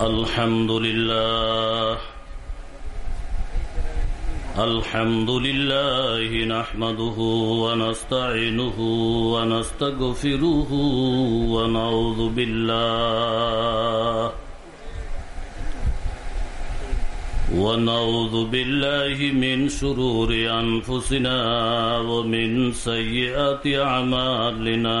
الحمد لله. الحمد لله نحمده ونستعينه ونستغفره ونعوذ بالله. ونعوذ بالله من شرور أنفسنا ومن سيئات أعمالنا.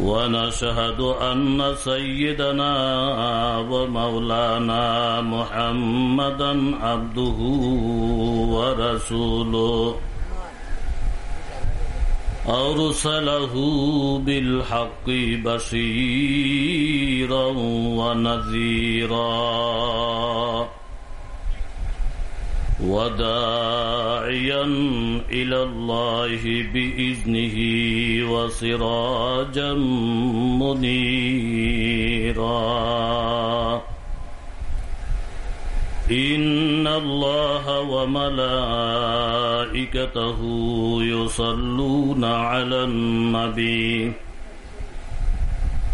ونشهد أن سيدنا ومولانا محمدا عبده ورسوله. أرسله بالحق بشيرا ونذيرا. وداعيا إلى الله بإذنه وسراجا منيرا. إن الله وملائكته يصلون على النبي.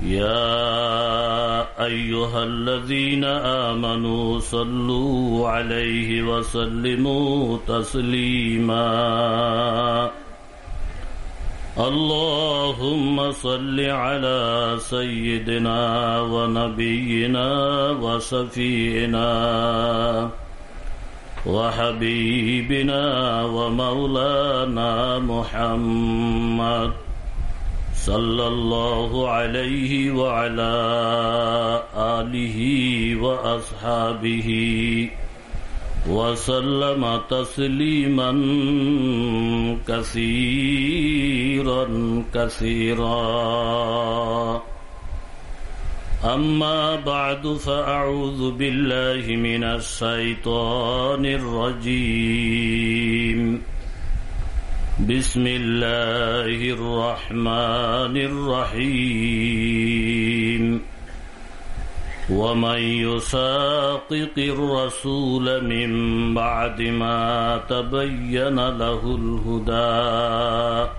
يا أيها الذين آمنوا صلوا عليه وسلموا تسليما. اللهم صل على سيدنا ونبينا وشفينا وحبيبنا ومولانا محمد صلى الله عليه وعلى آله وأصحابه وسلم تسليما كثيرا كثيرا. أما بعد فأعوذ بالله من الشيطان الرجيم. بسم الله الرحمن الرحيم. ومن يساقط الرسول من بعد ما تبين له الهدى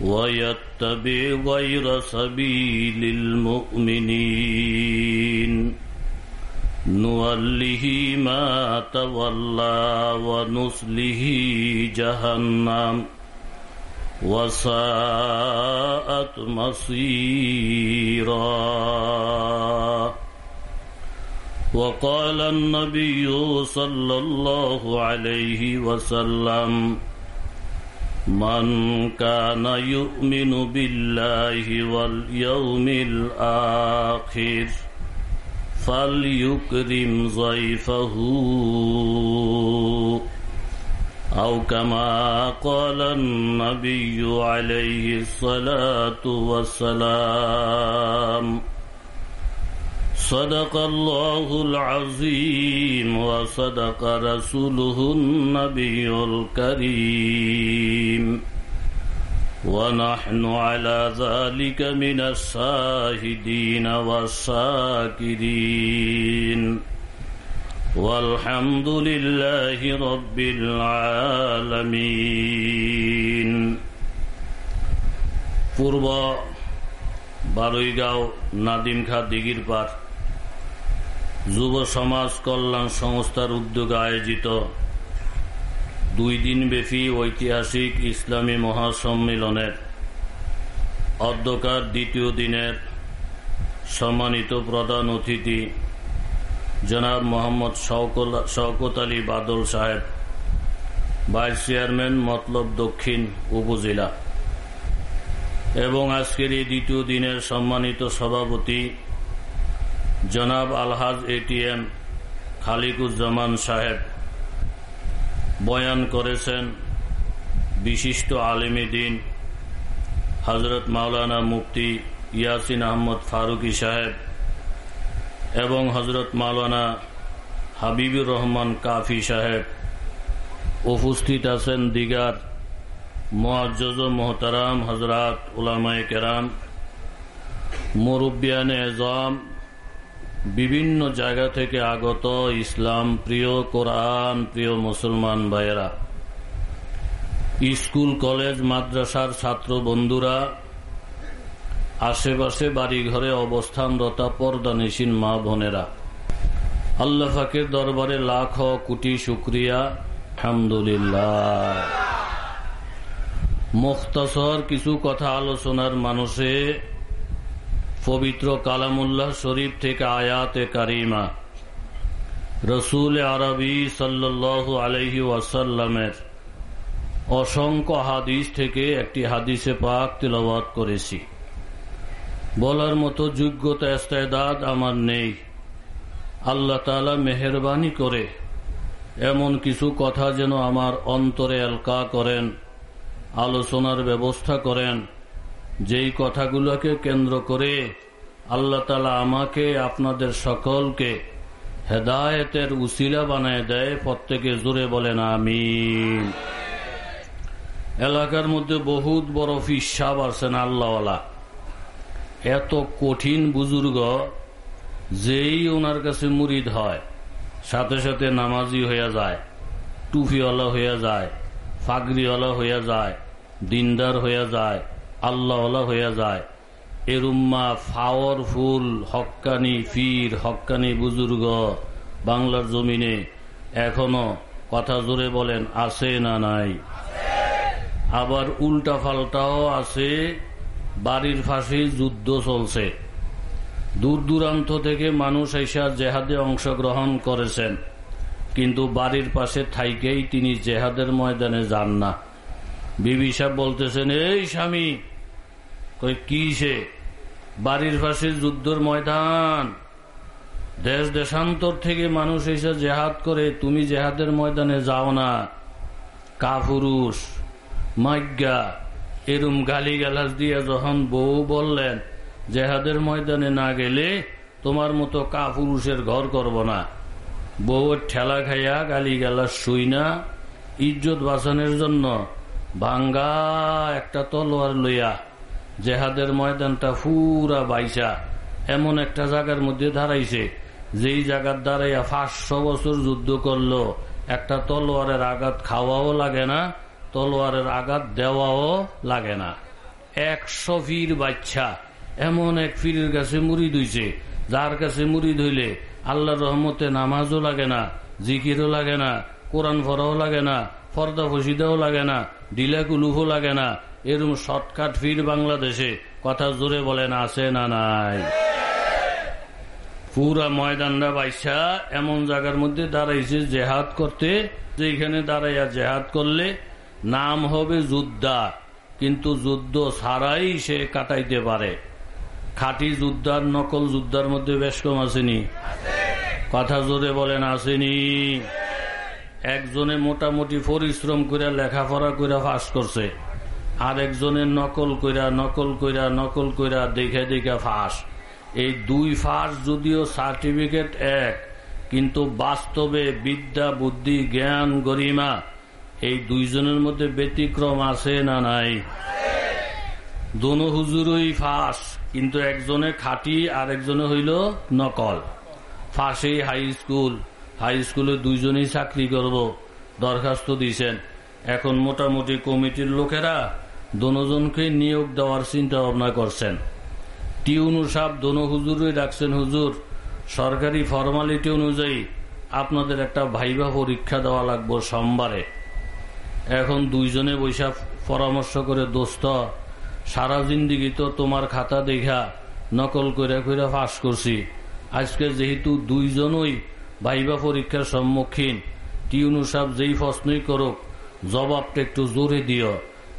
ويتبع غير سبيل المؤمنين. نوله ما تولى ونصله جهنم وساءت مصيرا. وقال النبي صلى الله عليه وسلم من كان يؤمن بالله واليوم الآخر فليكرم ضيفه. أو كما قال النبي عليه الصلاة والسلام صدق الله العظيم وصدق رسوله النبي الكريم. ونحن على ذلك من الشاهدين والشاكرين والحمد لله رب العالمين পূর্ব বারুইগাঁও নাদিম খা দিঘির পার যুব সমাজ কল্যাণ সংস্থার উদ্যোগে আয়োজিত দুই দিন দিনব্যাপী ঐতিহাসিক ইসলামী মহাসম্মেলনের অধ্যকার দ্বিতীয় দিনের সম্মানিত প্রধান অতিথি জনাব মোহাম্মদ শওকত আলী বাদল সাহেব, ভাইস চেয়ারম্যান মতলব দক্ষিণ উপজেলা। এবং আজকের এই দ্বিতীয় দিনের সম্মানিত সভাপতি জনাব আলহাজ এটিএম খালিকুজ্জামান সাহেব। বয়ান করেছেন বিশিষ্ট আলিমী দিন হজরত মাওলানা মুফতি ইয়াসিন আহমদ ফারুকি সাহেব এবং হজরত মাওলানা হাবিবুর রহমান কাফি সাহেব উপস্থিত আছেন দিগার মোয়াজ্জজ মোহতারাম হজরত উলামায় কেরাম, মুরব্বিয়ান এজম বিভিন্ন জায়গা থেকে আগত ইসলাম প্রিয় কোরআন, প্রিয় মুসলমান ভাইয়েরা। স্কুল, কলেজ, মাদ্রাসার ছাত্র বন্ধুরা, আশেপাশে বাড়িঘরে অবস্থানরতা পর্দানিসীন মা বোনেরা, আল্লাহ ফাকের দরবারে লাখ কোটি শুক্রিয়া, আলহামদুলিল্লাহ। মুখতসর কিছু কথা আলোচনার মানুষে পবিত্র কালামুল্লাহ শরীফ থেকে আয়াতে কারিমা। রসুল আরবি সাল্লাহ আলহি ওয়াসাল্লামের অসংখ্য হাদিস থেকে একটি হাদিসে পাক তিলবাদ করেছি। বলার মতো যোগ্যতা এস্তায়দাদ আমার নেই। আল্লাহ তালা মেহরবানি করে এমন কিছু কথা যেন আমার অন্তরে এলকা করেন, আলোচনার ব্যবস্থা করেন যেই কথাগুলোকে কেন্দ্র করে আল্লাহ তালা আমাকে, আপনাদের সকলকে হেদায়েতের উসিলা বানায় দেয়, প্রত্যেকে জোরে বলেন আমি এলাকার মধ্যে বহুত বড় ফিসাব আছেন আল্লাহওয়ালা। এত কঠিন বুজুর্গ যেই ওনার কাছে মুরিদ হয়, সাথে সাথে নামাজি হইয়া যায় টুফিওয়ালা হইয়া যায়, ফাগরিওয়ালা হইয়া যায়, দিনদার হইয়া যায় আল্লাহওয়ালা হইয়া যায়। এরুম্মা পাওয়ারফুল হক্কানি ফির হক্কানি বুজুর্গ বাংলার জমিনে এখনও কথা জোরে বলেন, আছে না নাই? আবার উল্টা ফাল্টাও আছে, বাড়ির ফাঁসে যুদ্ধ চলছে। দূর দূরান্ত থেকে মানুষ এসা জেহাদে অংশগ্রহণ করেছেন, কিন্তু বাড়ির পাশে থাইকেই তিনি জেহাদের ময়দানে যান না। বিবি সাহেব বলতেছেন, এই স্বামী কই, কি সে? বাড়ির পাশে যুদ্ধর ময়দান। দেশ দেশান্তর থেকে মানুষ এসে জেহাদ করে, তুমি জেহাদের ময়দানে যাও না। কাপুরুষ মাজ্ঞা এরম গালি গালাস দিয়ে যখন বউ বললেন, জেহাদের ময়দানে না গেলে তোমার মতো কাপুরুষের ঘর করব না। বউয়ের ঠেলা খাইয়া গালি গালাস শুই না। ইজ্জত বাঁচানোর জন্য ভাঙ্গা একটা তলোয়ার লইয়া জেহাদের ময়দানটা ফুরা বাইসা এমন একটা জায়গার মধ্যে দাঁড়াইছে, যেই জায়গার দাঁড়াইয়া পাঁচশো বছর যুদ্ধ করল। একটা তলোয়ারের আঘাত খাওয়াও লাগে না, তলোয়ারের আঘাত দেওয়াও লাগে না। একশো ফির বাচ্চা, এমন এক ফিরের কাছে মুড়ি ধুইছে, যার কাছে মুড়ি ধইলে আল্লাহর রহমতে নামাজও লাগে না, জিকিরও লাগে না, কোরআন ফরাও লাগে না ফর্দা ফসিদাও লাগে না ডিলা কুলুফও লাগে না এরম শর্টকাট ফির বাংলাদেশে। কথা জোরে বলেন, আছে না নাই? পুরা ময়দানরা বাইসা এমন জায়গার মধ্যে দাঁড়াইছে জেহাদ করতে যেখানে দাঁড়াইয়া জেহাদ করলে নাম হবে যোদ্ধা। কিন্তু যুদ্ধ ছাড়াই সে কাটাইতে পারে। খাটি যুদ্ধার, নকল যুদ্ধার মধ্যে বেশ কম আসেনি। কথা জোরে বলেন, আসেনি। একজনে মোটামুটি পরিশ্রম করে লেখাপড়া করে ফাঁস করছে। আর একজনের নকল কইরা নকল কইরা নকল কইরা দেখে দেখে ফাঁস। এই দুই ফাঁস যদিও সার্টিফিকেট এক, কিন্তু বাস্তবে বিদ্যা, বুদ্ধি, জ্ঞান, গরিমা, এই দুইজনের মধ্যে ব্যতিক্রম আছে না নাই? দোনো হুজুরই ফাঁস, কিন্তু একজনে খাটি আর একজনে হইল নকল। ফাঁসে হাই স্কুল, হাই স্কুলে দুইজনেই চাকরি করব, দরখাস্ত দিয়েছেন এখন মোটামুটি কমিটির লোকেরা দনোজনকে নিয়োগ দেওয়ার চিন্তা ভাবনা করছেন। টিউনু সাহ দোনো হুজুরই ডাকছেন, হুজুর, সরকারি ফর্মালিটি অনুযায়ী আপনাদের একটা ভাইবা পরীক্ষা দেওয়া লাগবো সোমবারে। এখন দুইজনে বৈশা পরামর্শ করে, দোস্ত, সারা জিন্দিগি তো তোমার খাতা দেখা নকল করে করে পাশ করছি। আজকে যেহেতু দুইজনই ভাইবা পরীক্ষার সম্মুখীন, টিউনু সাহেব যেই প্রশ্নই করুক, জবাবটা একটু জোরে দিও।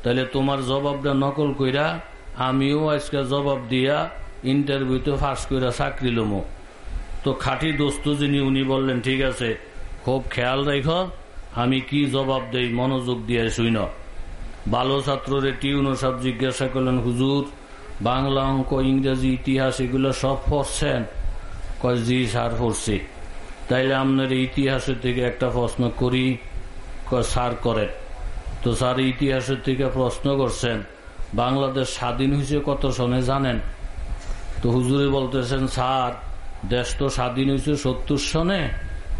তাহলে তোমার জবাবটা নকল কইরা আমিও আজকে জবাব দিয়া ইন্টারভিউতে ফাঁস কইরা চাকরি লমো। তো খাঁটি দোস্ত যিনি, উনি বললেন, ঠিক আছে, খুব খেয়াল রেখ আমি কি জবাব দেই, মনোযোগ দিয়ে শুইন। ভালো ছাত্ররে টিউনো সব জিজ্ঞাসা করলেন, হুজুর, বাংলা অঙ্ক, ইংরেজি, ইতিহাস, এগুলো সব পড়ছেন? কয়, জি সার পড়ছি। তাইলে আপনার ইতিহাসের থেকে একটা প্রশ্ন করি। সার করেন। তো স্যার, ইতিহাসের থেকে প্রশ্ন করছেন। বাংলাদেশ স্বাধীন হয়েছে কত সনে জানেন? তো হুজুরে বলতেছেন, স্যার, দেশ তো স্বাধীন হয়েছে সত্তর সনে,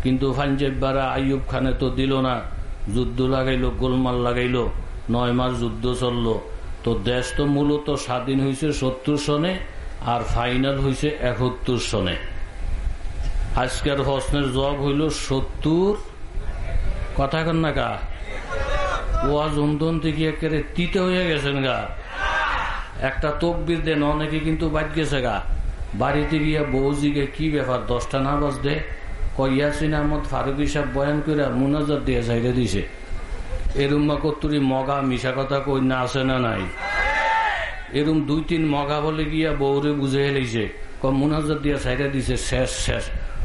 কিন্তু ফাঞ্জেবারা আইয়ুব খানে তো দিল না। যুদ্ধ লাগাইলো, গোলমাল লাগাইলো, নয় মাস যুদ্ধ চলল। তো দেশ তো মূলত স্বাধীন হয়েছে সত্তর সনে আর ফাইনাল হয়েছে একাত্তর সনে। আজকের প্রশ্নের জবাব হইল সত্তর। কথা কন না কা? ওয়াজ অন্তন থেকে একেবারে তিতে হয়ে গেছেন গা। একটা তকবির দেন, অনেকে কিন্তু বাদ গেছে গা। বাড়িতে গিয়া বৌজিকে কি ব্যাপার, দশটা না বাজতে? কয়াসিন আহমদ ফারুকি সাহেব বয়ান করে মুনাজার দিয়ে সাইডে দিছে। এরুম্মা কত্তুরি মগা মিশা কথা কই না, আছে না নাই? এরম দুই তিন মগা বলে গিয়া বৌরে বুঝে হেলেছে মুনাজার দিয়া সাইডে দিছে, শেষ শেষ।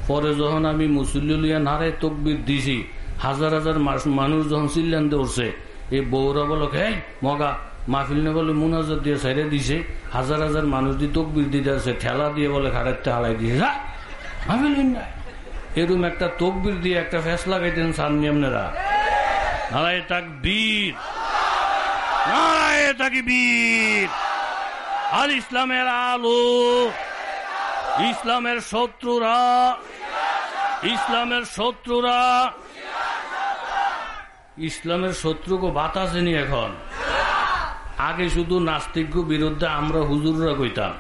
পরে যখন আমি মুসল্লিয়া নারে তকবির দিছি হাজার হাজার মানুষ যখন চিল্লান দৌড়ছে এই বৌরা বলো হ্যাঁ মগা, মাহফিল না বলে মুনাজার দিয়ে সাইডে দিছে। হাজার হাজার মানুষ দিয়ে তকবির দিতে আছে ঠেলা দিয়ে বলে খাড়াতে হালাই দিয়েছে মাহফিল নাই এরম একটা তকবির দিয়ে একটা ফেস লাগাইতেন সামনে আপনারা। নারায় তাক বীর বীর আর ইসলামের আলো। ইসলামের শত্রুরা। ইসলামের শত্রুরা। ইসলামের শত্রুকে বাতাসেনি এখন। আগে শুধু নাস্তিক বিরুদ্ধে আমরা হুজুররা কইতাম।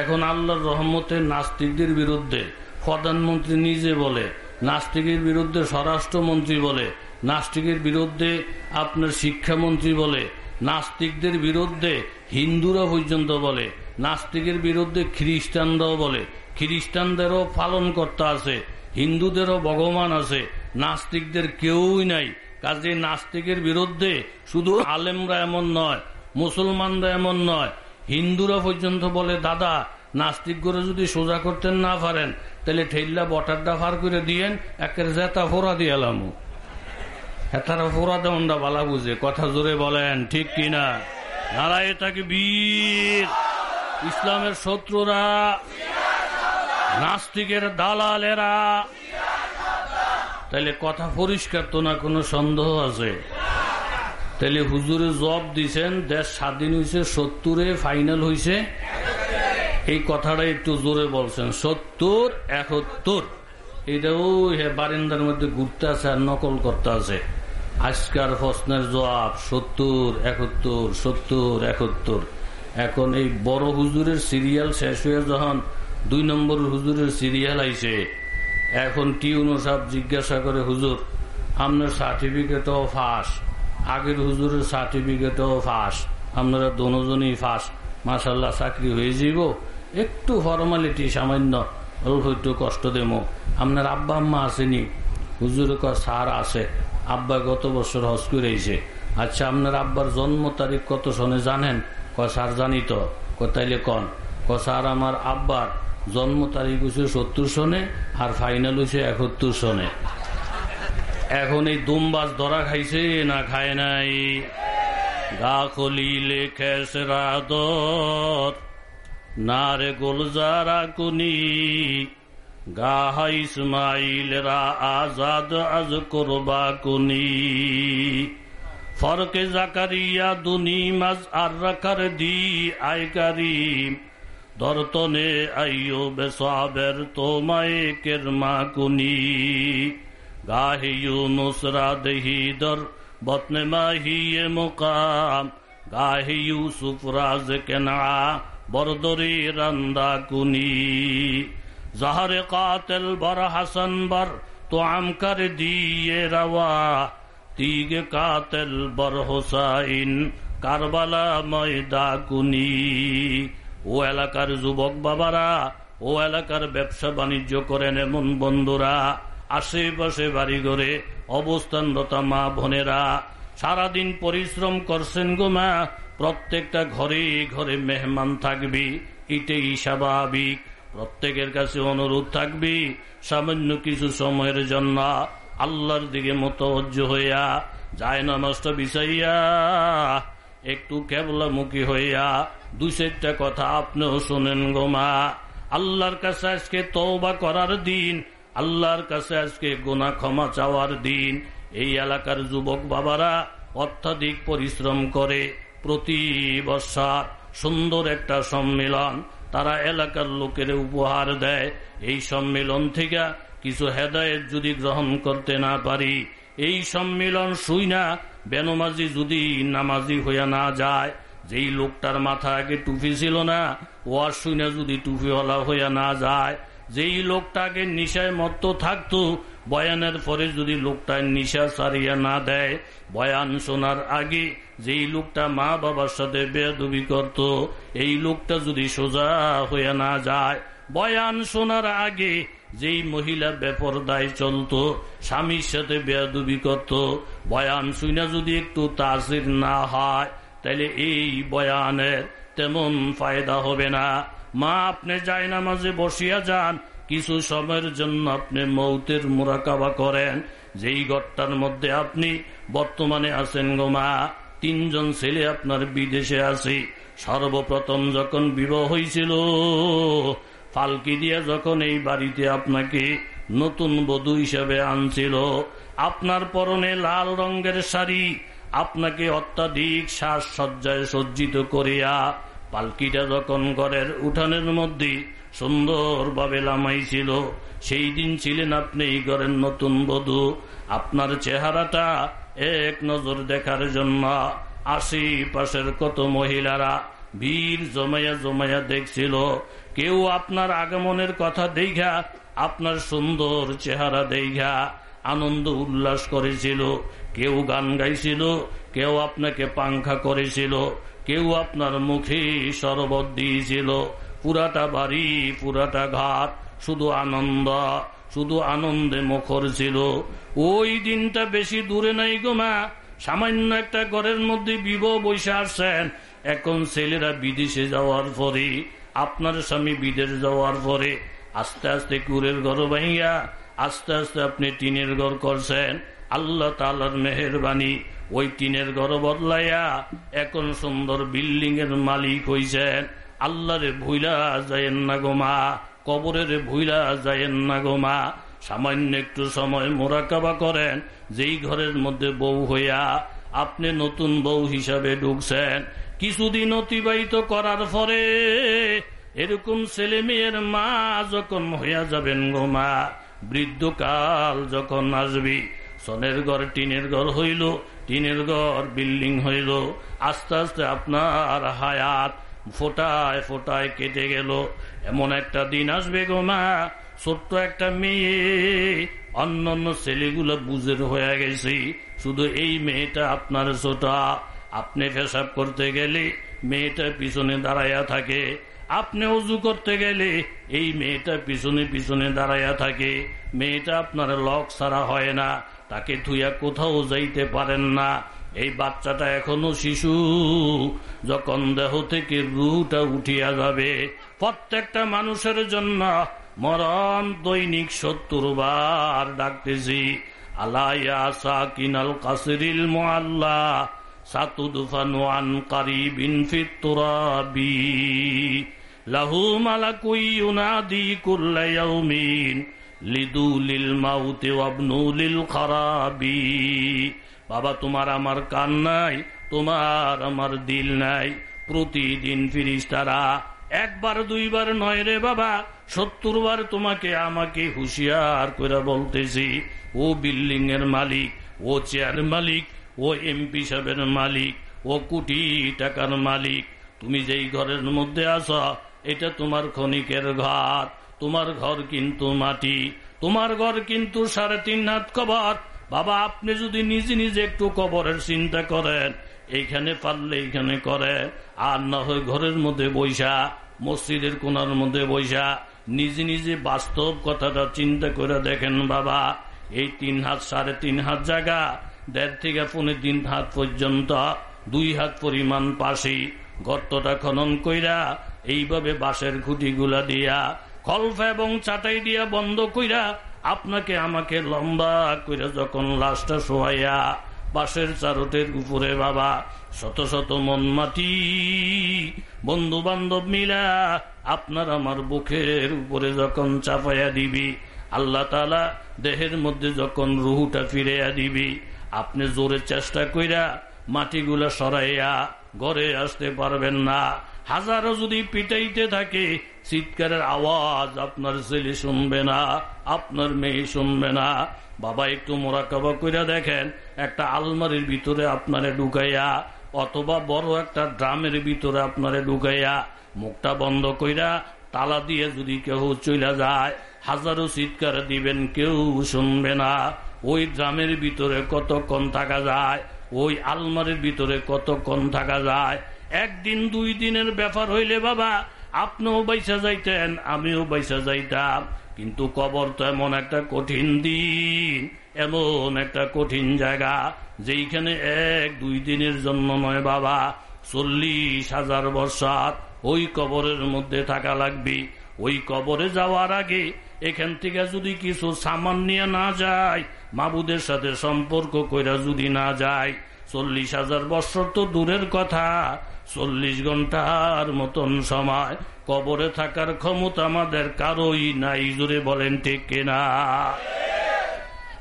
এখন আল্লাহর রহমতের নাস্তিকদের বিরুদ্ধে প্রধানমন্ত্রী নিজে বলে, নাস্তিকের বিরুদ্ধে স্বরাষ্ট্রমন্ত্রী বলে, নাস্তিকের বিরুদ্ধে আপনার শিক্ষামন্ত্রী বলে, নাস্তিকদের বিরুদ্ধে হিন্দুরা পর্যন্ত বলে, নাস্তিকের বিরুদ্ধে খ্রিস্টানরাও বলে। খ্রিস্টানদেরও পালন করতে আছে, হিন্দুদেরও ভগবান আছে, নাস্তিকদের কেউই নাই। কাজে নাস্তিকের বিরুদ্ধে শুধু আলেমরা এমন নয়, মুসলমানরা এমন নয়, হিন্দুরা পর্যন্ত বলে, দাদা নাস্তিক করে যদি সোজা করতেন না পারেন, তাহলে ঠেল্লা বটারটা ফার করে দিয়েন, একের জেতা ফোরা দিয়ে এলাম। হেতারা ফোরা দেওয়া বালা বুঝে। কথা জোরে বলেন, ঠিক কিনা? নারায় তাকে বীর। ইসলামের শত্রুরা, নাস্তিকের দালালেরা তাইলে কথা পরিষ্কার তো না, কোনো সন্দেহ আছে? তাহলে হুজুরে জব দিছেন, দেশ স্বাধীন হয়েছে সত্তরে ফাইনাল হয়েছে এই কথাটা একটু জোরে বলছেন। সত্তর, একাত্তর। এটাও বারিন্দার মধ্যে ঘুরতে আছে আর নকল করতে আছে। আজকার প্রশ্নের জবাব, সত্তর, একাত্তর সত্তর, একাত্তর। এখন এই বড় হুজুরের সিরিয়াল শেষ হয়ে যখন দুই নম্বর হুজুরের সিরিয়াল আইছে এখন টিউনো সাহেব জিজ্ঞাসা করে, হুজুর, আপনার সার্টিফিকেটও ফাঁস, আগের হুজুরের সার্টিফিকেটও ফাঁস, আপনারা দনোজনই ফাঁস মাসাল্লাহ চাকরি হয়ে যাব একটু ফর্মালিটি সামান্য, অল্প একটু কষ্ট দেবো। আপনার আব্বা আম্মা আসেনি? হুজুর সার আছে। আব্বা গত বছর হজ করেছে। আচ্ছা আপনার আব্বার জন্ম তারিখ কত সনে জানেন? ক সার জানি তো। কোথাইলে কন? ক সার আমার আব্বার জন্ম তারিখ হচ্ছে সত্তর সনে আর ফাইনাল হচ্ছে একাত্তর সনে। এখন এই দুমবাজ ধরা খাইছে, না খায় নাই। গা খলিলে খেসরাদর না রে গোলজারা কুনি। গাহা ইসমাইল রা আজাদ আজ করবা কুনি। ফরকে জাকারিয়া দুনি মাজ আর রাখার দি আইকারিম দর্তনে আইয়ো বেসাবের তোমায় কেরমা কুনি। গাহে ইউনুসরা দেহি দর, বতনে মাহিয়ে মুকাম। গাহে ইউসুফ রাজ কেনা, বরদরি রন্দা কুনি। জাহরে কাতেল বর হাসন বর তো আমকর দিয়ে রওয়া। তিগ কাতেল বর হোসাইন, কারবালা ময়দা কুনি। ও এলাকার যুবক বাবারা, ও এলাকার ব্যবসা বাণিজ্য করেন এমন বন্ধুরা। আশেপাশে বাড়ি ঘরে অবস্থানরত মা বোনেরা, সারাদিন পরিশ্রম করছেন গো মা, প্রত্যেকটা ঘরে ঘরে মেহমান থাকবি, এটাই স্বাভাবিক। প্রত্যেকের কাছে অনুরোধ থাকবি, সামান্য কিছু সময়ের জন্য আল্লাহর দিকে মতজ্জ হইয়া, যায় না নামাজটা বিষাইয়া একটু কেবলামুখী হইয়া দু চারটা কথা আপনিও শোনেন গোমা আল্লাহর কাছে আজকে তওবা করার দিন, আল্লাহর কাছে আজকে গোনা ক্ষমা চাওয়ার দিন। এই এলাকার যুবক বাবারা অত্যাধিক পরিশ্রম করে প্রতি বৎসর সুন্দর একটা সম্মেলন তারা এলাকার লোকের উপহার দেয়। এই সম্মেলন থেকে কিছু হেদায়ত যদি গ্রহণ করতে না পারি, এই সম্মেলন শুই না বেনমাজি যদি নামাজি হইয়া না যায় যেই লোকটার মাথা আগে টুপি ছিল না ওয়ার শুই না যদি টুপিওয়ালা হইয়া না যায়, যেই লোকটাকে নিশায় মত্ত থাকতো, বয়ানের পরে যদি লোকটা নিশা সারিয়া না দেয়, বয়ান শোনার আগে যেই লোকটা মা বাবার সাথে বেদবি করত, এই লোকটা যদি সোজা হইয়া না যায়, বয়ান শোনার আগে যেই মহিলা বেপরদায় চলত, স্বামীর সাথে বেদবি করত, বয়ান শুনে যদি একটু তাসির না হয় তাহলে এই বয়ানের তেমন ফায়দা হবে না। মা, আপনি যায় না মাঝে বসিয়া যান, কিছু সময়ের জন্য আপনি মৌতের মোরাকাবা করেন। যেই ঘরটার মধ্যে আপনি বর্তমানে আছেন গো মা, তিনজন ছেলে আপনার বিদেশে আছে। সর্বপ্রথম যখন বিবাহ হয়েছিল ফালকি দিয়ে যখন এই বাড়িতে আপনাকে নতুন বধূ হিসেবে আনছিল, আপনার পরনে লাল রঙের শাড়ি আপনাকে অত্যাধিক সাজসজ্জায় সজ্জিত করিয়া পালকিটা যখন ঘরের উঠানের মধ্যে সুন্দরভাবে লামাইছিল, সেই দিন ছিলেন আপনি ঘরের নতুন বধূ। আপনার চেহারাটা এক নজর দেখার জন্য আশেপাশের কত মহিলারা ভিড় জমাইয়া জমাইয়া দেখছিল। কেউ আপনার আগমনের কথা দেখা আপনার সুন্দর চেহারা দেখা আনন্দ উল্লাস করেছিল। কেউ গান গাইছিল, কেউ আপনাকে পাংখা করেছিল, কেউ আপনার মুখে শরবত দিয়েছিল। পুরাটা বাড়ি, পুরাটা ঘাট, শুধু আনন্দ, শুধু আনন্দে মুখর ছিল। ওই দিনটা বেশি দূরে নাই গোমা সামান্য একটা ঘরের মধ্যে বিবাহ বসে আসছেন। এখন ছেলেরা বিদেশে যাওয়ার পরে, আপনার স্বামী বিদেশ যাওয়ার পরে, আস্তে আস্তে কুরের ঘর ভাইয়া আস্তে আস্তে আপনি টিনের ঘর করছেন। আল্লাহ তালার মেহরবানি, ওই টিনের ঘর বদলাইয়া এখন সুন্দর বিল্ডিং এর মালিক হইছেন। আল্লাহরে ভুইলা যায়েন না গোমা কবরের ভুইলা যায়েন না গোমা সামান্য একটু সময় মোরাকাবা করেন, যেই ঘরের মধ্যে বউ হইয়া আপনি নতুন বউ হিসাবে ঢুকছেন। কিছুদিন অতিবাহিত করার পরে এরকম ছেলে মেয়ের মা যখন হইয়া যাবেন গোমা বৃদ্ধকাল যখন আসবি সনের ঘর, টিনের ঘর হইল, টিনের ঘর বিল্ডিং হইল। আস্তে আস্তে আপনার হায়াত ফোটায় ফোটায় কেটে গেল। এমন একটা দিন আসবে গো মা, ছোট্ট একটা মেয়ে, অন্য অন্য ছেলেগুলো বুঝের হয়ে গেছে। শুধু এই মেয়েটা আপনার ছোটা। আপনি পেশাব করতে গেলে মেয়েটা পিছনে দাঁড়াইয়া থাকে। আপনি উজু করতে গেলে এই মেয়েটা পিছনে পিছনে দাঁড়াইয়া থাকে। মেয়েটা আপনার লক ছাড়া হয় না। তাকে ধুইয়া কোথাও যাইতে পারেন না। এই বাচ্চাটা এখনও শিশু। যখন দেহ থেকে রুটা উঠিয়া যাবে, প্রত্যেকটা মানুষের জন্য মরণ দৈনিক সত্তর বার ডাকতেছি। আলাইয়া সাকিনাল কাসিরিল মোয়াল্লা লাহু লিদুলিল মাউতি ওয়াবনুলিল খারাবি বাবা, তোমার আমার কান নাই, তোমার আমার দিল নাই। প্রতিদিন ফিরিস্তারা, একবার, দুইবার নয় রে বাবা সত্তর বার তোমাকে আমাকে হুঁশিয়ার করে বলতেছি। ও বিল্ডিং এর মালিক, ও চেয়ার মালিক, ও এমপি সাহেবের মালিক, ও কোটি টাকার মালিক। তুমি যেই ঘরের মধ্যে আস এটা তোমার ক্ষণিকের ঘর। তোমার ঘর কিন্তু মাটি, তোমার ঘর কিন্তু সাড়ে তিন হাত কবর। বাবা, আপনি যদি নিজে নিজে একটু কবরের চিন্তা করেন, এইখানে পারলে এইখানে করে, আর না হয় ঘরের মধ্যে বৈশা মসজিদের কোনার মধ্যে বৈশা নিজে নিজে বাস্তব কথাটা চিন্তা করে দেখেন বাবা, এই তিন হাত সাড়ে তিন হাত জায়গা, দেড় থেকে পৌনে তিন হাত পর্যন্ত দুই হাত পরিমাণ পাশি গর্তটা খনন কইরা, এইভাবে বাঁশের খুঁটিগুলা দিয়া কলফা এবং চাটাই দিয়া বন্ধ কইরা আপনাকে আমাকে লম্বা কইরা যখন লাশটা শোয়াইয়া বাঁশের চারটের উপরে বাবা, শত শত মন মাটি বন্ধু বান্ধব মিলা আপনার আমার বুকের উপরে যখন চাপাইয়া দিবি, আল্লাহ তালা দেহের মধ্যে যখন রুহুটা ফিরাইয়া দিবি, আপনি জোরে চেষ্টা কইরা মাটিগুলা সরাইয়া ঘরে আসতে পারবেন না। হাজারো যদি পিটাইতে থাকে চিৎকারের আওয়াজ, আপনার ছেলে শুনবে না, আপনার মেয়ে শুনবে না। বাবা, একটু মোরাকাবা কইরা দেখেন, একটা আলমারির ভিতরে আপনারে ঢুকাইয়া, অথবা বড় একটা ড্রামের ভিতরে আপনারে ঢুকাইয়া, মুখটা বন্ধ কইরা তালা দিয়ে যদি কেউ চলে যায়, হাজারো চিৎকার দিবেন, কেউ শুনবে না। ওই ড্রামের ভিতরে কতক্ষণ থাকা যায়, ওই আলমারির ভিতরে কতক্ষণ থাকা যায়? একদিন, দুই দিনের ব্যাপার হইলে বাবা আপনিও বাইসা যাইতেন, আমিও বাইসা যাইতাম। কিন্তু কবর তো এমন একটা কঠিন দিন, এমন একটা কঠিন জায়গা, যেইখানে এক, দুই দিনের জন্য নয় বাবা, চল্লিশ হাজার বর্ষাত ওই কবরের মধ্যে থাকা লাগবে। ওই কবরে যাওয়ার আগে এখান থেকে যদি কিছু সামান নিয়ে না যায়, মাবুদের সাথে সম্পর্ক কইরা যদি না যায় চল্লিশ হাজার বছর তো দূরের কথা। চল্লিশ ঘণ্টার মতন সময়। কবরে থাকার ক্ষমতা আমাদের কারোই নাই জুড়ে বলেন ঠিক কিনা?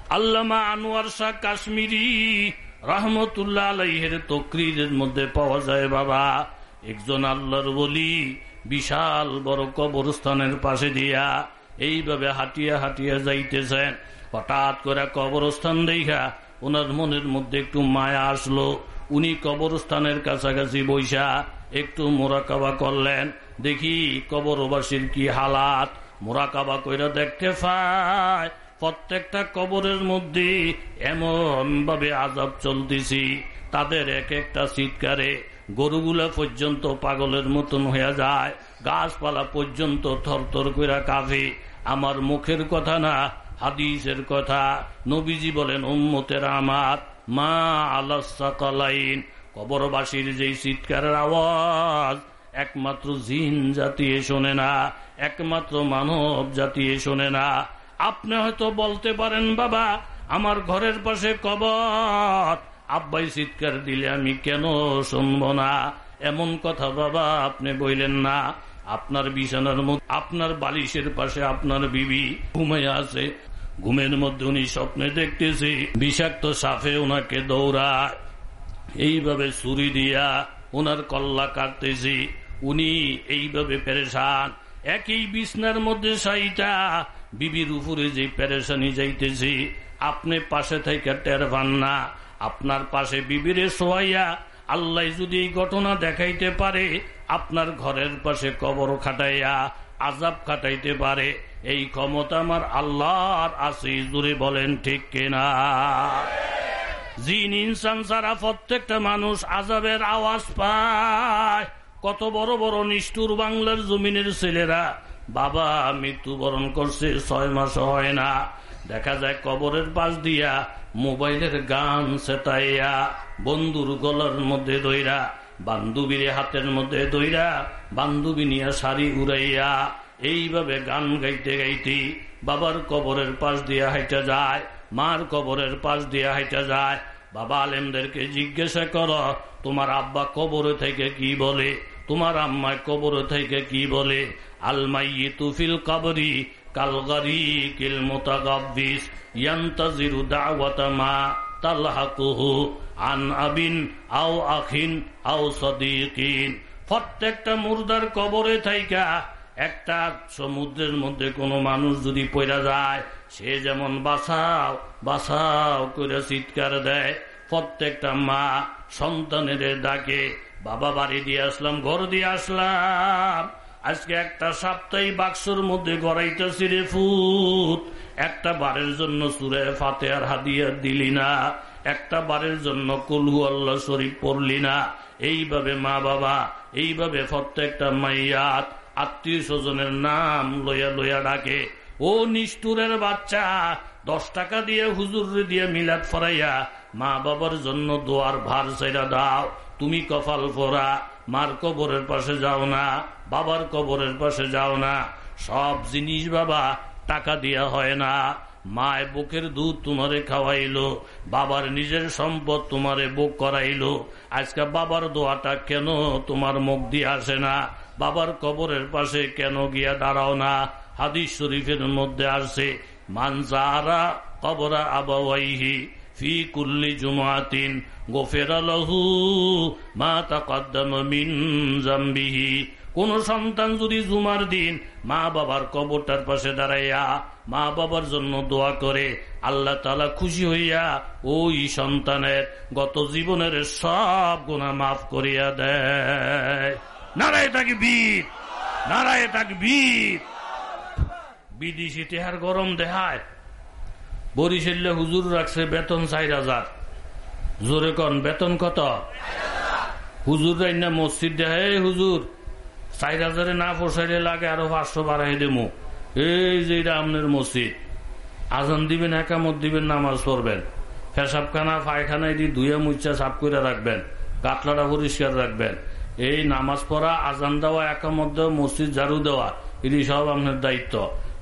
আল্লামা আনোয়ার শাহ কাশ্মীরি রহমতুল্লাহ আলাইহের তকরিরের মধ্যে পাওয়া যায়, বাবা। একজন আল্লাহর বলি বিশাল বড় কবরস্থানের পাশে দিয়া এইভাবে হাঁটিয়া হাঁটিয়া যাইতেছেন। হঠাৎ করে কবরস্থান দেখা ওনার মনের মধ্যে একটু মায়া আসলো। উনি কবরস্থানের কাছাকাছি বৈশা একটু মোরাকাবা করলেন। দেখি কবরবাসীর কি হালাত। মোরাকাবা কইরা দেখতে পায়, প্রত্যেকটা কবরের মধ্যে এমন ভাবে আজাব চলতেছি। তাদের এক একটা চিৎকারে গরুগুলা পর্যন্ত পাগলের মতন হয়ে যায়, গাছপালা পর্যন্ত থরথর করে কাঁপে। আমার মুখের কথা না হাদিসের কথা নবীজি বলেন, উম্মতের আমার, মা আলাইন কবরবাসীর যেই চিৎকারের আওয়াজ, একমাত্র জিন জাতি শোনে না, একমাত্র মানব জাতি শোনে না। আপনি হয়তো বলতে পারেন, বাবা, আমার ঘরের পাশে কবর। আব্বাই চিৎকার দিলে, আমি কেন শুনব না? এমন কথা বাবা আপনি বললেন না। আপনার বিছানার মধ্যে, আপনার বালিশের পাশে আপনার বিবি ঘুমাইয়া আছে। ঘুমের মধ্যে উনি স্বপ্নে দেখতেছি, বিষাক্ত সাফে ওনাকে দৌড়ায়। এইভাবে ছুরি দিয়া ওনার কল্লা কাটতেছি। উনি এইভাবে পেরেশান। একই বিছনার মধ্যে সাইটা বিবির উপরে যে পেরেশানি যাইতেছি, আপনি পাশে থেকে টের পান না। আপনার পাশে বিবিরে সোয়াইয়া আল্লাহ যদি এই ঘটনা দেখাইতে পারে আপনার ঘরের পাশে কবর খাটাইয়া আজাব খাটাইতে পারে। এই ক্ষমতা আমার আল্লাহর আছে জুড়ে বলেন ঠিক কিনা? জিন, ইনসান ছাড়া প্রত্যেকটা মানুষ আজাবের আওয়াজ পায়। কত বড় বড় নিষ্ঠুর বাংলার জমিনের ছেলেরা বাবা মৃত্যুবরণ করছে, ছয় মাস হয় না। দেখা যায় কবরের পাশ দিয়া মোবাইলের গান সেটাইয়া বন্ধুর গলার মধ্যে দইরা বান্ধবীর হাতের মধ্যে দইরা বান্ধবী নিয়ে শাড়ি উড়াইয়া এইভাবে গান গাইতে গাইতে বাবার কবরের পাশ দিয়া হাইটা যায়, মার কবরের পাশ দিয়া হাইটা যায়। বাবা আলেমদেরকে জিজ্ঞাসা কর, তোমার আব্বা কবরে থেকে কি বলে? তোমার আম্মায় কবরে থেকে কি বলে? আলমাই তুফিল কাবরি কালগারি কিল মোতাগাবিস ইয়ান্তাজিরু দাওয়াতা মা তালহাকুহু। আন আবিন, আও আখিন, আও প্রত্যেকটা মুর্দার কবরে থাইকা, একটা সমুদ্রের মধ্যে কোনো মানুষ যদি পড়া যায়, সে যেমন বাসাও বাসাও করে চিৎকার দেয়। প্রত্যেকটা মা সন্তানের ডাকে, বাবা বাড়ি দিয়ে আসলাম, ঘর দিয়ে আসলাম। আজকে একটা সাপ্তাহিক বাক্সর মধ্যে গড়াইতেছি রে ফুট একটা বারের জন্য সুরে ফাতে আর হাদিয়ার দিলি না। একটা বারের জন্য কলহু আল্লাহ শরীফ পড়লি না। এইভাবে মা বাবা, এইভাবে প্রত্যেকটা মাইয়াত আত্মীয় স্বজনের নাম লইয়া লইয়া ডাকে। ও নিষ্ঠুরের বাচ্চা, দশ টাকা দিয়ে হুজুর দিয়ে মিলাদ ফরাইয়া মা বাবার জন্য দোয়ার ভার সেরা দাও। তুমি কপাল ফোরা, মার কবরের পাশে যাও না, বাবার কবরের পাশে যাও না। সব জিনিস বাবা, টাকা দিয়া হয় না। মায় বুকের দুধ তোমারে খাওয়াইলো, বাবার নিজের সম্পদ তোমারে বুক করাইলো। আজকে বাবার দোয়াটা কেন তোমার মুখ দিয়ে আসে না? বাবার কবরের পাশে কেন গিয়া দাঁড়াও না? হাদিস শরীফের মধ্যে আসে মানজারা কবরা আবাওয়াইহি ফি কুল্লি জুমাতিন গোফের লহু মা তাকদ্দাম মিন জাম্বিহি। কোন সন্তান যদি জুমার দিন মা বাবার কবরটার পাশে দাঁড়াইয়া মা বাবার জন্য দোয়া করে, আল্লাহ তালা খুশি হইয়া ওই সন্তানের গত জীবনের সব গুণা মাফ করিয়া দেয়। নারায় তাকে বীর নারায় তাকে বীর বিদেশি তেহার গরম দেহায়। বরিশাল্লে হুজুর রাখছে বেতন চার হাজার। জোরে কন, বেতন কত? হুজুর রাইনা মসজিদ দেহে হুজুর, চার হাজারে না পোষাইলে লাগে আরও পাঁচশো বাড়াই দেবো। এই যে এটা আপনার মসজিদ, আজান দিবেন, একামত দিবেন, নামাজ পড়বেন। পেশাবখানা পায়খানা এটি ধুয়ে মুচা সাফ করে রাখবেন কাতলাটা পরিষ্কার রাখবেন। এই নামাজ পড়া, আজান দেওয়া, একামত দেওয়া, মসজিদ ঝাড়ু দেওয়া, এটি সব আপনার দায়িত্ব।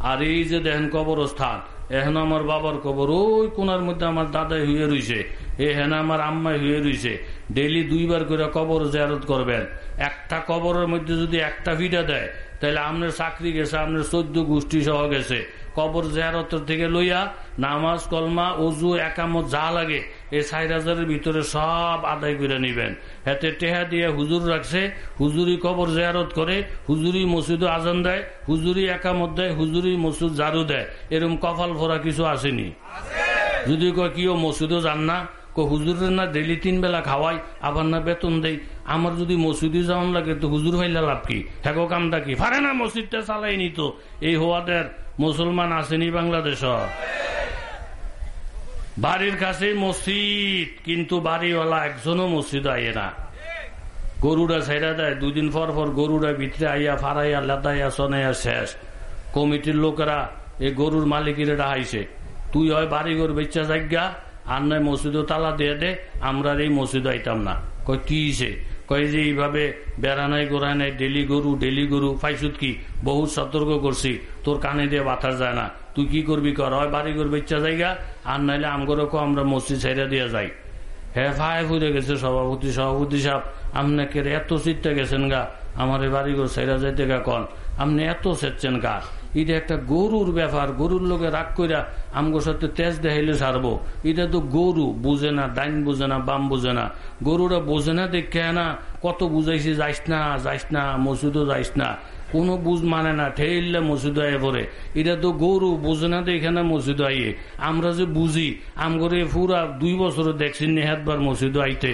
আর এই যে দেখেন কবরস্থান এখন আমার বাবার কবর, ওই কোনার মধ্যে আমার দাদাই হয়ে রয়েছে এখানে আমার আম্মাই হয়ে রয়েছে ডেলি দুইবার করে কবর জেরত করবেন। একটা কবরের মধ্যে যদি একটা ভিটা দেয় তাহলে আপনার চাকরি গেছে আপনার চোদ্দ গোষ্ঠী সহ গেছে। কবর জেরতের থেকে লইয়া নামাজ, কলমা, অজু, একামত যা লাগে, এই চার হাজারের ভিতরে সব আদায় করে নিবেন। হাতে টেহা দিয়ে হুজুর রাখছে, হুজুরি কবর জেয়ারত করে, হুজুরি মসজিদ আজান দেয়, হুজুরি একামত দেয়, হুজুরি মসজিদ জারু দেয়। এরকম কপাল ভরা কিছু আসেনি। যদি কয়, কিও মসজিদও যান না? হুজুরের না ডেলি তিন বেলা খাওয়াই, আবার না বেতন দেই। আমার যদি মসজিদে যাওয়ান লাগে তো হুজুর হইলে লাভ কি? হ্যাগো কামটা কি? পারে না, মসজিদটা চালাইনি তো। এই হওয়াদের মুসলমান আসেনি বাংলাদেশ বাড়ির কাছে মসজিদ, কিন্তু বাড়িওয়ালা একজনও মসজিদ আইয়ে না। গরুরা ছেড়া দেয়, দুদিন পর পর গরুরা ভিতরে আইয়া ফারাইয়া লেতাইয়া সনাইয়া শেষ। কমিটির লোকেরা এই গরুর মালিকের ডাহাইছে তুই হয় বাড়ি বাড়িঘর বেচা জায়গা, আর নয় মসজিদও তালা দিয়ে দে আমরা এই মসজিদ আইতাম না। কয়, কি কয় যে এইভাবে বেড়ানাই গোড়ায় নাই ডেলি গরু ডেলি গরু, পাইছুত কি? বহুত সতর্ক করছি। তোর কানে দিয়ে বাতাস যায় না। তুই কি করবি কর? হয় বাড়ি করবে ইচ্ছা জায়গা, আর নাইলে আমগরও আমরা মসজিদ ছেড়ে দিয়ে যাই। হ্যাঁ ফায় ফুরে গেছে সভাপতি সভাপতি সাহেব আপনাকে এত চিত্তে গেছেন গা? আমার বাড়ি ঘর ছেড়ে যাইতে গা কন? আপনি এত সেচ্ছেন গা এটা একটা গরুর ব্যাপার গরুর লোকে রাগ কইরা আমগোর সাথে তেজ দেখাইলে সারবো এটা তো গরু, বুঝে না ডাইন বুঝে না, বাম বুঝে না। গরুরা বোঝে না, দেখে না, কত বুঝাইছি, যাইস না যাইস না মসুদও যাইস না। কোনো বুঝ মানে না ঠেললে মসজিদ আয়ে পরে এটা তো গরু, বুঝে না, দেখে না মসজিদ আইয়ে আমরা যে বুঝি, আমগরে পুরা দুই বছর দেখছি নেহাতবার মসজিদ আইতে।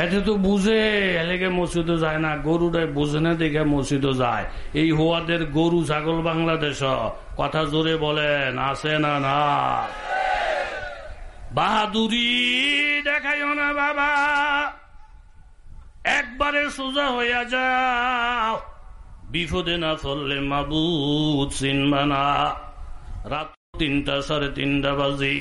এতে তো বুঝে, এলেগে মসজিদও যায় না গরুটাই বুঝে না দেখে মসজিদও যায়। এই হোয়াদের গরু ছাগল বাংলাদেশ, কথা জোরে বলেন, আছে না না বাহাদুরি দেখাইও না বাবা। একবারে সোজা হইয়া যাও। বিপদে না ফললে মাবুদ চিনবানা রাত তিনটা, সাড়ে তিনটা বাজি।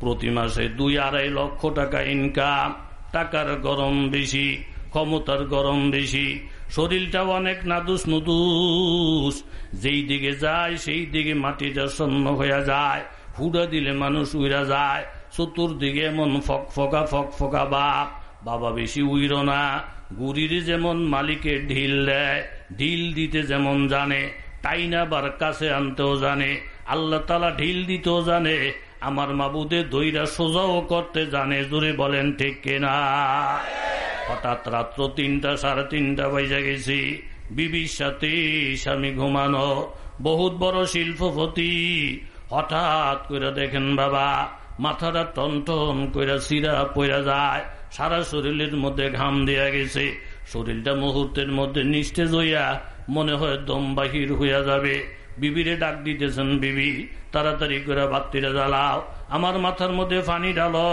প্রতি মাসে দুই আড়াই লক্ষ টাকা ইনকাম টাকার গরম বেশি, ক্ষমতার গরম বেশি। শরীরটাও অনেক নাদুস নুদুস। যেই দিকে যায়, সেই দিকে মাটিটা সন্ন হয়ে যায়। হুড়া দিলে মানুষ উইরা যায়। চতুর্দিকে এমন ফক ফকা ফক ফকা বাপ। বাবা বেশি উইর না। গুড়ির যেমন মালিকে ঢিল দেয়, ঢিল দিতে যেমন জানে, টাইনা বার কাছে আনতেও জানে। আল্লাহ তালা ঢিল দিতেও জানে। আমার মাবুদে দইরা সোজাও করতে জানে, জোরে বলেন, ঠিক কেনা? হঠাৎ রাত্র তিনটা, সাড়ে তিনটা বাজে গেছি। বিবির সাথে স্বামী ঘুমানো, বহুত বড় শিল্পপতি। হঠাৎ করে দেখেন, বাবা, মাথাটা টন টন করে সিরা পড়া যায়, সারা শরীরের মধ্যে ঘাম দেয়া গেছে। শরীরটা মুহূর্তের মধ্যে নিস্তেজ হইয়া মনে হয় দম বাহির হইয়া যাবে। বিবিরে ডাক দিতেছেন, বিবি, তাড়াতাড়ি করে বাত্তিরা জ্বালাও। আমার মাথার মধ্যে পানি ঢালো,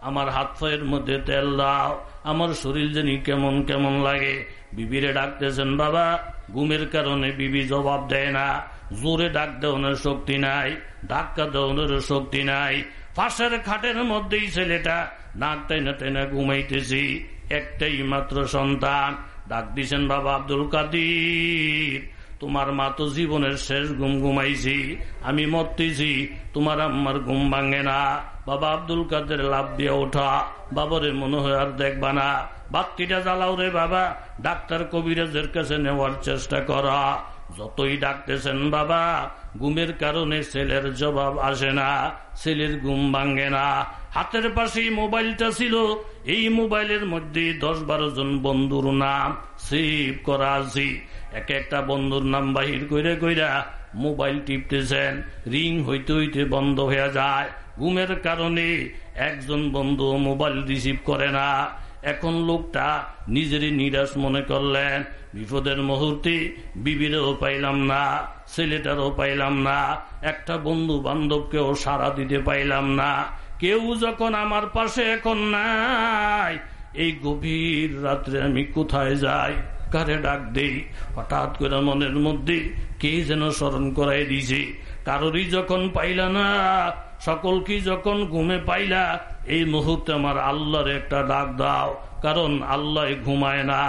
আমার হাত পায়ের মধ্যে তেল দাও, আমার শরীর জানি কেমন কেমন লাগে। বিবিরে ডাকতেছেন, বাবা, ঘুমের কারণে বিবি জবাব দেয় না। জোরে ডাক দেওয়ানোর শক্তি নাই, ধাক্কা দেওয়ানোর শক্তি নাই। পাশের খাটের মধ্যেই ছেলেটা, নাক টাইনা টাইনা ঘুমাইতেছি, একটাই মাত্র সন্তান। ডাক দিছেন, বাবা আব্দুল কাদির। তোমার মা তো জীবনের শেষ ঘুম ঘুমাইছি, আমি মরতেছি, তোমার আম্মার ঘুম ভাঙে না। বাবা আব্দুল কাদের লাভ দিয়ে ওঠা, বাবারে মনে হয় আর দেখবা না। বাত্তিটা জ্বালাও রে বাবা, ডাক্তার কবিরাজের কাছে নেওয়ার চেষ্টা করা। যতই ডাকতেছেন বাবা গুমের কারণে ছেলের জবাব আসে না, ছেলের ঘুম ভাঙ্গে না। হাতের পাশেই মোবাইলটা ছিল, এই মোবাইলের মধ্যে দশ বারো জন বন্ধুর নাম সেভ করা আছে। এক একটা বন্ধুর নাম বাহির করে কইরা মোবাইল টিপতেছেন, রিং হইতে হইতে বন্ধ হয়ে যায়। ঘুমের কারণে একজন বন্ধু মোবাইল রিসিভ করে না। এখন লোকটা নিজেরই নিরাশ মনে করলেন বিপদের মুহূর্তে বিবিরেও পাইলাম না, ছেলেটারও পাইলাম না, একটা বন্ধু বান্ধবকেও সারা দিতে পাইলাম না। কেউ যখন আমার পাশে এখন নাই, এই গভীর রাত্রে আমি কোথায় যাই? কারে ডাক দেই? হঠাৎ করে মনের মধ্যে কে যেন স্মরণ করাই দিছে। কারোরই যখন পাইলা না সকলকে যখন ঘুমে পাইলা, এই মুহূর্তে আমার আল্লাহর একটা ডাক দাও, কারণ আল্লাহ ঘুমায় না।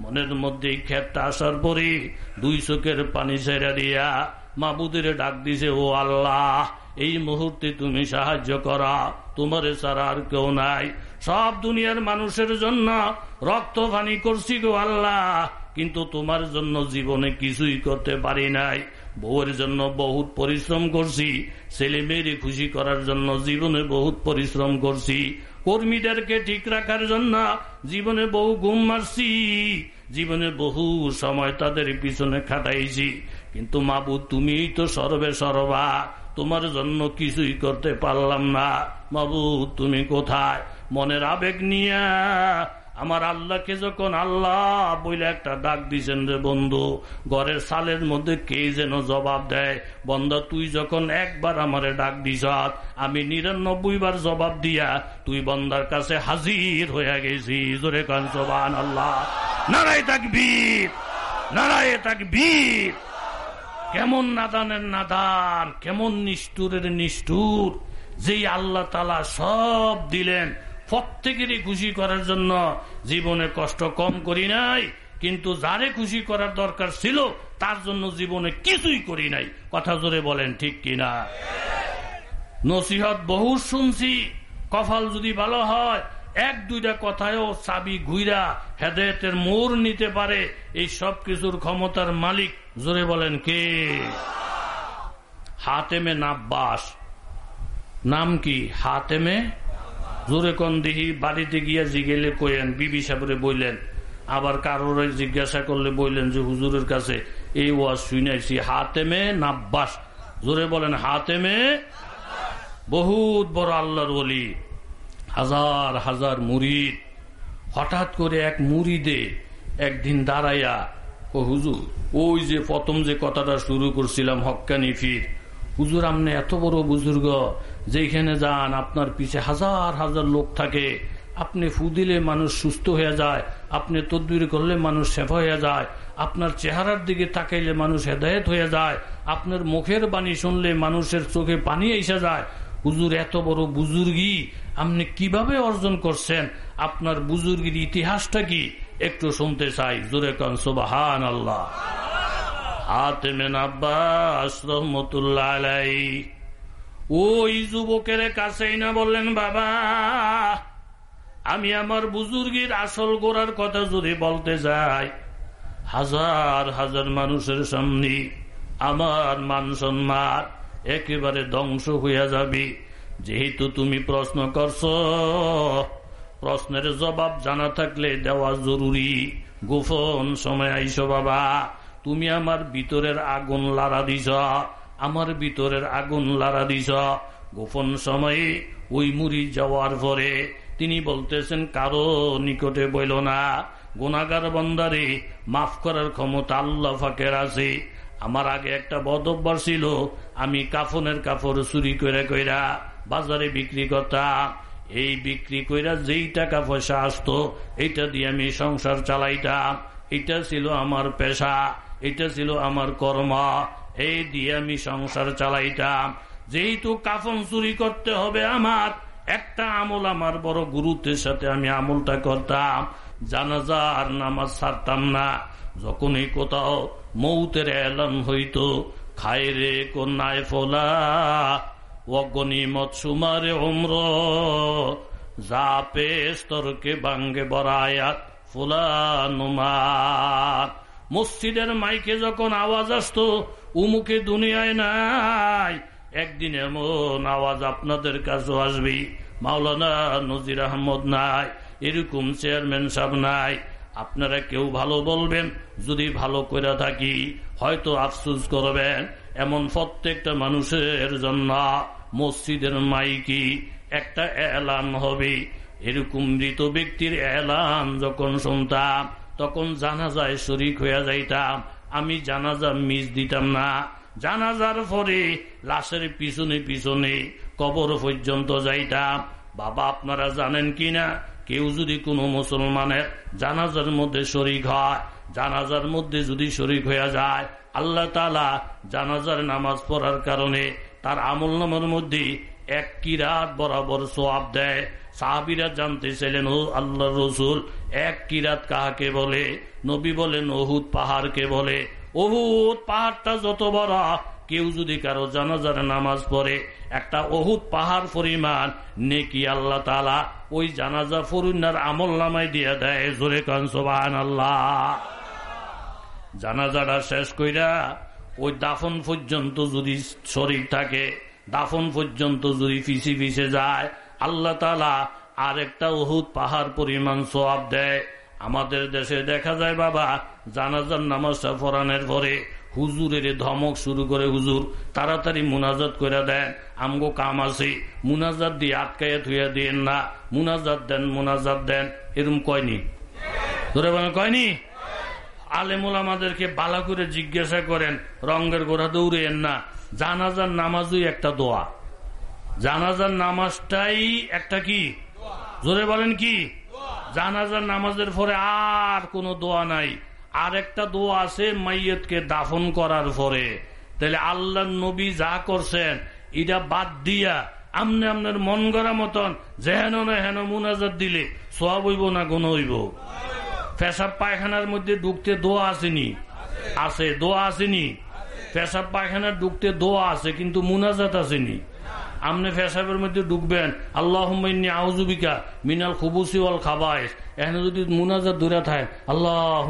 মনের মধ্যে ক্ষেতটা আসার পরে দুই চোখের পানি ছেড়ে দিয়া মাবুদের ডাক দিছে, ও আল্লাহ, এই মুহূর্তে তুমি সাহায্য করা। তোমার ছাড়া আর কেউ নাই। সব দুনিয়ার মানুষের জন্য রক্ত পানি করছি গো আল্লাহ। কিন্তু তোমার জন্য জীবনে কিছুই করতে পারি নাই। বউয়ের জন্য বহুত পরিশ্রম করছি। ছেলে মেয়েরে খুশি করার জন্য জীবনে বহুত পরিশ্রম করছি। কর্মীদেরকে ঠিক রাখার জন্য জীবনে বহু ঘুম মারছি। জীবনে বহু সময় তাদের পিছনে খাটাইছি। কিন্তু মাবু তুমি তো সর্বে সর্বা। তোমার জন্য কিছুই করতে পারলাম না। বাবু তুমি কোথায়? মনের আবেগ নিয়ে আমার আল্লাহকে যখন আল্লাহ বইলে একটা ডাক দিছেন রে বন্ধু, ঘরের সালের মধ্যে কে যেন জবাব দেয়, বন্ধা তুই যখন একবার আমারে ডাক দিস আমি নিরানব্বই বার জবাব দিয়া তুই বন্দার কাছে হাজির হয়ে গেছি। জোরে কান জবান আল্লাহ নারায় বীর নারায় বীর কেমন নাদানের নাদান, কেমন নিষ্ঠুরের নিষ্ঠুর, যেই আল্লাহ তালা সব দিলেন প্রত্যেকেরই খুশি করার জন্য জীবনে কষ্ট কম করি নাই, কিন্তু যারে খুশি করার দরকার ছিল, তার জন্য জীবনে কিছুই করি নাই। কথা জোরে বলেন, ঠিক কিনা? নসিহত বহু শুনছি কফাল যদি ভালো হয়, এক দুইটা কথায়ও চাবি ঘুইরা হেদায়তের মোর নিতে পারে, এই সব কিছুর ক্ষমতার মালিক, জোরে বলেন কে? হাতেমে নাব্বাস। নাম কি? হাতেমে জোরে কন দিহি, বাড়িতে গিয়া জিগেলে কইেন বিবি সাহেবরে বইলেন, আবার কারোর জিজ্ঞাসা করলে বললেন যে হুজুরের কাছে, এই ওয়াজ শুনেছি হাতেমে নাব্বাস। জোরে বলেন হাতে হাতেমে বহুত বড় আল্লাহর বলি হাজার হাজার মুরিদ। হঠাৎ করে এক মুরিদে একদিন দাঁড়াইয়া, ও হুজুর, ওই যে প্রথম যে কথাটা শুরু করছিলাম হক্কানি ফির হুজুর আপনি এত বড় বুজুর্গ যেখানে যান, আপনার পিছে হাজার হাজার লোক থাকে। আপনি ফু দিলে মানুষ সুস্থ হয়ে যায়, আপনি তদ্বির করলে মানুষ সেফা হয়ে যায়, আপনার চেহারার দিকে তাকাইলে মানুষ হেদায়ত হয়ে যায়, আপনার মুখের বাণী শুনলে মানুষের চোখে পানি এসে যায়। হুজুর এত বড় বুজুর্গি, আপনি কীভাবে অর্জন করছেন? আপনার বুজুর্গির ইতিহাসটা কি? একটু শুনতে চাই। জোরে কান সুবাহান আল্লাহ হাতেমেন আব্বাস রহমতুল্লাহ আলাই ওই যুবকের কাছেই না বললেন, বাবা, আমি আমার বুজুর্গির আসল গোড়ার কথা যদি বলতে যাই, হাজার হাজার মানুষের সামনে আমার মান সম্মান একেবারে ধ্বংস হইয়া যাবি। যেহেতু তুমি প্রশ্ন করছ, প্রশ্নের জবাব জানা থাকলে দেওয়া জরুরি। গোপন সময় আইস, বাবা। তুমি আমার ভিতরের আগুন লাড়া দিছ, আমার ভিতরের আগুন লাড়া দিছ। গোপন সময়ে ওই মুড়ি যাওয়ার পরে তিনি বলতেছেন, কারও নিকটে বইল না। গুণাগার বন্দারে মাফ করার ক্ষমতা আল্লাহ ফাঁকের আছে। আমার আগে একটা বদব্বার ছিল, আমি কাফনের কাপড় চুরি করে কইরা বাজারে বিক্রি করতাম। এই বিক্রি কইরা যেই টাকা পয়সা আসতো, এইটা দিয়ে আমি সংসার চালাইতাম। এটা ছিল আমার পেশা। এটা ছিল আমার কর্ম। এই দিয়ে আমি সংসার চালাইতাম। যেহেতু কাফন চুরি করতে হবে আমার, একটা আমল আমার বড় গুরুত্বের সাথে আমি আমলটা করতাম। জানাজা আর নামাজ ছাড়তাম না। যখনই কোথাও মৌতের এলান হইত, খায় রে কন্যায় ফোলা অগনিমত সুমারে উমর যা পেশ তরকে বাঙ্গে বরায়াত ফুলানুমার মসজিদের মাইকে যখন আওয়াজ আসতো, উমুকে দুনিয়ায় নাই। একদিন এমন আওয়াজ আপনাদের কাছেও আসবি। মাওলানা নজির আহমদ নাই, এরকম চেয়ারম্যান সাহেব নাই। আপনারা কেউ ভালো বলবেন, যদি ভালো করে থাকি, হয়তো আফসুস করবেন। এমন প্রত্যেকটা মানুষের জন্য মসজিদের মাইকি একটা এলান হবে। এরকম মৃত ব্যক্তির এলান যখন শুনতাম তখন জানাজায় শরিক হইয়া যাইতাম। আমি জানাজা মিস দিতাম না। জানাজার পরে লাশের পিছনে পিছনে কবর পর্যন্ত যাইতাম। বাবা, আপনারা জানেন কিনা? কেউ যদি কোনো মুসলমানের জানাজার মধ্যে শরিক হয়, জানাজার মধ্যে যদি শরিক হইয়া যায়, আল্লাহ তালা জানাজার নামাজ পড়ার কারণে তার আমল নামের মধ্যে এক কিরাত বরাবর সোয়াব দেয়। সাহাবিরা জানতে চাইলেন, ও আল্লাহ রসুল এক কিরাত কাহাকে বলে? নবী বলেন, অহুদ পাহাড়কে বলে। অহুদ পাহাড়টা যত বড়, কেউ যদি কারও জানাজার নামাজ পড়ে, একটা অহুদ পাহাড় পরিমাণ, নেকি আল্লাহ তালা ওই জানাজা ফরুন্নার আমল নামায় দিয়ে দেয়, জোরে কান আল্লাহ জানাজাটা শেষ কইরা ওই দাফন পর্যন্ত যদি শরীর থাকে, দাফন পর্যন্ত যদি ফিসি ফিসে যায়, আল্লাহ তালা আর একটা ওহুদ পাহাড় পরিমাণ সোয়াব দেয়। আমাদের দেশে দেখা যায়, বাবা, জানাজার নামাজটা ফরানের পরে হুজুরের ধমক শুরু করে হুজুর। তাড়াতাড়ি মুনাজাত করে দেন। আমগো কাম আছে। মুনাজাত দিয়ে আটকাইয়া থুইয়া দিয়েন না। মুনাজাত দেন মুনাজাত দেন। এরম কয়নি ধরে বলেন কয়নি আলেমুল আমাদেরকে বালা করে জিজ্ঞাসা করেন রঙ্গের গোড়া দৌড়েন না। জানাজার নামাজই একটা দোয়া। জানাজার নামাজটাই একটা কি? জোরে বলেন কি? জানাজার নামাজের পরে আর কোনো দোয়া নাই। আর একটা দোয়া আছে মাইয়তকে দাফন করার পরে। তাহলে আল্লাহ নবী যা করছেন, এটা বাদ দিয়া আমনে আপনার মন গড়া মতন যেহেন না হেন মুনাজাত দিলে সব হইব না গুণ হইব? পেশাব পায়খানার মধ্যে ঢুকতে দোয়া আসেনি? আছে। দোয়া আসেনি? পেশাব পায়খানার ঢুকতে দোয়া আছে, কিন্তু মুনাজাত আসেনি। আপনি ফেসাবের মধ্যে ঢুকবেন আল্লাহ আউজুবিকা মিনাল খুবুসি ওয়াল খাবাইস। এখানে যদি মুনাজাত দূরে থাকে আল্লাহ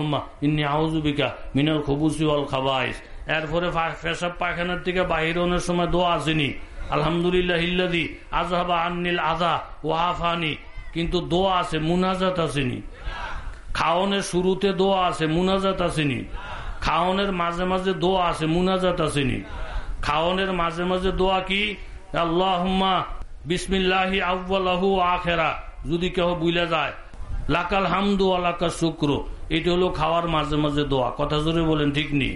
ইন্নি আউজুবিকা মিনাল খুবুসি ওয়াল খাবাইস। এরপরে ফেসাব পায়খানার থেকে বাহির বাহিরনের সময় দোয়া আসেনি। আলহামদুলিল্লাহ ইল্লাদি আজহাবা আন্নিল আজা ওয়াহাফানি কিন্তু দোয়া আছে, মুনাজাত আসেনি। খাওয়ানোর শুরুতে দোয়া আছে, মুনাজাত আসেনি। খাওয়ানোর মাঝে মাঝে দোয়া আছে, মুনাজাত আসেনি। খাওয়ানোর মাঝে মাঝে দোয়া কি? আল্লাহম্মা বিসমিল্লাহি আউ্লাহু আখেরা। যদি কেউ বুঝলে যায়, লাকাল হামদু আলাকা শুক্র। এটি হলো খাওয়ার মাঝে মাঝে দোয়া। কথা জোরে বলেন, ঠিক নি?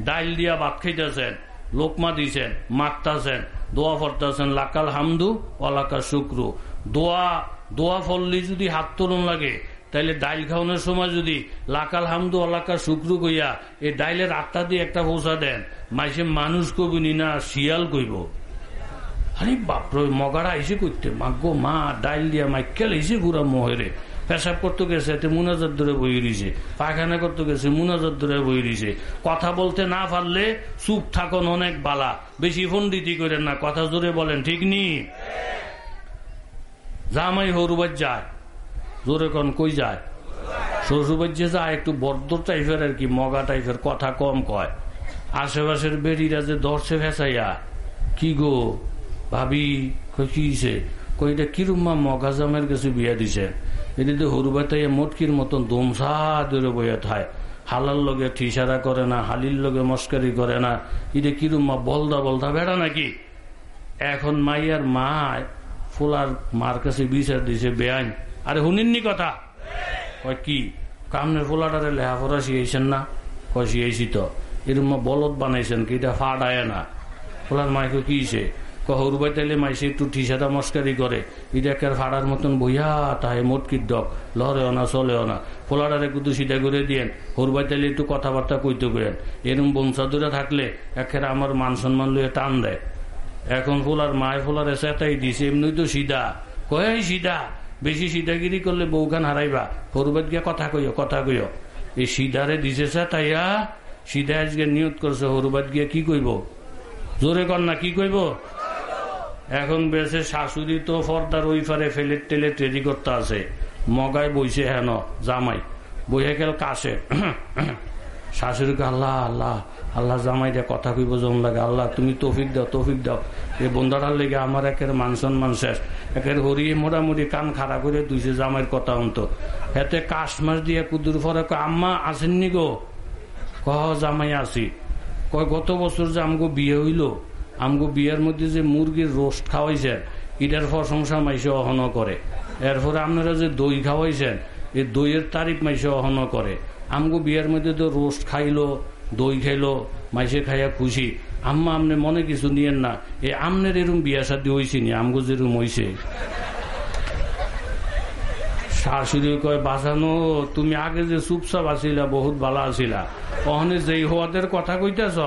ডাইল দিয়া ভাত খাইতেছেন, লোকমা দিছেন, মাখতাছেন, দোয়া ফরতেছেন, লাকাল হামদু আলাকা শুক্র। দোয়া দোয়া ফললি যদি হাত তোলন লাগে, তাইলে ডাইল খাওয়ানোর সময় যদি লাকাল হামদু আলাকা শুক্রু কইয়া, এই ডাইলের আত্মা দিয়ে একটা পৌঁছা দেন, মাইসে মানুষ কবিনি না শিয়াল কইব। আরে বাপর, মগাড়া এসে করতে মাগ্য মা, ডাইল দিয়া মাইকেল এসে ঘুরা মহেরে। পেশাব করতে গেছে, এতে মুনাজার ধরে বই রয়েছে পায়খানা করতে গেছে মুনাজার ধরে বই রয়েছে কথা বলতে না পারলে চুপ থাকুন অনেক বালা। বেশি ফোন ফন্ডিতি করেন না, কথা জোরে বলেন, ঠিক নি? জামাই হরুবাজ যায়। জোরে কন, কই যায়? শ্বশুরবাজ্যে যায়, একটু বদ্ধ টাইপের আর কি, মগা টাইপের কথা কম কয়। আশেপাশের বেরিরা যে দর্শে ফেসাইয়া, কি গো ভাবি কিছে কইটা কিরুম্মা মগাজামের কাছে বিয়া দিছে। এটি তো হরুবাতাইয়া মটকির মতন দমসা ধরে বইয়া থায় হালার লগে ঠিসারা করে না হালির লগে মস্কারি করে না। এটা কিরুম্মা বলদা বলদা বেড়া নাকি? এখন মাইয়ার মায় ফুলার মার কাছে বিচার দিছে বেআইন আরে শুনিননি কথা? কয় কি? কামনে ফুলাটারে লেহাপড়া শিখাইছেন না? কয় শিখাইছি তো। এরম বলদ বানাইছেন কি? এটা ফাটায় না। ফুলার মাইকে কিছে হরুবাই তাইলে মাইসে একটু ঠিসাটা মস্কারি করে। ইটাকের ফাড়ার মতন বইয়া তাহে মোটকির ডক লহরেও না চলেও না ফোলাটারে একটু সিধা করে দিয়েন। হরুবাই তাইলে একটু কথাবার্তা কইতে করেন এরম বংশাদুরে থাকলে একের আমার মান সম্মান লইয়ে টান দেয়। এখন ফোলার মায় ফোলারে সেটাই দিছে এমনি তো সিধা। কয় সিধা? বেশি সিধাগিরি করলে বউখান হারাইবা। হরুবাই গিয়া কথা কইও কথা কইও। এই সিধারে দিছে সেটাইয়া সিধা আজকে নিয়োগ করছে হরুবাদ গিয়া কি কইব? জোরে কর না, কি কইব? এখন বেছে শাশুড়ি তো ফর্দার ওই ফারে ফেলে টেলে টেরি করতে আছে। মগায় বইছে হেন, জামাই। বইয়ে গেল কাশে শাশুড়িকে আল্লাহ আল্লাহ আল্লাহ জামাই দিয়ে কথা কইব জম লাগে। আল্লাহ, তুমি তৌফিক দাও তৌফিক দাও। এই বন্ধাটার লেগে আমার একের মান সম্মান শেষ। একের হরিয়ে মোটামুটি কান খাড়া করে দুইছে জামাইয়ের কথা অন্ত। এতে কাশ মাস দিয়ে কুদুর ফরে আম্মা, আসেননি গো? কহ, জামাই, আসি। কয়, গত বছর যে আমগো বিয়ে হইল আমগো বিয়ের মধ্যে যে মুরগির রোস্ট খাওয়াইছেন, এটার প্রশংসা মাইসে অহন করে। এরপরে আপনারা যে দই খাওয়াইছেন, এই দইয়ের তারিফ মাইসে অহন করে। আমগো বিয়ের মধ্যে তো রোস্ট খাইলো, দই খাইলো, মাইসে খাইয়া খুশি। আম্মা আমনে মনে কিছু নিয়েন না এই আমনের এরম বিয়া সাদি হয়েছি নি, আমগো যেরম হয়েছে শাশুড়ি কয়, বাঁচানো, তুমি আগে যে চুপচাপ আসিলা, বহুত ভালো আসিলা ওখানে যেই হওয়াদের কথা কইতেছ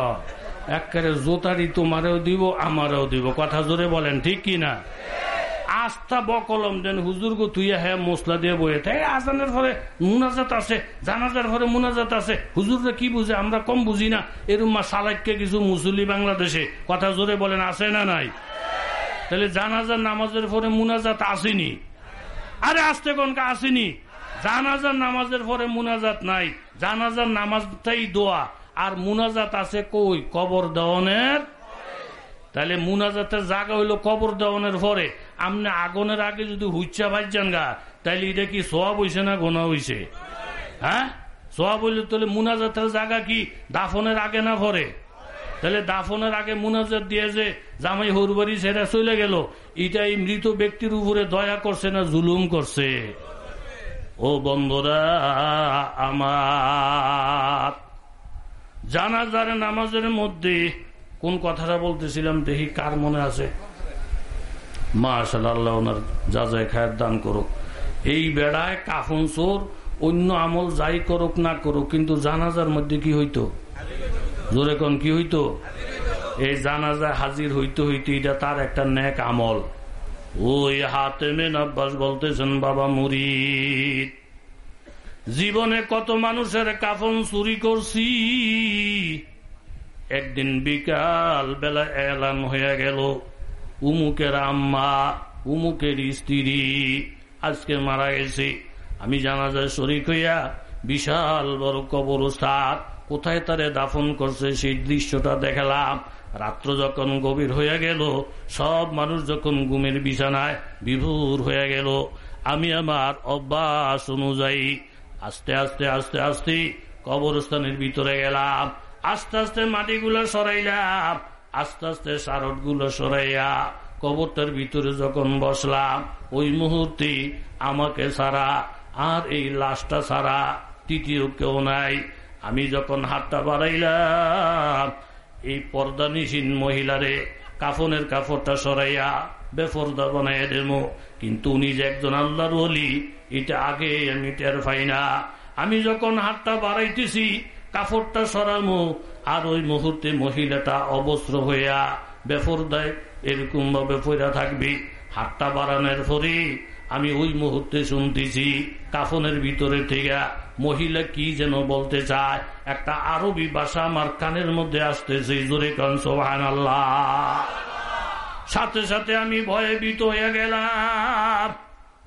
একেবারে জোতারি তোমারেও দিব, আমারও দিব। কথা জোরে বলেন, ঠিক কি না? আস্থা বকলম দেন হুজুর গো তুই হ্যাঁ মশলা দিয়ে বয়ে থাকে। আজানের পরে মুনাজাত আছে, জানাজার পরে মুনাজাত আছে। হুজুররা কি বুঝে? আমরা কম বুঝি না। এরম মা সালাইকে কিছু মুসলি বাংলাদেশে। কথা জোরে বলেন, আছে না নাই? তাহলে জানাজার নামাজের পরে মুনাজাত আসেনি। আরে আসতে কোনকা আসেনি? জানাজার নামাজের পরে মুনাজাত নাই। জানাজার নামাজটাই দোয়া। আর মুনাজাত আছে কই? কবর দেওয়ানের তাহলে মুনাজাতের জায়গা হইল কবর দেওয়ানের পরে। আপনি আগুনের আগে যদি হুচ্চা ভাইজান গা তাহলে এটা কি সোয়াব হইছে না গোনা হইছে? হ্যাঁ? সোয়াব হইলে তাহলে মুনাজাতের জায়গা কি? দাফনের আগে না পরে? তাহলে দাফনের আগে মুনাজাত দিয়ে যে জামাই হরবারি ছেড়ে চলে গেল এটা এই মৃত ব্যক্তির উপরে দয়া করছে না জুলুম করছে? ও বন্ধুরা, আমার জানাজার নামাজের মধ্যে কোন কথাটা বলতেছিলাম দেখি কার মনে আছে? মা আল্লাহ ওনার যা যায় খায়ের দান করুক। এই বেড়ায় কাফন চোর, অন্য আমল যাই করুক না করুক, কিন্তু জানাজার মধ্যে কি হইতো? জোরে কন, কি হইতো? এই জানাজা হাজির হইতে হইতে এটা তার একটা ন্যাক আমল। ওই হাতে মেন আব্বাস বলতেছেন, বাবা মুরিদ। জীবনে কত মানুষের কাফন চুরি করছি। একদিন বিকাল বেলা এলান হয়ে গেল, উমুকের আম্মা, উমুকের স্ত্রী আজকে মারা গেছে। আমি জানা যায় শরিক হইয়া বিশাল বড় কবরস্থান, কোথায় তারে দাফন করছে সেই দৃশ্যটা দেখালাম। রাত্র যখন গভীর হয়ে গেল, সব মানুষ যখন ঘুমের বিছানায় বিভুর হয়ে গেল। আমি আমার অভ্যাস অনুযায়ী আস্তে আস্তে আস্তে আস্তে কবরস্থানের ভিতরে গেলাম। আস্তে আস্তে মাটিগুলো সরাইলাম। আস্তে আস্তে সারটগুলো সরাইয়া কবরটার ভিতরে যখন বসলাম, ওই মুহূর্তে আমাকে সারা আর এই লাশটা সারা তৃতীয় কেউ নাই। আমি যখন হাতটা বাড়াইলাম, এই পর্দা নিশীন মহিলারে কাফনের কাপড়টা সরাইয়া বেফর্দা বানাই দেবো। কিন্তু উনি যে একজন আল্লাহর বলি এটা আগে আমি টের পাই না। আমি যখন হাতটা বাড়াইতেছি কাপড়টা সরামো, আর ওই মুহূর্তে মহিলাটা অবস্ত্র হইয়া বেফরদায় এরকম ভাবে পয়রা থাকবি। হাতটা বাড়ানোর পরে আমি ওই মুহূর্তে শুনতেছি, কাফনের ভিতরে থেকে মহিলা কি যেন বলতে চায়। একটা আরবি ভাষা আমার কানের মধ্যে আসতেছে, জোরে কান সোহান আল্লাহ সাথে সাথে আমি ভয়ে ভীত হয়ে গেলাম।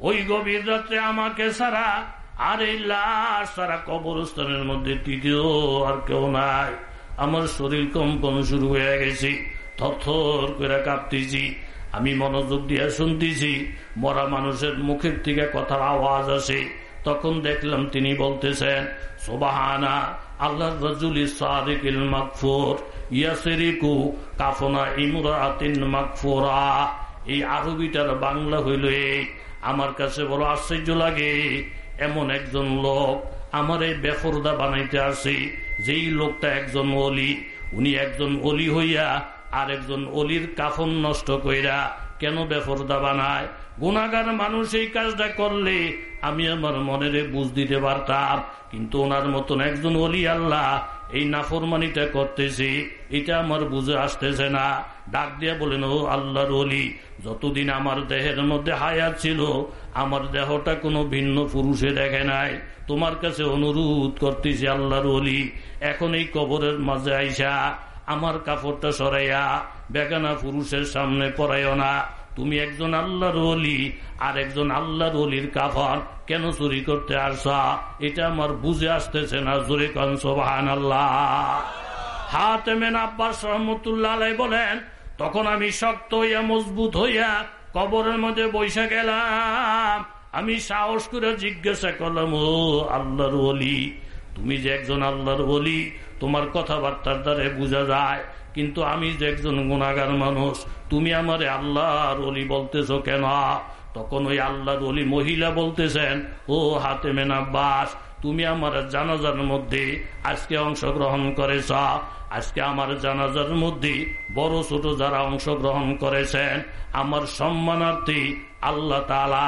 ওই গভীর রাত্রে আমাকে সারা আর এই লাশ, সারা কবরস্থানের মধ্যে তৃতীয় আর কেউ নাই। আমার শরীর কম্পন শুরু হয়ে গেছে। থর করে কাঁপতেছি। আমি মনোযোগ দিয়ে শুনতেছি। মরা মানুষের মুখের থেকে কথার আওয়াজ আসে। তখন দেখলাম তিনি বলতেছেন সোবাহানা আল্লাহ রজুল সাদিকিল মাকফুর ইয়াসেরিকু কাফনা ইমরাতিন মাকফুরা এই আরবিটার বাংলা হইল এই। আমার কাছে বড় আশ্চর্য লাগে, এমন একজন লোক আমার এই বেফরদা বানাইতে আসে, যেই লোকটা একজন অলি। উনি একজন অলি হইয়া আর একজন অলির কাফন নষ্ট কইরা কেন বেফরদা বানায়? গুণাগার মানুষ এই কাজটা করলে আমি আমার মনের বুঝ দিতে পারতাম, কিন্তু ওনার মতন একজন অলি আল্লাহ এই নাফরমানিটা করতেছি, এটা আমার বুঝে আসতেছে না। ডাক দিয়ে বলেন, ও আল্লাহর অলি যতদিন আমার দেহের মধ্যে হায়াত ছিল, আমার দেহটা কোনো ভিন্ন পুরুষে দেখে নাই। তোমার কাছে অনুরোধ করতেছি আল্লাহর অলি এখন এই কবরের মাঝে আইসা আমার কাপড়টা সরাইয়া বেগানা পুরুষের সামনে পড়াইও না। তুমি একজন আল্লাহর অলি আর একজন আল্লাহর অলির কাফন কেন চুরি করতে আসা? এটা আমার বুঝে আসতেছে না, জোরে কনসবাহান আল্লাহ হাতে মেন আব্বাস রহমতুল্লাহ বলেন, তখন আমি শক্ত হইয়া, মজবুত হইয়া কবরের মধ্যে বৈশা গেলাম। আমি সাহস করে জিজ্ঞাসা করলাম, ও আল্লাহর অলি তুমি যে একজন আল্লাহর অলি তোমার কথাবার্তার দ্বারে বোঝা যায় কিন্তু আমি যে একজন গুণাগার মানুষ, তুমি আমার আল্লাহর অলি বলতেছ কেন? তখন ওই আল্লাহর অলি মহিলা বলতেছেন, ও হাতে মেনা বাস তুমি আমার জানাজার মধ্যে আজকে অংশগ্রহণ করেছ। আজকে আমার জানাজার মধ্যে বড় ছোট যারা অংশগ্রহণ করেছেন, আমার সম্মানার্থী আল্লাহ তালা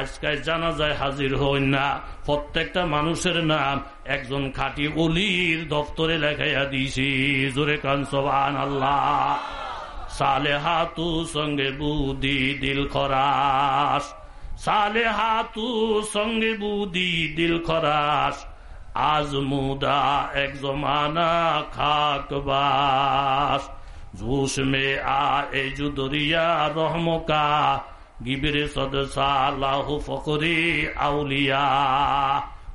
আজকে জানা যায় হাজির হই না। প্রত্যেকটা মানুষের নাম একজন খাটি অলির দপ্তরে লেখাইয়া দিছি, জোরে কানসবান আল্লাহ সালে হাতু সঙ্গে বুদি দিল খরাস। সালে হাতু সঙ্গে বুদি দিল খরাস। আজ মুদা এক জমানা খাক বাস। জুস মে আ এ জুদরিয়া রহমকা, গিবিরে সদসালাহ ফকরি আউলিয়া।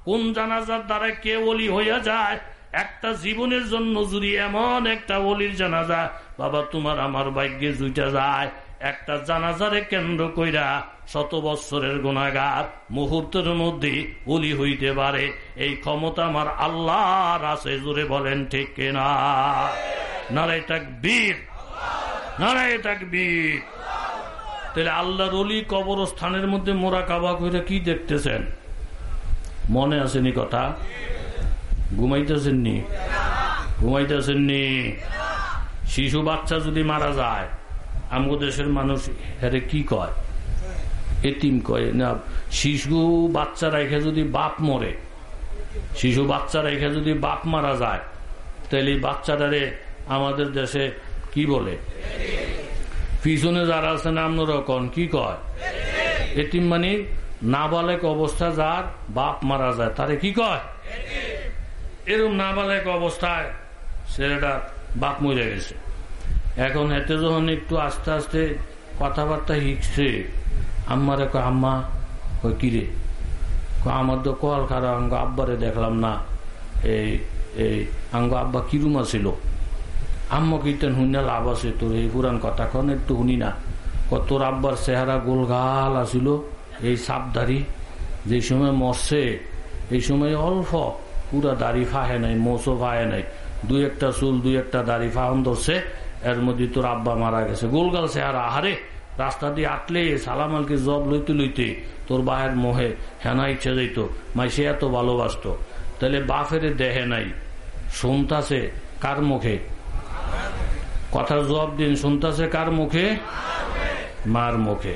কোন জানাজার দ্বারা কে ওলি হইয়া যায়? একটা জীবনের জন্য জুড়ি এমন একটা অলির জানাজা, বাবা তোমার আমার ভাগ্যে জুইটা যায়। একটা জানাজারে কেন্দ্র কইরা শত বৎসরের গুণাগার মুহূর্তের মধ্যে ওলি হইতে পারে। এই ক্ষমতা আমার আল্লাহর আছে জুড়ে বলেন ঠিক কিনা? নারায় তাক বীর নারায় তাক বীর তাহলে আল্লাহর অলি কবরস্থানের মধ্যে মোরা কাবা কইরা কি দেখতেছেন? মনে আসেনি কথা? ঘুমাইতেছেননি ঘুমাইতেছেননি শিশু বাচ্চা যদি মারা যায় আমাদের দেশের মানুষ হেরে কি কয়? এতিম কয়। না, শিশু বাচ্চা রেখে যদি বাপ মরে, শিশু বাচ্চা রেখে যদি বাপ মারা যায়, তাহলে বাচ্চাটারে আমাদের দেশে কি বলে? পিছনে যারা আছেন আপনারা কন, কি কয়? এটিম মানে নাবালেক অবস্থা যার বাপ মারা যায়, তারে কি কয়? এরকম নাবালেক অবস্থায় ছেলেটা বাপ মরে গেছে। এখন এতে যখন একটু আস্তে আস্তে কথাবার্তা শিখছে আম্মারে কয়, আম্মা, কয় কিরে আমার তো কল খারাপ, আঙ্গ আব্বারে দেখলাম না। এই এই, আঙ্গ আব্বা কিরুম ছিল আম্মা কীর্তন শুনে লাভ আছে, তোর এই পুরান কথা কন, একটু শুনি না। তোর আব্বার চেহারা গোলগাল আসিল এই সাপদারি যে সময় মরছে, এই সময় অল্প, পুরা দাড়ি ফাহে নাই মোসো ফাহে নাই। দুই একটা চুল, দুই একটা দাড়ি ফাহন ধরছে, এর মধ্যে তোর আব্বা মারা গেছে। গোলগাল চেহারা আহারে, রাস্তা দিয়ে আটলে সালামালকে জব লইতে লইতে তোর বাহের মোহে হেনা ইচ্ছা যাইতো, মাই সে এত ভালোবাসত। তাহলে বাফের দেহে নাই, শুনতাছে কার মুখে? কথার জবাব দিন, শুনতাছে কার মুখে? মার মুখে।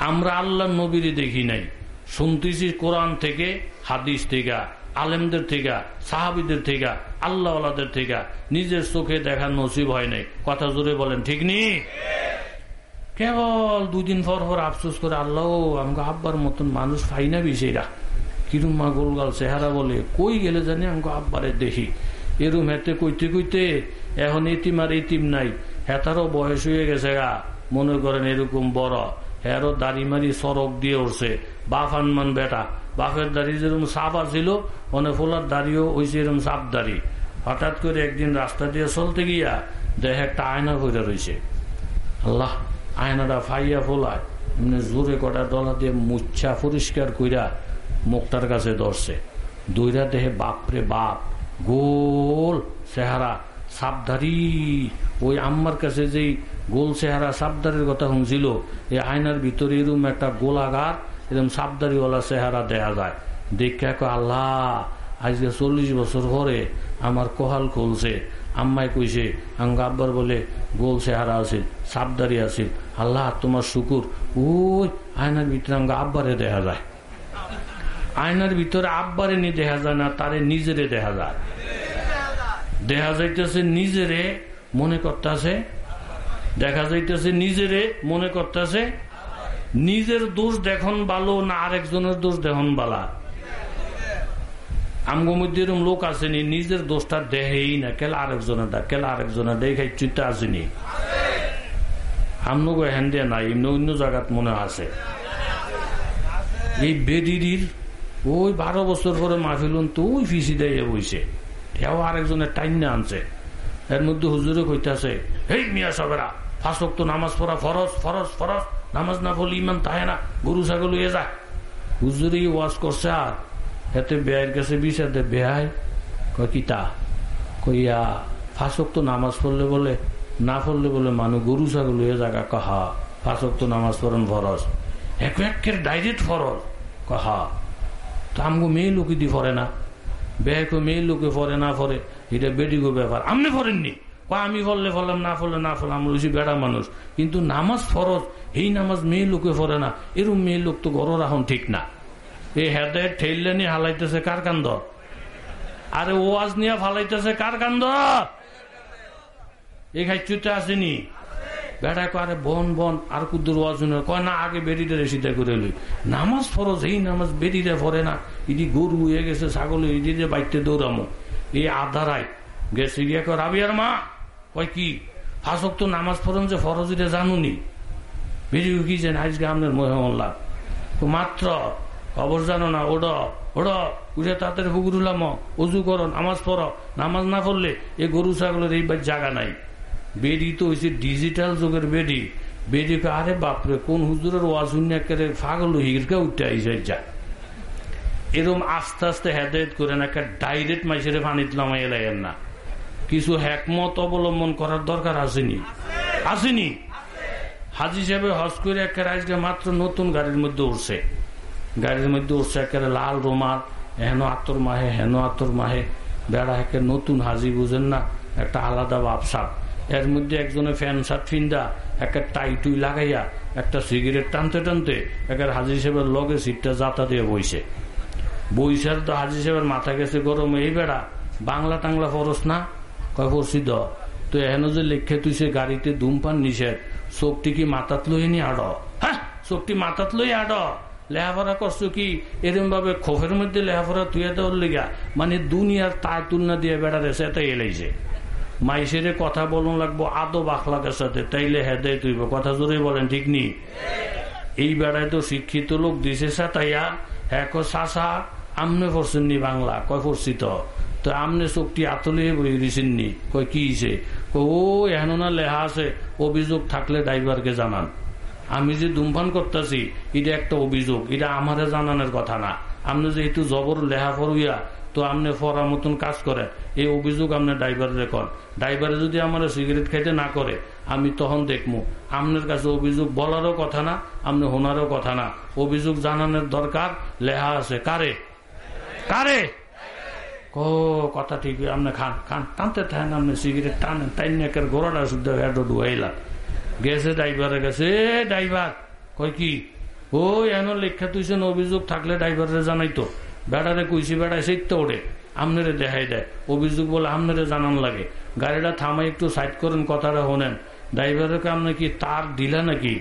আমরা আল্লাহ নবীরে দেখি নাই। শুনতেছি কোরআন থেকে, হাদিস থেকে, আলেমদের থেকে, সাহাবিদের থেকে আল্লাহদের থেকে। নিজের চোখে দেখা নসিব হয় নাই। কথা জোরে বলেন, ঠিক নি? কেবল দুদিন পর পর আফসোস করে, আল্লাহ আমাকে আব্বার মতন মানুষ পাই না বিষয়রা কিরম গোলগাল চেহারা বলে, কই গেলে জানি আমাকে আব্বারে দেখি। এরম হেতে কইতে কইতে এখন এতিম আর এতিম নাই। হেতারও বয়স হয়ে গেছে গা। মনে করেন এরকম বড়। হেরও দাড়ি মারি সড়ক দিয়ে উঠছে। বাপ আনমান বেটা। বাপের দাড়ি যেরকম সাপ আছিল অনেক ফোলার দাড়িও হয়েছে এরকম সাপ দাড়ি। হঠাৎ করে একদিন রাস্তা দিয়ে চলতে গিয়া দেহে একটা আয়না করে রয়েছে আল্লাহ, আয়নাটা ফাইয়া ফোলায়। এমনি জোরে কটা ডলা দিয়ে মুচ্ছা পরিষ্কার কইরা মুখটার কাছে ধরছে। দুইরা দেহে বাপরে বাপ, গোল চেহারা সাবধারি ওই আম্মার কাছে যেই গোল চেহারা সাবধারের কথা শুনছিল। এই আয়নার ভিতরে এরকম একটা গোলাগার এরকম সাবদারিওয়ালা চেহারা দেয়া যায়। দেখে আল্লাহ, আজকে চল্লিশ বছর পরে আমার কহাল খুলছে। আম্মাই কইছে, আঙ্গ আব্বার বলে গোল চেহারা আছে, সাবদারি আছে। আল্লাহ, তোমার শুকুর। ওই আয়নার ভিতরে আঙ্গ আব্বারে দেখা যায়। আয়নার ভিতরে আব্বারে নিয়ে দেখা যায় না, তারে নিজেরে দেখা যায়। দেখা যাইতেছে নিজেরে, মনে করতেছে দেখা যাইতেছে, নিজেরে মনে করতেছে, নিজের দোষ দেখুন ভালো না আরেকজনের দোষ দেখুন বালা আমগো মধ্যে লোক আসেনি নিজের দোষটা দেহেই না, কেলা আরেকজনের দা, কেলা আরেকজনের দেখাই চিন্তা আসেনি আমনগো হ্যান দিয়ে নাই, এমনি অন্য জায়গাত মনে আছে। এই বেডির ওই বারো বছর পরে মাহফিলুন তো ওই ফিসি দিয়ে বইছে। এও আরেকজনের টাইম না আনছে। এর মধ্যে হুজুরে কইতাছে, হেই মিয়া সবেরা ফাঁসক তো নামাজ পড়া ফরজ ফরজ ফরজ। নামাজ না পড়লে ইমান তাহে না, গরু, ছাগল হয়ে যায়। হুজুরে ওয়াজ করছে আর, এতে বেয়ের কাছে বিচার দে বেহাই কয় কিতা কইয়া ফাঁসক তো নামাজ পড়লে বলে, না পড়লে বলে মানুষ গরু, ছাগল হয়ে জায়গা কহা ফাঁসক তো নামাজ পড়েন ফরজ। এক একের ডাইরেক্ট ফরজ। কহা তো আমগো মেয়ে লোকে দি ফরে না। বেহাকে মেয়ে লোকে ফরে না ফরে এটা বেডিগো ব্যাপার। আমনি ফরেননি আমি ফললে ফললাম না ফলে না ফললাম বলছি বেড়া মানুষ। কিন্তু নামাজ ফরজ, এই নামাজ মেয়ে লোকে ফরে না। এরম মেয়ে লোক তো গড় রাখন ঠিক না। এই হেদায় ঠেললে নিয়ে হালাইতেছে কার কান্দ? আরে ওয়াজ নিয়ে ফালাইতেছে কার কান্দ? এই খাইচুতে আসেনি। বেড়া করে বন বন, আর কুদ্দুর ওয়াজ কয়, না, আগে বেরিতে সিদ্ধা করে লই। নামাজ ফরজ, এই নামাজ বেরিতে ফরে না। ইদি গরু হয়ে গেছে, ছাগল যে বাইতে দৌড়ামো। এই আধারায় গেছে গিয়া রাবিয়ার মা কয় কি ফাঁসক তো নামাজ ফরন যে ফরজ এটা জানুনি বেরিয়ে কি যেন আজকে আপনার মহমল্লা তো মাত্র খবর জানো না, ওড ওড, উঠে তাড়াতাড়ি হুগুরুলাম উজু করো, নামাজ পড়ো। নামাজ না পড়লে এই গরু ছাগলের এই জায়গা নাই। বেডি তো হয়েছে ডিজিটাল যুগের বেডি। বেডি আরে বাপরে, কোন হুজুরের ওয়াজ করে ফাগল হিরকা উঠতে আইসে যা এরম আস্তে আস্তে হেদায়ত করে না একটা ডাইরেক্ট মাইসেরে পানিত এলাইয়েন না। কিছু হ্যাকমত অবলম্বন করার দরকার আসেনি। আসেনি? হাজি সাহেব হজ করে একের আজকে মাত্র নতুন গাড়ির মধ্যে উঠছে। গাড়ির মধ্যে উঠছে একেবারে লাল রোমাল, হেন আতর মাহে, হেন আতর মাহে। বেড়া একে নতুন হাজি বুঝেন না, একটা আলাদা বাপসাপ। এর মধ্যে একজনে ফ্যান শার্ট ফিন্দা একটা টাই টুই লাগাইয়া একটা সিগারেট টানতে টানতে একের হাজি সাহেবের লগে সিটটা যাতা দিয়ে বইছে। বইসার তো হাজি সাহেবের মাথা গেছে গরম, এই বেড়া বাংলা টাংলা ফরস না? কয় পড়ছি তো এহেন যে লেখে তুই সে গাড়িতে ধূমপান নিষেধ চোখটি কি মাথাত লই নি আড? হ্যাঁ চোখটি মাথাত লই আড। লেহাফারা করছ কি? এরম ভাবে খোফের মধ্যে লেহাফারা তুই দেওয়ার লিগা মানে দুনিয়ার তাই তুলনা দিয়ে বেড়ারে সেটা এলাইছে। মাইসেরে কথা বলুন লাগবো আদো বাখলাকের সাথে তাইলে হেদায় তুইব, কথা জোরে বলেন, ঠিক নি? এই বেড়ায় তো শিক্ষিত লোক দিছে সাতাইয়া হ্যাঁ চাষা আমনে পড়ছেন নি বাংলা? কয় তো। তো আমনে চোখটি আতলে বই নি কয়, কি ও, এহেন না লেহা আছে, অভিযোগ থাকলে ড্রাইভারকে জানান। আমি যে ধূমপান করতেছি, এটা একটা অভিযোগ, এটা আমারে জানানোর কথা না। আপনি যেহেতু জবর লেহা ফরুইয়া তো আপনি ফরা মতন কাজ করে। এই অভিযোগ আপনি ড্রাইভারের রেকর্ড ড্রাইভারে যদি আমার সিগারেট খাইতে না করে, আমি তখন দেখব আপনার কাছে অভিযোগ বলারও কথা না আপনি হোনারও কথা না। অভিযোগ জানানোর দরকার লেহা আছে। কারে? কারে? ও কথা ঠিক আপনি খান খান। টানতে থাকেন আপনি সিগারেট টানেন। টাইন একের গোড়াটা শুদ্ধ হেঁটো ডুয়াইলা গেছে ড্রাইভারে, গেছে ড্রাইভার কয় কি? ও, এন লেখা তুইছেন অভিযোগ থাকলে ড্রাইভারে জানাইতো। বেড়ারে কইছি বেড়ায় সেইতে ওড়ে, আমনেরে দেখাই দেয় অভিযোগ বলে আমনেরে জানান লাগে। গাড়িটা থামাই একটু সাইড করেন, কথাটা শোনেন ড্রাইভারকে আপনি কি তার দিলা নাকি?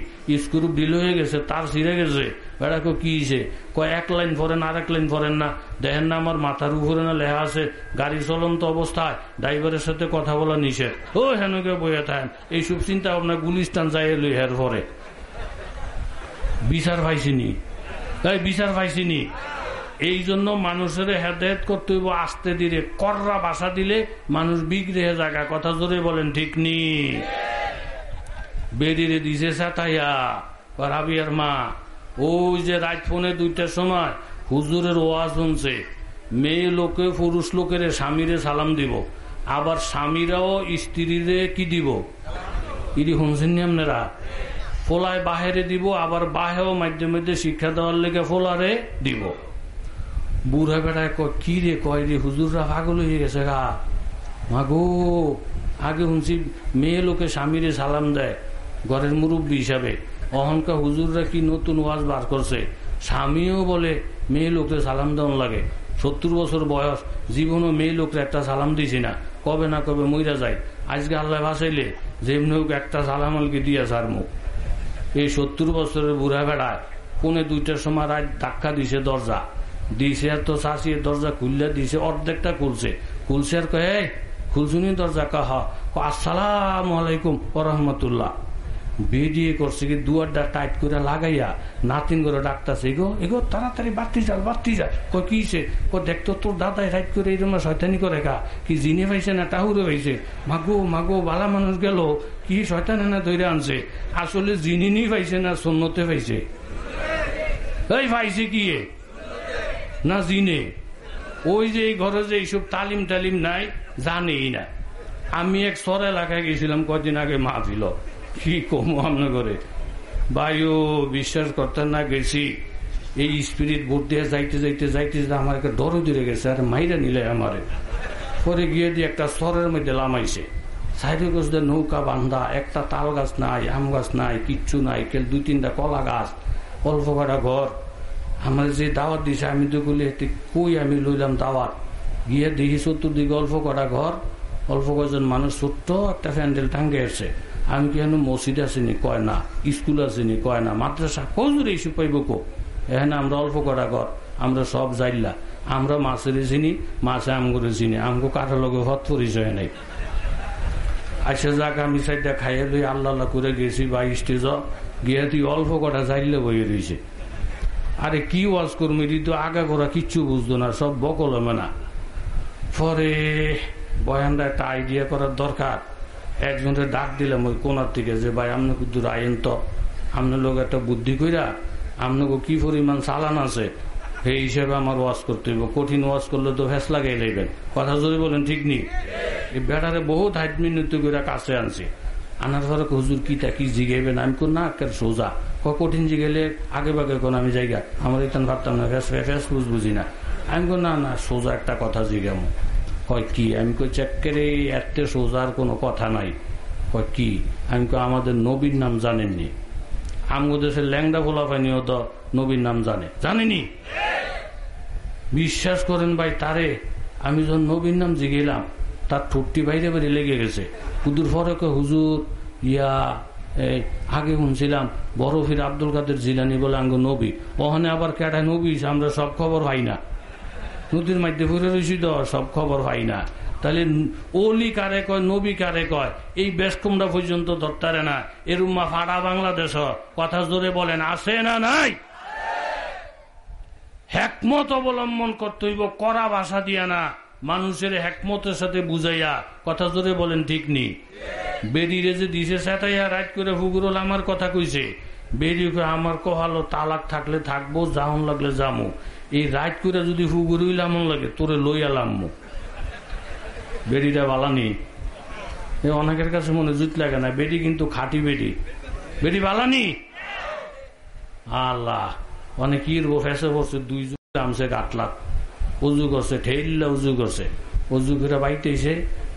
স্ক্রুপ ডিল হয়ে গেছে, তার ছিঁড়ে গেছে। বেড়াকে কি হয়েছে কয়, এক লাইন ফরেন আর এক লাইন ফরেন না। দেখেন না আমার মাথার উপরে না লেহা আছে, গাড়ি চলন্ত অবস্থায় ড্রাইভারের সাথে কথা বলা নিষেধ। ও হেনকে বইয়া থাকেন? এইসব চিন্তা আপনার গুলিস্তান যাই লই হের পরে বিচার পাইছিনি। তাই বিচার পাইছিনি। এই জন্য মানুষের হেদায়ত করতে হইব আস্তে ধীরে। কররা বাসা দিলে মানুষ বিগড়ে জায়গা কথা জোরে বলেন, ঠিক নি? বেরিয়ে দিছে সাতাইয়া। রাবিয়ার মা ওই যে রাত ফোনে দুইটার সময় হুজুরের ওয়াজ শুনছে। মেয়ে লোকে, পুরুষ লোকের স্বামীরে সালাম দিব। আবার স্বামীরাও স্ত্রীরে কি দিব? ইডি শুনছেন নি আপনারা? ফোলায় বাহেরে দিব, আবার বাহেও মাধ্যমে মধ্যে শিক্ষা দেওয়ার লেগে ফোলারে দিব। বুড়া বেড়ায় কয়, কি রে কয় রে, হুজুররা পাগল হয়ে গেছে গা? মাগো আগে শুনছি মেয়ে লোকে স্বামীরে সালাম দেয়, ঘরের মুরব্বী হিসাবে। অহনকা হুজুররা কি নতুন ওয়াজ বার করছে? স্বামীও বলে, মেয়ে লোকরে সালাম দেওয়ান লাগে। সত্তর বছর বয়স, জীবনও মেয়ে লোকরে একটা সালাম দিছি না। কবে না কবে মইরা যায়। আজকে আল্লাহ ভাসাইলে যেমনি হোক একটা সালামালকে দিয়ে সার মুখ এই সত্তর বছরের বুড়া বেড়ায় কোনে দুইটার সময় রাত ধাক্কা দিছে দরজা। দিছে আর তো চাষিয়ে দরজা খুললে দিছে, অর্ধেকটা খুলছে। খুলছে আর কয়ে খুলছুনি দরজা? কাহ আসসালাম আলাইকুম রহমতুল্লাহ। বেরিয়ে করছে কি দুয়ারটা টাইট করে লাগাইয়া, নাতিন করে ডাকতেছে, এগো এগো, তাড়াতাড়ি বাড়তি যা বাড়তি যা কই কিছে কো দেখতো তোর দাদাই রাইট করে এরকম শয়তানি করে কা কি জিনে পাইছে না টাহুরে পাইছে? মাগো মাগো, বালা মানুষ গেল, কি শয়তান না ধরে আনছে? আসলে জিনিনি পাইছে না সন্ন্যতে পাইছে। এই পাইছে কি না জিনে। ওই যে ঘরে যে এইসব তালিম টালিম নাই, জানেই না। আমি এক সর এলাকায় গেছিলাম কদিন আগে মাহফিল। কি কম করে বায়ু বিশ্বাস করতে না, গেছি। এই স্পিরিট ভোট দিয়ে যাইতে যাইতে যাইতে আমার একটা ডরও দিয়ে গেছে, আর মাইরা নিলে আমারে। পরে গিয়ে দিয়ে একটা স্তরের মধ্যে লামাইছে। সাইডে গোছদের নৌকা বান্ধা, একটা তাল গাছ নাই, আম গাছ নাই, কিচ্ছু নাই, কেল দুই তিনটা কলা গাছ, অল্প কটা ঘর। আমার যে দাওয়াত দিছে, আমি তো বলি কই আমি লইলাম দাওয়াত? গিয়ে দেখি চতুর্দিকে অল্প কটা ঘর, অল্প কজন মানুষ ছোট্ট একটা প্যান্ডেল টাঙ্গে আছে আমি কেন মসজিদ আসেনি, কয় না, স্কুল আসেনি, কয় না, মাদ্রাসা কজুর এইসব পাইব কো? এখানে আমরা অল্প কটা ঘর, আমরা সব যাইলা আমরা মাছের চিনি মাছে আমগুলো চিনি আমগো কারোর লগে হত পরিচয় নেই। আচ্ছা যাক, আমি সাইডটা খাইয়ে লই, আল্লাহ করে গেছি বা স্টেজ। গিয়ে তুই অল্প কটা যাইলে বইয়ে রয়েছে আরে কি ওয়াজ কর্মী তো আগা করা কিচ্ছু বুঝতো না, সব বকল হবে না। পরে বয়ানটা একটা আইডিয়া করার দরকার। একজনের ডাক দিলাম ওই কোনার থেকে যে, ভাই আপনি কিন্তু আইন তো। আপনার লোক একটা বুদ্ধি কইরা আপনাকে কি পরিমাণ চালান আছে, সেই হিসেবে আমার ওয়াজ করতে হইব। কঠিন ওয়াজ করলে তো ভেস লাগাই লাইবেন। কথা যদি বলেন, ঠিক নেই এই বেটারে বহুত হাইট মিনিট করে কাছে আনছি। আনার পরে হুজুর, কিটা কি জিগাইবেন? আমি কোন না একের সোজা। কঠিন জিগাইলে আগে বাগে কোন আমি জায়গা আমার এখানে ভাবতাম না, ফেস ফেস বুঝ বুঝি না। আমি কোন না না, সোজা একটা কথা জিগামো। কয় কি? আমি কই চেকেরে এত সোজার কোনো কথা নাই। কি? আমি কই, আমাদের নবীর নাম জানেননি। আমগো দেশের ল্যাংডা ফোলা পাইনিও তো নবীর নাম জানে। জানেনি? বিশ্বাস করেন ভাই, তারে আমি যখন নবীর নাম জিগেলাম তার ঠোঁটটি বাইরে বাইরে লেগে গেছে। কুদুর ফরকে হুজুর, ইয়া আগে শুনছিলাম বরফির আব্দুল কাদের জিলানি বলে আঙ্গ নবী। ওখানে আবার কেটায় নবী, আমরা সব খবর পাই না। নদীর মধ্যে ঘুরে রয়েছি সব খবর পাই না। তাহলে ওলি কারে কয়, নবী কারে কয়, এই বেশকুমরা পর্যন্ত ধরতারে না। এরুম্মা ফাড়া বাংলাদেশ, কথা জোরে বলেন, আছে না নাই? হেকমত অবলম্বন করতে হইব করা ভাষা দিয়া না। মানুষের হেকমতের সাথে বুঝাইয়া, কথা জোরে বলেন, ঠিক নি? বেরিয়ে যে দিছে, সেটাইয়া রাইট করে ফুগুরল আমার কথা কইছে। বেরিয়ে আমার কহালো তালাক থাকলে থাকব, জাহন লাগলে জামু। এই রাইট করে যদি ফুগুরইলাম লাগে, তোরে লইয়ালাম বেডিটা বালানি অনেকের কাছে মনে জুত লাগে না, বেডি কিন্তু খাটি বেডি। বেডি বালানি আল্লাহ, অনেক ইরবো ফেসে বসে দুই আমছে গাটলাত। উজু করছে ঠেললে উজু করছে উজু করে বাইতেছে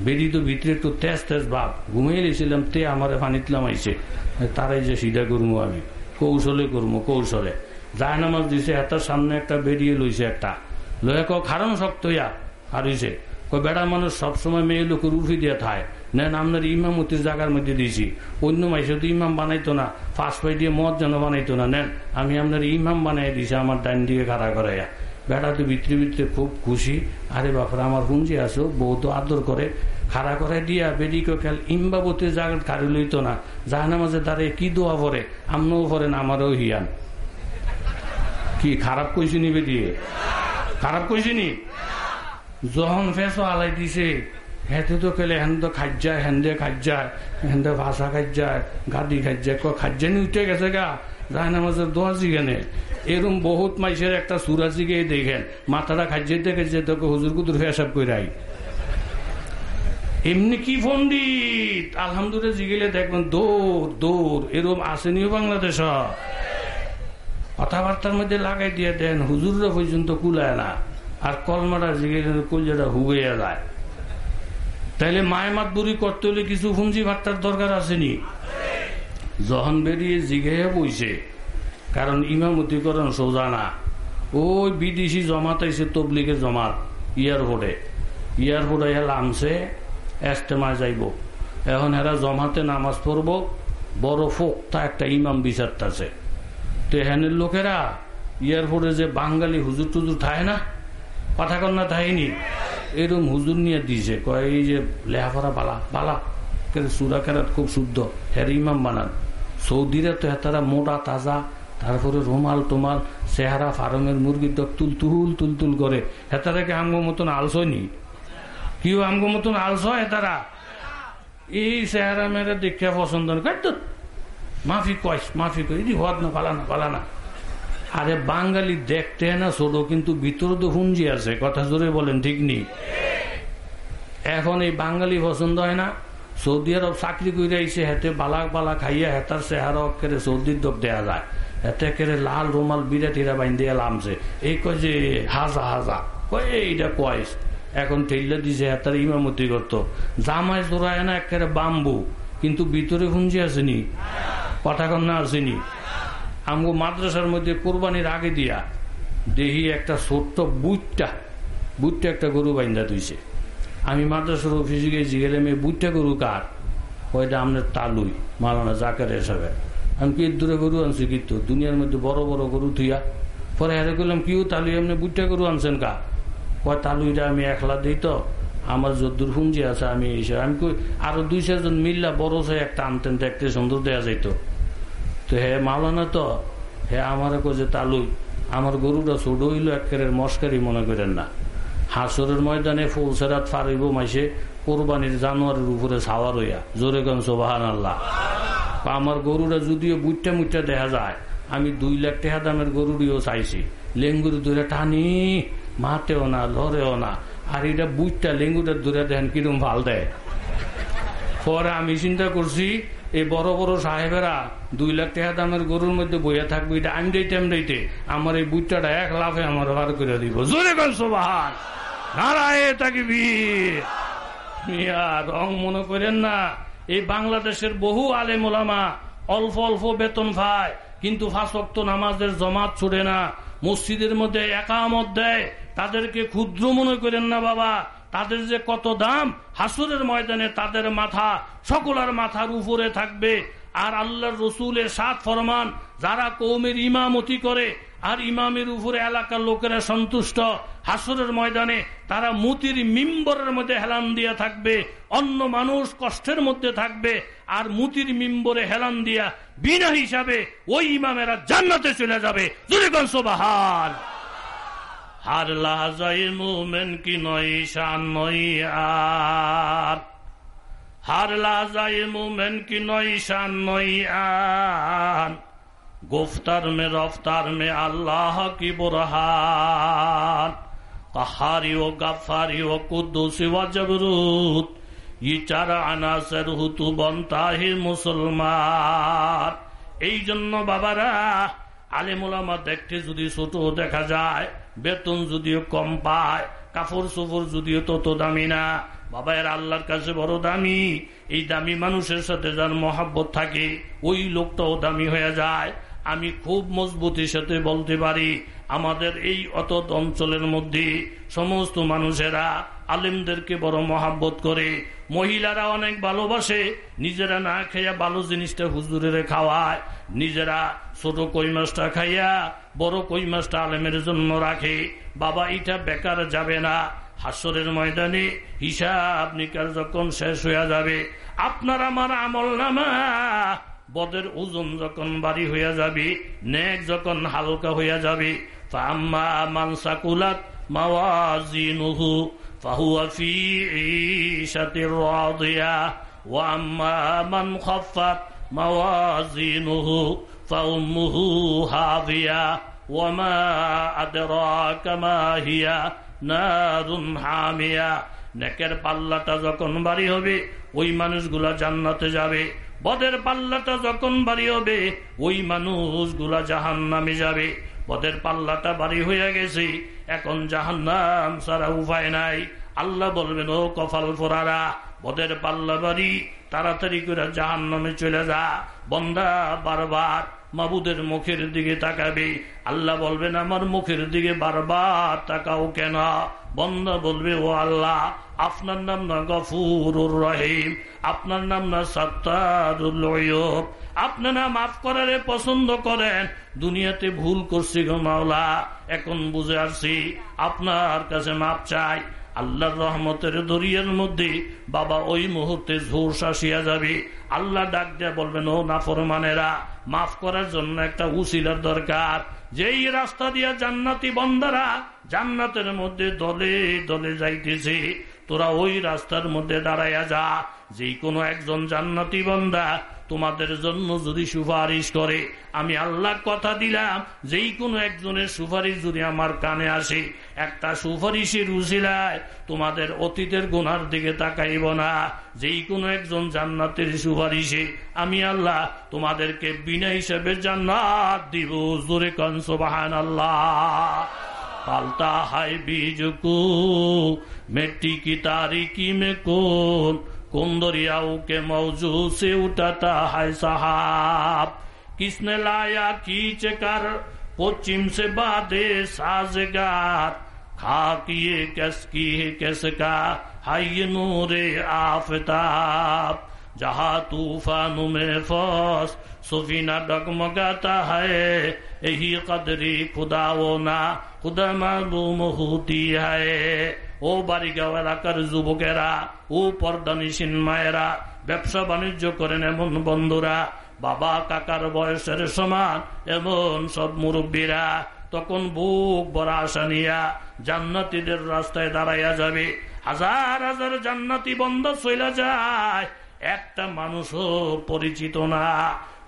বেডি তো ভিতরে একটু তেজ তেজ ভাব। ঘুমিয়ে গেছিলাম, তে আমার ফানিতলাম আইছে তারাই যে সিধা করব আমি, কৌশলে করব কৌশলে। যায় নামাজ দিছে এটার সামনে একটা বেরিয়ে লইছে একটা। লয়ে ক খারণ শক্ত ইয়া। হারিছে বেড়া মানুষ সবসময় মেয়ে লোকের উঠে দিয়ে থায়। নেন আপনার ইমামতির জায়গার মধ্যে দিয়েছি। অন্য মাইসে তো ইমাম বানাইতো না ফার্স্ট পাই দিয়ে মদ যেন বানাইতো না। নেন আমি আপনার ইমাম বানাই দিয়েছি, আমার ডাইন দিকে খাড়া করাইয়া বেড়া তো ভিতরে ভিতরে খুব খুশি। আরে বাপরে, আমার হুঞ্জি আসো বহুত আদর করে। খাড়া করে দিয়া বেডিকে খেল ইমবাবতির জায়গা খাড়ি লইতো না। জাহানা মাঝে দাঁড়িয়ে কি দোয়া পরে আমনও পড়েন আমারও হিয়ান। কি, খারাপ কইছি নিবে দিয়ে খারাপ কইছি নি? যখন ফেসো আলাই দিছে হেঁতে তো কেলে হেন তো খাজ্যায় হেন্দে খাজ্যায় হেন্দে ভাষা খাজ্যায় গাদি খাজ্যায় খাজ্যানি উঠে গেছে গা। যায় নামাজের দোয়া জিগেনে এরম বহুত মাইসের একটা সুরা জিগে দেখেন। মাথাটা খাজ্যাই দেখে যে তোকে হুজুর কুদুর হিসাব করে আই এমনি কি পন্ডিত আলহামদুলিল্লাহ জিগেলে দেখবেন দৌড় দৌড় এরম আসেনিও বাংলাদেশ কথাবার্তার মধ্যে লাগাই দিয়ে দেন, হুজুররা পর্যন্ত কুলায় না। আর কলমাটা জিগে কলজাটা হুগিয়ে যায়। তাইলে মায় বুড়ি করতে হলে কিছু হুঞ্জি ভাট্টার দরকার আসেনি। যখন বেরিয়ে জিগে বইছে, কারণ ইমামতি করেন সোজা না। ওই বিদেশি জমাত আইসে তবলিগের জমাত এয়ারপোর্টে এয়ারপোর্টে নামছে, এস্তেমায় যাইব। এখন এরা জমাতে নামাজ পড়ব, বড় ফোকতা একটা ইমাম বিচারতাছে। তো লোকেরা এয়ারপোর্টে যে বাঙালি হুজুর টুজুর থাকে না? কথা কন্যা থাকেনি এরকম হুজুর নিয়ে দিছে কয়, এই যে লেহাপড়া বালা বালা সুরা কেরাত খুব শুদ্ধ হ্যার ইমাম বানান। সৌদিরা তো তারা মোটা, তাজা, তারপরে রুমাল টোমাল, চেহারা ফারমের মুরগির দক তুল তুল তুল তুল করে। হেতারাকে আমগো মতন আলসনি কেউ আমগো মতন আলস হয় তারা? এই চেহারা মেরে দেখে পছন্দ মাফি কয় মাফি কয় হদ না পালানা পালানা আরে বাঙালি দেখতে না ছোট, কিন্তু ভিতরে তো হুঞ্জি আছে, কথা জোরে বলেন, ঠিক নেই এখন এই বাঙালি পছন্দ হয় না, সৌদি আরব চাকরি করে আইসে হেতে বালা বালা খাইয়া হেতার চেহারা অক্ষরে সৌদির দোক দেয়া যায়। হেতে কেড়ে লাল রুমাল বিরাটিরা বাইন দিয়ে লামছে। এই কয় যে, হাজা হাজা, কয় এইটা কয়েস? এখন ঠেললে দিছে হেতার ইমামতি করতো। জামাই জোড়ায় না একেবারে বাম্বু। কিন্তু ভিতরে ফুঞ্জি আসেনি কথা কন্যা আসেনি। আমগো মাদ্রাসার মধ্যে কোরবানির আগে দিয়া দেহি একটা ছোট্ট বুটটা বুটটা একটা গরু বাইন্দা দিয়েছে আমি মাদ্রাসার অফিসে গিয়ে গেলাম এই বুটটা গরু কার? ওইটা আপনার তালুই মালানা জাকের হিসাবে আমি কি দূরে গরু আনছি কিন্তু দুনিয়ার মধ্যে বড় বড় গরু থুইয়া। পরে হেরে করলাম কিউ তালুই আপনি বুটটা গরু আনছেন কা? কয়, তালুইটা আমি একলা দিই তো। আমার যদ্দুর ফুঞ্জি আছে, আমি আমি কই আরও দুই চারজন মিল্লা বড় সে একটা আনতেন দেখতে সুন্দর দেওয়া যাইতো। তো হে মাওলানা তো, হে আমার যে, তালুই, আমার গরুটা ছোট হইল একেবারে মস্কারি মনে করেন না। হাসরের ময়দানে ফুলসেরাত ফারিব মাইসে কোরবানির জানোয়ারের উপরে সাওয়ার হইয়া জোরে গন সোবাহান আল্লাহ আমার গরুটা যদিও বুটটা মুটটা দেখা যায়, আমি দুই লাখ টাকা দামের গরুটিও চাইছি। লেঙ্গুর দূরে টানি, মাতেও না, লড়েও না। আর এটা বুটটা লেঙ্গুটা দূরে দেন কিরম ভালো দেয়। পরে আমি চিন্তা করছি, এই বড় বড় সাহেবেরা দুই লাখ টাকা দামের গরুর মধ্যে বইয়া থাকবে, এটা আমি দিতে আমি দিতে আমার এই বুটটাটা এক লাফে আমার বার করে দিব। জোরে তাকিবি রং মনে করেন না, এই বাংলাদেশের বহু আলেম ওলামা অল্প অল্প বেতন পায়, কিন্তু ফাঁসক্ত নামাজের জমাত ছুড়ে না। মসজিদের মধ্যে একামত দেয় তাদেরকে ক্ষুদ্র মনে করেন না বাবা। তাদের যে কত দাম, হাসুরের ময়দানে তাদের মাথা সকলার মাথার উপরে থাকবে। আর আল্লাহর রসুলের সাত ফরমান, যারা কৌমের ইমামতি করে, আর ইমামের উপরে এলাকার লোকেরা সন্তুষ্ট। হাসরের ময়দানে তারা মুতির মিম্বরের মধ্যে হেলান দিয়া থাকবে, অন্য মানুষ কষ্টের মধ্যে থাকবে, আর মুতির মিম্বরে হেলান দিয়া বিনা হিসাবে ওই ইমামেরা জান্নাতে চলে যাবে। বাহার হার লাহাজাই মুমেন কি নয় শান নয় আর হার লাহাজাই মুমেন কি নয় শান নয় আর গুফতার মে রফতার মে আল্লাহ কি বুরহান কাহারি ও গাফারি ও কুদ্দুসি ও জবরুত ই চার আনাসের হুতু বন্তাহি মুসলমান এই জন্য বাবারা আলিমুলামা দেখতে যদি ছোট দেখা যায়, বেতন যদিও কম পায় কাপড় চোপড় যদিও তত দামি না। বাবা এর আল্লাহর কাছে বড় দামি। এই দামি মানুষের সাথে যার মহাব্বত থাকে, ওই লোকটাও দামি হয়ে যায়। আমি খুব মজবুতির সাথে বলতে পারি, আমাদের এই অত অঞ্চলের মধ্যে সমস্ত মানুষেরা আলিমদেরকে বড় মহাব্বত করে মহিলারা অনেক ভালোবাসে, নিজেরা না খাইয়া ভালো জিনিসটা হুজুরের খাওয়ায়, নিজেরা ছোট কই মাছটা খাইয়া বড় কই মাছটা আলেমের জন্য রাখে। বাবা, এটা বেকার যাবে না। হাসরের ময়দানে হিসাব নিকার যখন শেষ হইয়া যাবে, আপনার আমার আমল নামা, বদের ওজন যখন বাড়ি হইয়া যাবে, নেক যখন হালকা হইয়া যাবে মানসাকুলাত মাওয়াজিনুহু فهو في عيشة راضية وأما من خفت موازينه فأمه هاوية وما أدراك ما هي نار حامية নেকের পাল্লাটা যখন বাড়ি হবে ওই মানুষগুলা জান্নাতে যাবে বদের পাল্লাটা যখন বাড়ি হবে ওই মানুষগুলা জাহান নামে যাবে বদের পাল্লাটা বাড়ি হয়ে গেছে এখন জাহান্নাম সারা উপায় নাই। আল্লাহ বলবেন, ও কফাল ফোরারা, বদের পাল্লা বাড়ি, তাড়াতাড়ি করে জাহান নামে চলে যা। বন্দা বারবার মাবুদের মুখের দিকে তাকাবে। আল্লাহ বলবেন, আমার মুখের দিকে বারবার তাকাও কেন? বন্দা বলবে, ও আল্লাহ আপনার নাম না গফুরুর রহিম, আপনার নাম না সত্তারুল আপনি না মাফ করারে পছন্দ করেন। দুনিয়াতে ভুল করছি গো মাওলা, এখন বুঝে আসছি আপনার কাছে মাপ চাই। আল্লাহর রহমতের দরিয়ার মধ্যে বাবা ওই মুহূর্তে ঝোর শাসিয়া যাবে। আল্লাহ ডাক দেয়া বলবেন, ও নাফরমানেরা, মাফ করার জন্য একটা উসিলার দরকার। যেই রাস্তা দিয়া জান্নাতি বন্দারা জান্নাতের মধ্যে দলে দলে যাইতেছে তোরা ওই রাস্তার মধ্যে দাঁড়াইয়া যা। যে কোনো একজন জান্নাতি বন্দা তোমাদের জন্য যদি সুপারিশ করে, আমি আল্লাহ কথা দিলাম যেই কোনো একজনের সুপারিশ যদি আমার কানে আসে, একটা সুপারিশের উচিলায় তোমাদের অতীতের গুনার দিকে তাকাইব না। যেই কোনো একজন জান্নাতের সুপারিশে আমি আল্লাহ তোমাদেরকে বিনা হিসেবে জান্নাত দিব। জোরে কনসবাহান আল্লাহ पालता है बीज को। मिट्टी की तारीकी में कौन कौन दरियाओं के मौजू से उठाता है साहब? किसने लाया खींच कर? पश्चिम से बाधे साजगार। खाकिए किसकी है किसका है ये नूरे आफताब। जहा तूफ़ान में फस সফিনা ডকমগাতা হায়, এহি কদরি খুদাও ও না, খুদা মাগুম হুতি হায়। ও বাড়িগাঁও এলাকার যুবকেরা, ও পর্দানিসীন মায়েরা, ব্যবসা বাণিজ্য করেন এমন বন্ধুরা, বাবা কাকার বয়সের সমান এমন সব মুরব্বীরা, তখন বুক বড় সানিয়া জান্নাতিদের রাস্তায় দাঁড়াইয়া যাবে। হাজার হাজার জান্নাতি বন্ধ চলে যায়, একটা মানুষও পরিচিত না।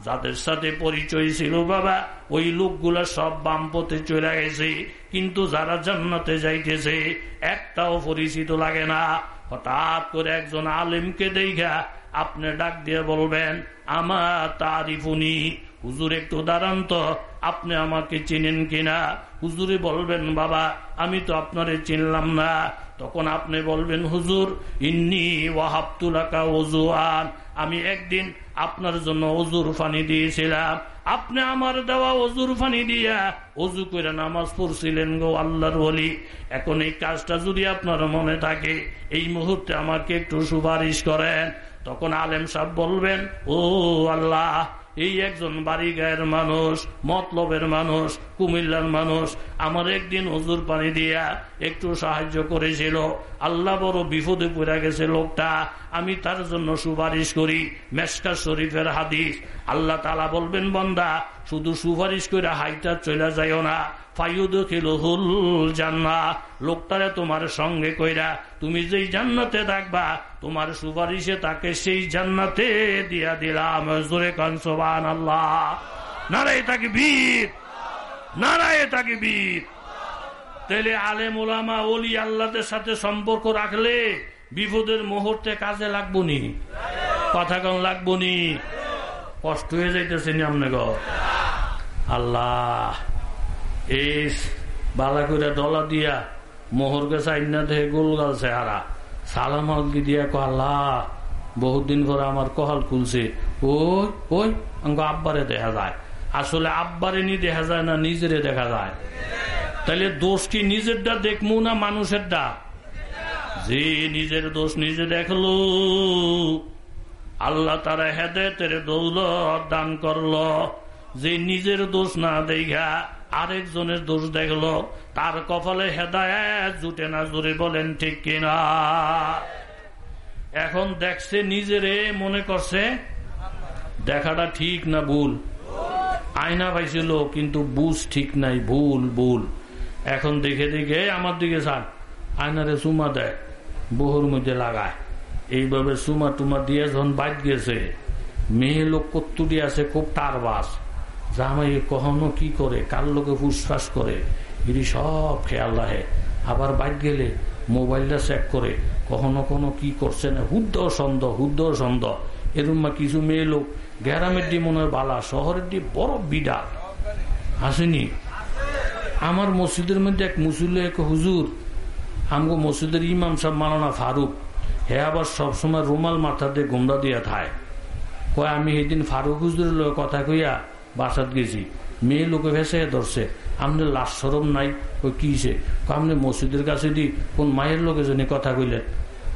যাদের সাথে পরিচয় ছিল বাবা, ওই লোকগুলা সব বামপথে চলে গেছে। কিন্তু যারা জান্নাতে যাইতেছে, একটাও পরিচিত লাগে না। হঠাৎ করে একজন আলেমকে দেখা আপনি ডাক দিয়ে বলবেন, আমার তারিফুনি, হুজুর একটু দাঁড়ান তো, আপনি আমাকে চিনেন কিনা? হুজুরে বলবেন, বাবা, আমি তো আপনারে চিনলাম না। তখন আপনি বলবেন, হুজুর, ইন্নি ওয়াহাবতুলাকা ওজুয়ান আমি একদিন আপনার জন্য অজুর ফানি দিয়েছিলাম। আপনি আমার দেওয়া অজুর ফানি দিয়া অজু করে নামাজ পড়ছিলেন গো আল্লাহর বলি এখন এই কাজটা যদি আপনার মনে থাকে, এই মুহূর্তে আমাকে একটু সুপারিশ করেন। তখন আলেম সাহ বলবেন, ও আল্লাহ এই একজন বাড়ি গায়ের মানুষ, মতলবের মানুষ, কুমিল্লার মানুষ। আমার একদিন হজুর পানি দিয়া একটু সাহায্য করেছিল। আল্লাহ বড় বিপদে পড়ে গেছে লোকটা। আমি তার জন্য সুপারিশ করি। মেসকা শরীফের হাদিস। আল্লাহ তালা বলবেন, বন্দা, শুধু সুপারিশ করে হাইটা চলে যাইও না। লোকটারে তোমার সঙ্গে কইরা, তুমি যেই জান্নাতে থাকবা তোমার সুপারিশে তাকে সেই জান্নাতে দিয়া দিলাম। জোরে কনসবান আল্লাহ নারায় তাকে বীর নারায় তাকে বীর তাহলে আলেম ওলামা ওলি আল্লাহদের সাথে সম্পর্ক রাখলে বিপদের মুহূর্তে কাজে লাগবো নি কথা কন লাগবো নি কষ্ট হয়ে যাইতেছে নি আপনাকে আল্লাহ। এই বালা করে দলা দিয়া মোহর গেছে আইনা দেখে গোল গাল চেহারা সালাম আলকি দিয়া কল্লা বহুদিন পরে আমার কহাল খুলছে। ওই ওই আব্বারে দেখা যায়। আসলে আব্বারে নি দেখা যায় না নিজেরে দেখা যায়। তাহলে দোষ কি নিজেরটা দেখব না মানুষেরটা? যে নিজের দোষ নিজে দেখল, আল্লাহ তারা হেদায়তের দৌলত দান করল। যে নিজের দোষ না দেখা আরেকজনের দোষ দেখল, তার কপালে হেদায়ত জুটে না জুড়ে বলেন, ঠিক কিনা? এখন দেখছে নিজেরে, মনে করছে, দেখাটা ঠিক না ভুল। আয়না পাইছিল কিন্তু বুঝ ঠিক নাই, ভুল ভুল। এখন দেখে দেখে আমার দিকে ছাড়। আয়নারে চুমা দেয়, বহুর মধ্যে লাগায়। এইভাবে চুমা টুমা দিয়ে যখন বাইট গেছে, মেয়ে লোক কত্তুটি আছে, খুব টার বাস। জামাই কখনো কি করে? কার লোকে ফুসফাস করে? এটি সব খেয়াল রাখে। আবার বাইক গেলে মোবাইলটা চেক করে, কখনো কখনো কি করছে না? হুদ্দ সন্দ হুদ্দ সন্দ এরম কিছু মেয়ে লোক গ্যারামের ডি মনের বালা, শহরের ডি বড় বিডাল। আসেনি? আমার মসজিদের মধ্যে এক মুসুল্লে, এক হুজুর, আমগো মসজিদের ইমাম সাহেব মালানা ফারুক, হে আবার সবসময় রুমাল মাথাতে গোমরা দিয়া থায়। কয়, আমি সেদিন ফারুক হুজুরের কথা কইয়া বাসাত গেছি। মেয়ে লোকে ভেসে ধরছে। আপনি লাশ সরম নাই। ওই কিছে আপনি মসজিদের কাছে দি, কোন মায়ের লোকে জন্য কথা কইলেন?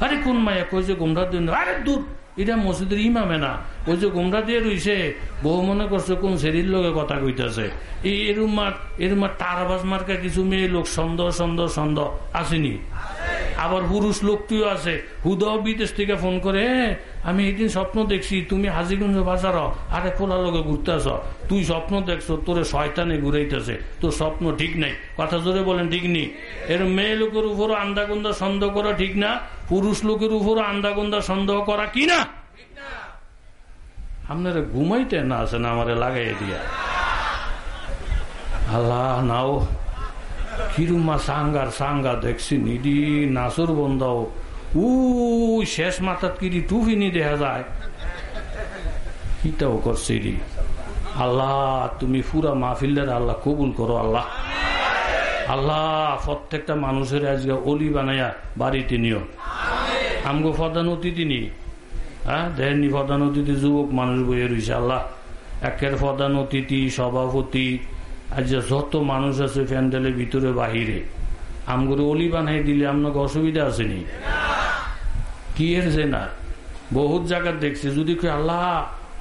আরে, কোন মায়া? কই যে গুমরা দিন আরে, দূর! এটা মসজিদের ইমামে না। ওই যে গুমরা দিয়ে রইছে, বউ মনে করছে কোন শরীর লোকে কথা কইতেছে। এই এরুমার এরুমার টারাবাস মার্কা কিছু মেয়ে লোক সন্দেহ সন্দেহ সন্দেহ আসেনি। আবার পুরুষ লোকটিও আছে। হুদাও বিদেশ থেকে ফোন করে আমি একদিন স্বপ্ন দেখছি, তুমি হাজিগঞ্জ বাজার। আরে খোলা লোকে ঘুরতে আস। তুই স্বপ্ন দেখছ, তোরে শয়তানে ঘুরাইতেছে। তোর স্বপ্ন ঠিক নাই। কথা জোরে বলেন, ঠিক নেই? এর মেয়ে লোকের উপর আন্দাগুন্দা সন্দেহ করা ঠিক না। পুরুষ লোকের উপর আন্দাগুন্দা সন্দেহ করা কি না? আপনারা ঘুমাইতে না আছে না আমার লাগাই দিয়া। আল্লাহ, নাও। কিরুমা সাঙ্গার সাঙ্গা দেখছি নিদি নাসুর বন্ধাও উ শেষ মাথাত কিরি টুফিনি দেখা যায় কিটাও করছি রি আল্লাহ তুমি পুরা মাহফিলের আল্লাহ কবুল করো আল্লাহ আল্লাহ প্রত্যেকটা মানুষের আজকে অলি বানাইয়া বাড়িতে নিও আমগো প্রধান অতিথি নি হ্যাঁ দেহেননি প্রধান অতিথি যুবক মানুষ বইয়ে রয়েছে আল্লাহ একের প্রধান অতিথি সভাপতি আজ যত মানুষ আছে প্যান্ডেলের ভিতরে বাহিরে, আমগুলো অলি বানাই দিলে আপনাকে অসুবিধা আসেনি কি এর যে না বহুত জায়গার দেখছি, যদি কেউ আল্লাহ,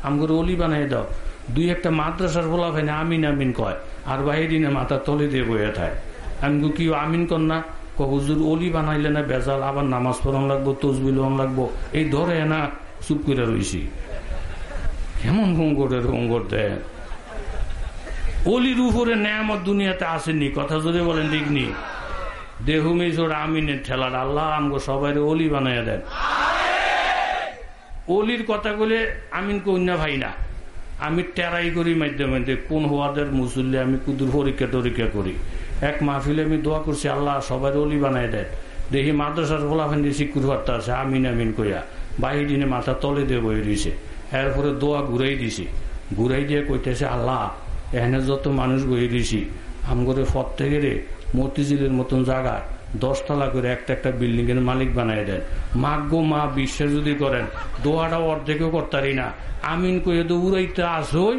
আমগুলো অলি বানাই দাও। দুই একটা মাদ্রাসার বলা হয় না আমিন আমিন কয়, আর বাহিরি না মাথা তলে দিয়ে বয়ে থাকে আমি কি আমিন কর না? হুজুর, অলি বানাইলে না বেজাল, আবার নামাজ পড়ন লাগবো তসবিল লাগবো। এই ধরে না চুপ করে রয়েছি কেমন গঙ্গরের গঙ্গর দেয় অলির উপরে ন্যায়ামত দুনিয়াতে আসেনি কথা যদি বলেন ঠিক নি। দেহুমি জোর আমিনের ঠেলার আল্লাহ আমগো সবাই অলি বানাই দেন। অলির কথা বলে আমিন কন্যা ভাই না। আমি টেরাই করি মাধ্যমে কোন হওয়াদের মুসল্লি আমি কুদুর পরীক্ষা টরীক্ষা করি। এক মাহফিলে আমি দোয়া করছি, আল্লাহ সবাই অলি বানাই দেন। দেখি মাদ্রাসার ফলাফান দিয়ে শিক্ষুর বার্তা আছে, আমিন আমিন কইয়া। বাহির দিনে মাথা তলে দিয়ে বয়ে দিয়েছে এরপরে দোয়া ঘুরাই দিছি। ঘুরাই দিয়ে কইতেছে, আল্লাহ এখানে যত মানুষ বই দিছি আমগরে ফত থেকে রে মতিঝিলের মতন জায়গায় দশতলা করে একটা একটা বিল্ডিং এর মালিক বানাই দেন। মাগ্য মা বিশ্বাস যদি করেন, দোয়াটা অর্ধেকও করতারি না। আমিন কয়ে তো উড়াইতে আসই,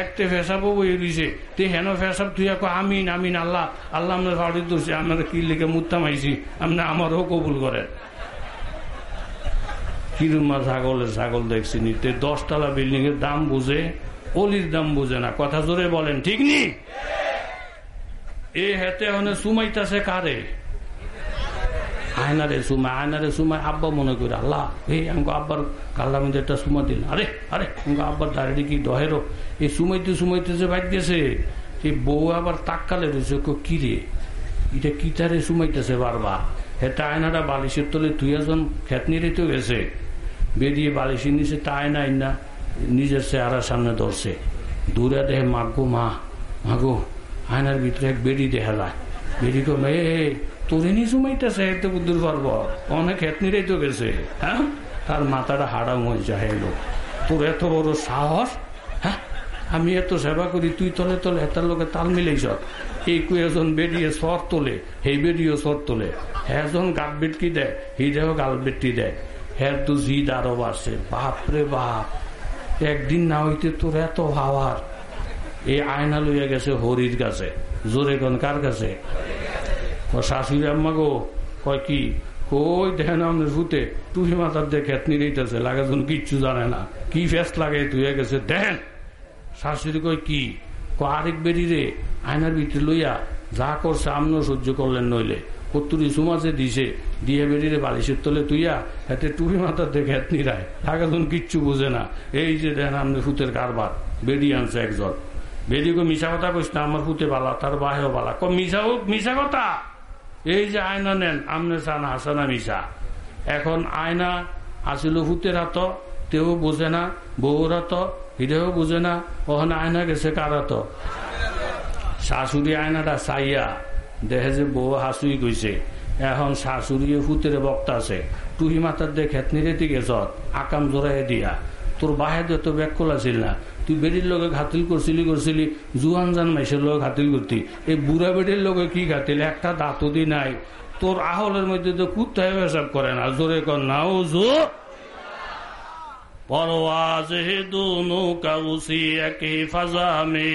একটা ফেসাবো বই দিছে। তে হেন ফেসাব তুই এখন আমিন আমিন, আল্লাহ আল্লাহ আমরা ফাড়ি দোষে আমরা কি লিখে মুত্তাম আইছি আমরা আমারও কবুল করেন। কিরুমা ছাগলের ছাগল দেখছি নিতে দশতলা বিল্ডিং এর দাম বুঝে অলির দাম বুঝে না। কথা জোরে বলেন, ঠিক নি? এ হেতে হনে সুমাইতাছে কারে? আয়নারে সুমা আয়নারে সুমাই, আব্বা মনে করে, আল্লাহ, এই আমাকে আব্বার কাল্লা মধ্যে একটা সুমা দিল। আরে আরে, আমাকে আব্বার দাঁড়িয়ে কি দহেরো? এই সুমাইতে সুমাইতে যে গেছে এই বউ আবার তাক্কালে রয়েছে, কি রে? এটা কি তারে সুমাইতেছে বারবার? হেটা আয়নাটা বালিশের তলে তুই একজন খেতনি রেতে গেছে, বেরিয়ে বালিশের নিচে তা আয়না আইনা। নিজের চেহারার সামনে ধরছে। দূরে দেখে মাগো, মা, মাগো, আয়নার ভিতরে এক বেড়ি দেখা যায়। বেড়ি কম এ তোরে নি দূর পারব অনেক হেতনিরাই তো গেছে হ্যাঁ? তার মাথাটা হাড়া মজ যায় তোর এত বড় সাহস হ্যাঁ? আমি এত সেবা করি, তুই তলে তলে এটার লোকে তাল মিলেইছ এই কুয়েজন বেরিয়ে সর তোলে সেই বেরিয়ে সর তোলে। হ্যাঁ গাল বেটকি দেয় হিরেও গাল বেটকি দেয়। হ্যাঁ তো জিদ আরও বাড়ছে বাপরে বাপ। একদিন না হইতে তোর এত হাওয়ার এই আয়না লইয়া গেছে হরির কাছে। জোরে কোন কার কাছে? শাশুড়ি আম্মা গো, কয় কি? কই দেখেন আপনার ভূতে তুই মাথার দেখে নিরেইতেছে লাগে কিচ্ছু জানে না। কি ফেস লাগে, তুই গেছে, দেখেন। শাশুড়ি কয় কি? আরেক বেরি রে আয়নার ভিতরে লইয়া যা করছে আমনও সহ্য করলেন নইলে। কত্তুরি সুমাসে দিছে, দিয়ে বেরিয়ে বালিশের তলে তুইয়া হাতে টুপি মাথার দেখে হাত নিরায় ঢাকাজন কিচ্ছু বুঝে না। এই যে দেন আপনি ফুতের কারবার, বেরিয়ে আনছে একজন। বেরিয়ে মিশা কথা কইস না, আমার ফুতে বালা, তার বাহেও বালা। কম মিশা হোক মিশা কথা। এই যে আয়না নেন, আমনে চান হাসানা মিশা এখন আয়না আসিল ফুতের হাত, তেও বোঝে না, বউর হাত, হিরেও বুঝে না। ওখানে আয়না গেছে কার হাত? শাশুড়ি আয়নাটা চাইয়া দেখে যে বউ হাসুই গইছে এখন শাশুড়ি ফুতের বক্তা আছে। টুহি মাতার দিয়ে খেতনি রেতি গেছ আকাম জোড়াই দিয়া। তোর বাহে তো ব্যাগ ছিল না। তুই বেড়ির লোকে ঘাতিল করছিলি করছিলি জুয়ান জান মাইসের লোক ঘাতিল করতি এই বুড়া বেড়ির লোকে কি ঘাতিল? একটা দাঁতদি নাই। তোর আহলের মধ্যে তো কুত্তায় হিসাব করে না। জোরে কর না, ও জো। পরওয়াজ হে দোনো কাউসি এক ফাজা মে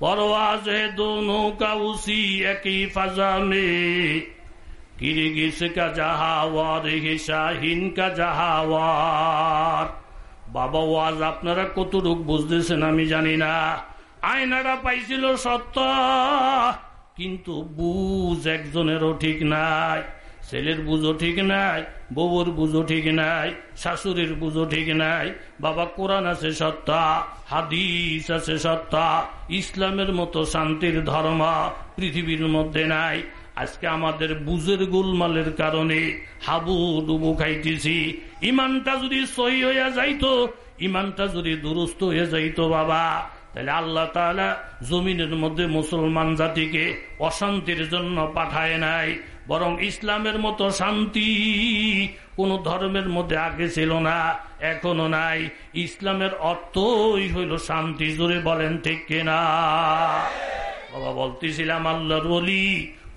परवाज है दोनों का उसी एक ही फजा में কিরগিস কা জাহাওয়ার হিসাহীন কা জাহাওয়ার বাবা ওয়াজ আপনারা কতটুক বুঝতেছেন আমি জানি না আয়নারা পাইছিল সত্য কিন্তু বুঝ একজনেরও ঠিক নাই ছেলের বুঝো ঠিক নাই বউর বুঝো ঠিক নাই, শাশুড়ির বুঝো ঠিক নাই, বাবা কোরআন আছে সত্তা, হাদিস আছে সত্তা, ইসলামের মতো শান্তির ধর্ম পৃথিবীর মধ্যে নাই। আজকে আমাদের বুঝের গোলমালের কারণে হাবু ডুবু খাইতেছি। ইমানটা যদি সহি হইয়া যাইতো, ইমানটা যদি দুরুস্ত হয়ে যাইতো বাবা, তাহলে আল্লাহ জমিনের মধ্যে মুসলমান জাতিকে অশান্তির জন্য পাঠায় নাই বরং ইসলামের মতো শান্তি কোন ধর্মের মধ্যে আগে ছিল না, এখনও নাই। ইসলামের অর্থই হইল শান্তি জুড়ে বলেন ঠিক কিনা? বাবা বলতেছিলাম, আল্লাহর বলি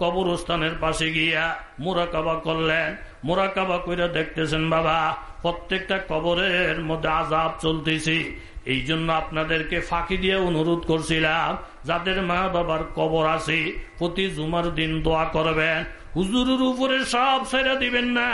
কবরস্থানের পাশে গিয়া মোরাকাবা করলেন। মোরাকাবা করে দেখতেছেন, বাবা, প্রত্যেকটা কবরের মধ্যে আজাব চলতেছে। এই জন্য আপনাদেরকে ফাঁকি দিয়ে অনুরোধ করছিলাম, যাদের মা বাবার কবর আছে, প্রতি জুমার দিন দোয়া করবেন। হুজুরের উপরে সব ছেড়ে দিবেন না।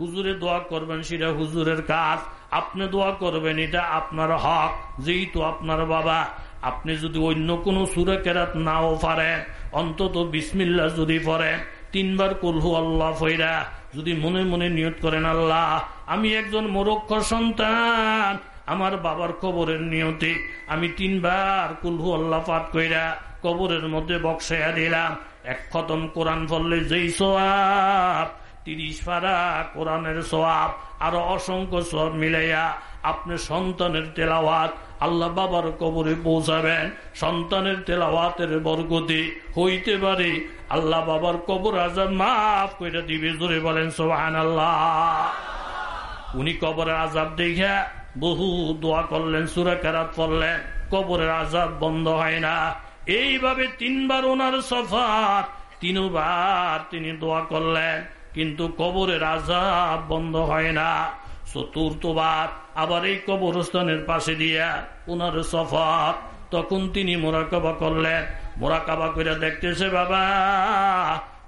হুজুরে দোয়া করবেন, সেটা হুজুরের কাজ। আপনি দোয়া করবেন, এটা আপনার হক, যেহেতু আপনার বাবা। আপনি যদি অন্য কোনো সুরে কেরাত নাও পারেন, অন্তত বিসমিল্লা যদি পড়েন, তিনবার কলহু আল্লাহ ফৈরা যদি মনে মনে নিয়ত করেন, আল্লাহ, আমি একজন মোরক্ষ সন্তান, আমার বাবার কবরের নিয়তে আমি তিনবার কুলহু আল্লাহ পাঠ কইরা কবরের মধ্যে বক্সাইয়া দিলাম। এক খতম কোরআন ফললে যেই সোয়াব তিরিশ পারা কোরআনের সোয়াব আরও অসংখ্য সব মিলাইয়া আপনি সন্তানের তেলাওয়াত আল্লাহ বাবার কবরে পৌঁছাবেন। সন্তানের তেলাওয়াতের বরগতি হইতে পারে। আল্লাহ বাবার কবর আজাদ মাফ করে দিবে, জোরে বলেন সোহান আল্লাহ উনি কবরের আজাব দেখে বহু দোয়া করলেন সুরাকেরাত করলেন কবরের আজাব বন্ধ হয় না। এইভাবে তিনবার ওনার সফার, তিনবার তিনি দোয়া করলেন, কিন্তু কবরের আজাব বন্ধ হয় না। চতুর্থবার আবার এই কবরস্থানের পাশে দিয়া ওনার সফর, তখন তিনি মোরাকাবা করলেন। মোরাকাবা করে দেখতেছে, বাবা,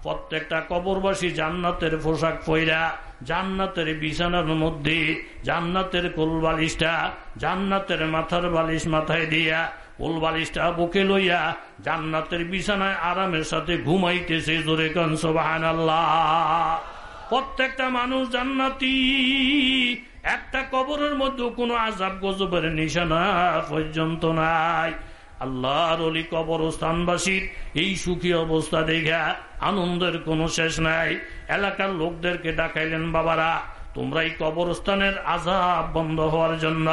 প্রত্যেকটা কবরবাসী জান্নাতের পোশাক পইরা, জান্নাতের বিছানার মধ্যে, জান্নাতের কোল বালিশটা জান্নাতের মাথার বালিশ মাথায় দিয়া কোল বালিশটা বুকে লইয়া জান্নাতের বিছানায় আরামের সাথে ঘুমাইতেছে জোরে কনসবাহান আল্লাহ প্রত্যেকটা মানুষ জান্নাতি। একটা কবরের মধ্যে কোনো আজাব গজবের নিশানা পর্যন্ত নাই। আল্লাহর অলি কবরস্থানবাসীর এই সুখী অবস্থা দেখা আনন্দের কোনো শেষ নাই। এলাকার লোকদেরকে ডাকাইলেন বাবারা। তোমরা এই কবরস্থানের আজাব বন্ধ হওয়ার জন্য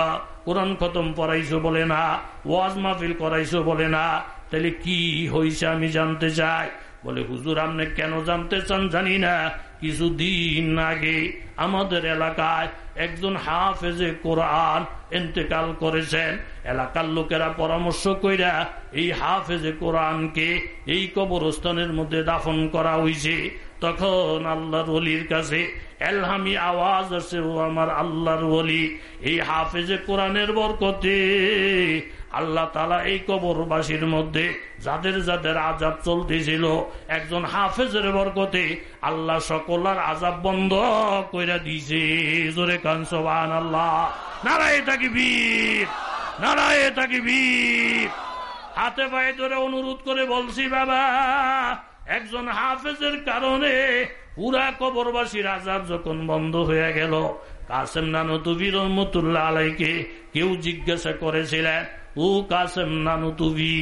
কোরআন খতম পড়াইছো বলে না, ওয়াজ মাহফিল করাইছো বলে না, তাহলে কি হয়েছে আমি জানতে চাই? বলে, হুজুর, আপনি কেন জানতে চান জানি না। কিছুদিন আগে আমাদের এলাকায় একজন হাফেজে কোরআন এতেকাল করেছেন। এলাকার লোকেরা পরামর্শ কইরা এই হাফেজে কোরআনকে এই কবরস্থানের মধ্যে দাফন করা হয়েছে তখন আল্লাহর অলির কাছে এলহামি আওয়াজ আছে ও আমার আল্লাহর অলি এই হাফেজে কোরআনের বরকতে। আল্লাহ তালা এই কবরবাসীর মধ্যে যাদের যাদের আজাব চলতেছিল, একজন হাফেজের বরকতে আল্লাহ সকলার আজাব বন্ধ কইরা দিছে জোরে কানসবান আল্লাহ নারায় থাকি বীর নারায় থাকি বীর হাতে পায়ে ধরে অনুরোধ করে বলছি, বাবা একজন হাফেজের কারণে পুরা কবরবাসীর আজাব যখন বন্ধ হয়ে গেল, কাসেম নানতুবি রহমতুল্লাহ আলাইকে কেউ জিজ্ঞাসা করেছিলেন, ও কাসেম নানুতুবি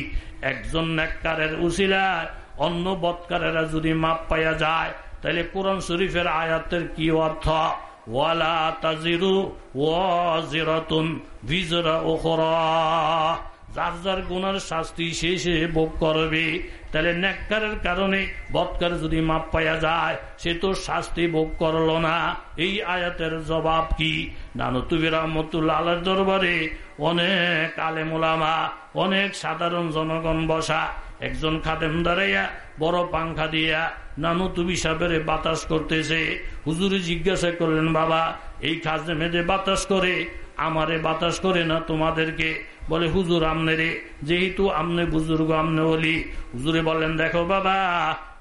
একজন নেককারের উসিলায়, অন্য বৎকারেরা যদি মাপ পাইয়া যায় তাহলে কোরআন শরীফের আয়াতের কি অর্থ? ওয়ালা তাজিরু ওয়াজিরাতুন, বিজরা ওখরা যার যার গুনার শাস্তি শেষে ভোগ করবে। তাহলে নেককারের কারণে বৎকার যদি মাপ পাইয়া যায়, সে তো শাস্তি ভোগ করল না। এই আয়াতের জবাব কি? নানতুবি রহমতুল্লাহ দরবারে অনেক আলেমুলামা অনেক সাধারণ জনগণ বসা, একজন খাদেম দাঁড়াইয়া বড় পাংখা দিয়া নানু তুমি সাবেরে বাতাস করতেছে। হুজুরে জিজ্ঞাসা করলেন, বাবা, এই খাদেমে বাতাস করে, আমারে বাতাস করে না তোমাদেরকে? বলে, হুজুর আমনে রে যেহেতু আমনে বুজুর্গ, আমনে বলি হুজুরে বলেন, দেখো বাবা,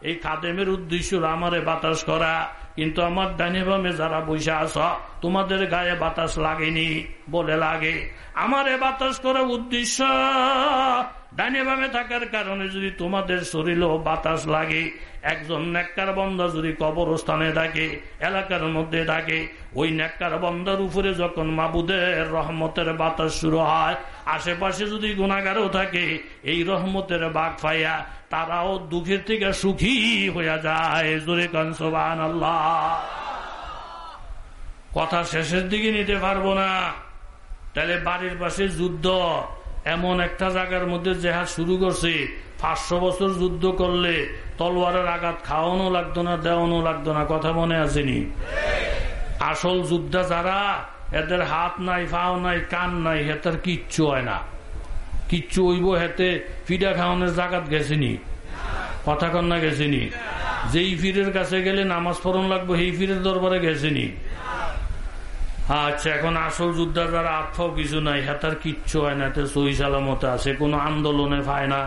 এই খাদেমের উদ্দেশ্য আমারে বাতাস করা, কিন্তু আমার ডানে বামে যারা বৈশা আস তোমাদের গায়ে বাতাস লাগেনি বলে লাগে। আমারে বাতাস করা উদ্দেশ্য বামে থাকার কারণে যদি তোমাদের শরীরেও বাতাস লাগে, একজন নেককার বন্ধা যদি কবরস্থানে থাকে এলাকার মধ্যে থাকে ওই নেককার বন্ধার উপরে যখন মাবুদের রহমতের বাতাস শুরু হয়, আশেপাশে যদি গুণাগারও থাকে, এই রহমতের বাঘ ফাইয়া তারাও দুঃখের থেকে সুখী হইয়া যায়। জোরে কনসবান আল্লাহ কথা শেষের দিকে নিতে পারব না। তাহলে বাড়ির পাশে যুদ্ধ। এমন একটা জায়গার মধ্যে জেহাদ শুরু করছে। পাঁচশো বছর যুদ্ধ করলে তলোয়ারের আঘাত খাওয়ানো লাগতো না, দেওয়ানো লাগতো না, কথা মনে আসেনি। আসল যুদ্ধা যারা, এদের হাত নাই ফাও নাই, কান নাই, হেতার কিচ্ছু হয় না। কিচ্ছু হইব হেতে ফিডা খাওয়ানোর জাগাত গেছেনি। কথা কন্যা গেছেনি। যেই ফিরের কাছে গেলে নামাজ পড়ন লাগবো, সেই ফিরের দরবারে গেছেনি। আচ্ছা এখন আসল যুদ্ধা যারা আত্মাও কিছু নাই। হেতার কিচ্ছু হয় না, এতে সহি সালামতে আছে। কোনো আন্দোলনে পায় না,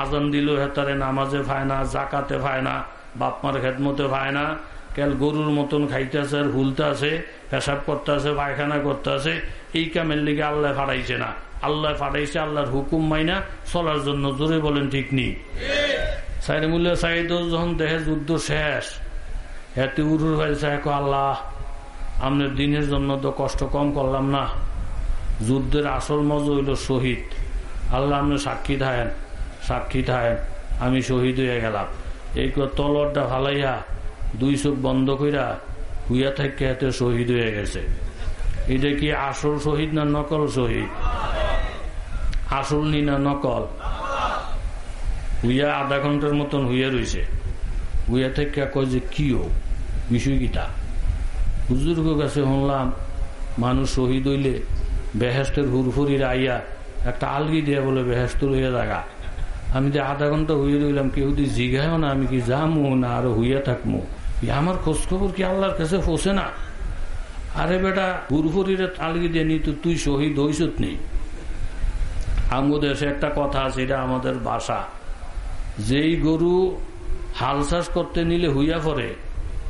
আজান দিল হেতারে নামাজে পায় না, জাকাতে পায় না, বাপমার খেদমতে পায় না। কেল গরুর মতন খাইতেছে আর হুলতে আছে, পেশাব করতে আছে, পায়খানা করতে আছে। এই কামের লিগে আল্লাহ ফাড়াইছে না। আল্লাহ ফাটাইছে আল্লাহর হুকুম মাইনা চলার জন্য। জোরে বলেন ঠিক নেই সাইরমুল্লাহ সাইদ, যখন দেহে যুদ্ধ শেষ, হেতে উরুর হয়েছে আল্লাহ আপনার দিনের জন্য তো কষ্ট কম করলাম না। যুদ্ধের আসল মজা হইল শহীদ। আল্লাহ আপনি সাক্ষী থাকেন সাক্ষী থাকেন আমি শহীদ হয়ে গেলাম। এই তলরটা ফালাইয়া দুই চোখ বন্ধ কইরা হুইয়া থেকে হাতে শহীদ হয়ে গেছে। এটা কি আসল শহীদ না নকল শহীদ? আসল নি না নকল? হুইয়া আধা ঘণ্টার মতন হুইয়া রয়েছে হুইয়া থেকে কয় যে কি হোক বিষয় গীতা হুজুর্গ কাছে শুনলাম, মানুষ শহীদ হইলে বেহেস্তের হুরফুরির আইয়া একটা আলগি দিয়ে বলে বেহেস্ত হইয়া জাগা আমি যে আধা ঘণ্টা হইয়া রইলাম, কেউ যদি জিগায়ও না, আমি কি যামু না আরও হইয়া থাকব আমার খোঁজখবর কি আল্লাহর কাছে ফসে না? আরে বেটা হুরফুরির আলগি দিয়ে নি তুই শহীদ হইসত নেই আমগো দেশে একটা কথা আছে, এটা আমাদের বাসা যেই গরু হাল চাষ করতে নিলে হইয়া পড়ে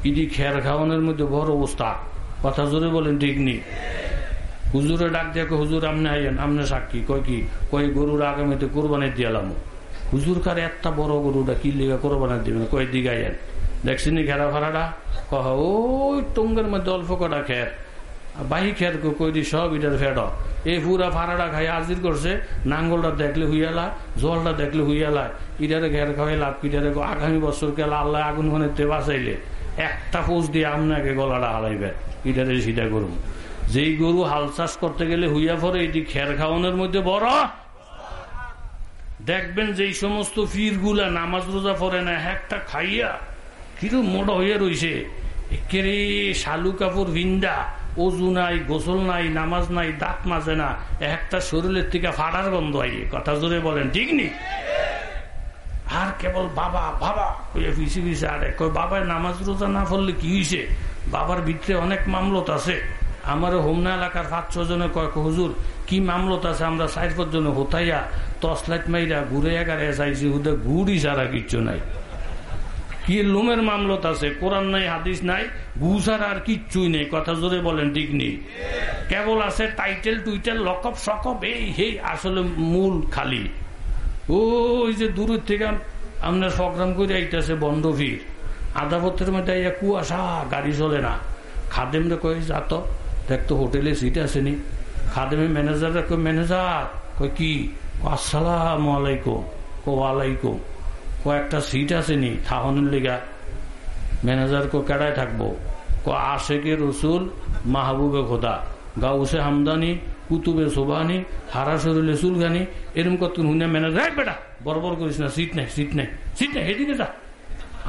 ইডি খের খাওয়ানোর মধ্যে বড় অবস্থা কথা জোরে বলেন, ঠিক নেই। হুজুরে ডাক দিয়ে হুজুর আমনে আইয়েন আমনে সাক্ষী, কয় কি? কয়, গরুর আগামীতে কোরবানি দিয়ালাম হুজুর কার একটা বড় গরুটা, কি লিগা কোরবানি দিবেন? কয় দিকে আইয়েন। দেখছিনি ঘেরা ফাড়াটা কহ ওই টঙ্গের মধ্যে অল্প কটা খের। বাহি খের কই দি, সব ইটার ফেড। এই পুরা ফাড়াটা খাই হাজির করছে, নাঙ্গলটা দেখলে হুইয়ালা জলটা দেখলে হুইয়ালা। ইটারে ঘের খাওয়াই লাভ ইটারে আগামী বছর কেলা আল্লাহ আগুন তে বাঁচাইলে। একটা পোষ দিয়ে আপনাকে গলাটা হারাইবে এটারে সিধা করুন। যেই গরু হাল চাষ করতে গেলে হইয়া পরে এটি খের খাওয়ানোর মধ্যে বড়। দেখবেন যেই সমস্ত ফিরগুলা নামাজ রোজা পরে না, একটা খাইয়া কিরু মোড় হইয়া রইছে। একেরে শালু কাপড় ভিন্দা, অজু নাই, গোসল নাই, নামাজ নাই, দাঁত মাজে না, একটা শরীরের থেকে ফাটার গন্ধ হয় কথা জোরে বলেন, ঠিক নেই আর কেবল বাবা বাবা। পিছিয়ে পিছিয়ে আরে কই বাবার নামাজ রোজা না পড়লে কি হয়েছে বাবার ভিতরে অনেক মামলত আছে। আমার হোমনা এলাকার পাঁচ ছজনে কয়েক হুজুর, কি মামলত আছে? আমরা সাইড পর্যন্ত হোতাইয়া টসলাইট মাইরা ঘুরে এগারে চাইছি হুদে ঘুরি সারা কিচ্ছু নাই। কি লোমের মামলত আছে? কোরআন নাই, হাদিস নাই ঘুষার আর কিচ্ছুই নেই। কথা জোরে বলেন, ঠিক নেই? কেবল আছে টাইটেল টুইটেল লকপ সকপ এই হে আসলে মূল খালি। ওই যে দূরের থেকে আপনার প্রোগ্রাম করে আইতেছে বন্ধ ভিড় আধা পথের মধ্যে আইয়া কুয়াশা, গাড়ি চলে না। খাদেমরে কয়ে যাত দেখতো হোটেলে সিট আসেনি। খাদেমে ম্যানেজাররা কই ম্যানেজার কই কি? আসসালাম আলাইকুম। কো আলাইকুম কয়েকটা সিট আসেনি, থাহনের লেগা। ম্যানেজার কো কেডায় থাকব? ক আশেকে রসুল, মাহবুবে খোদা। গাউসে হামদানি, কুতুবে সোবানি হারা শরীরে চুলগানি এরম কত হুনে ম্যানেজার বেটা, বড় বড় করিস না, সিট নেই সিট নেই সিট নেই এদিকে যা।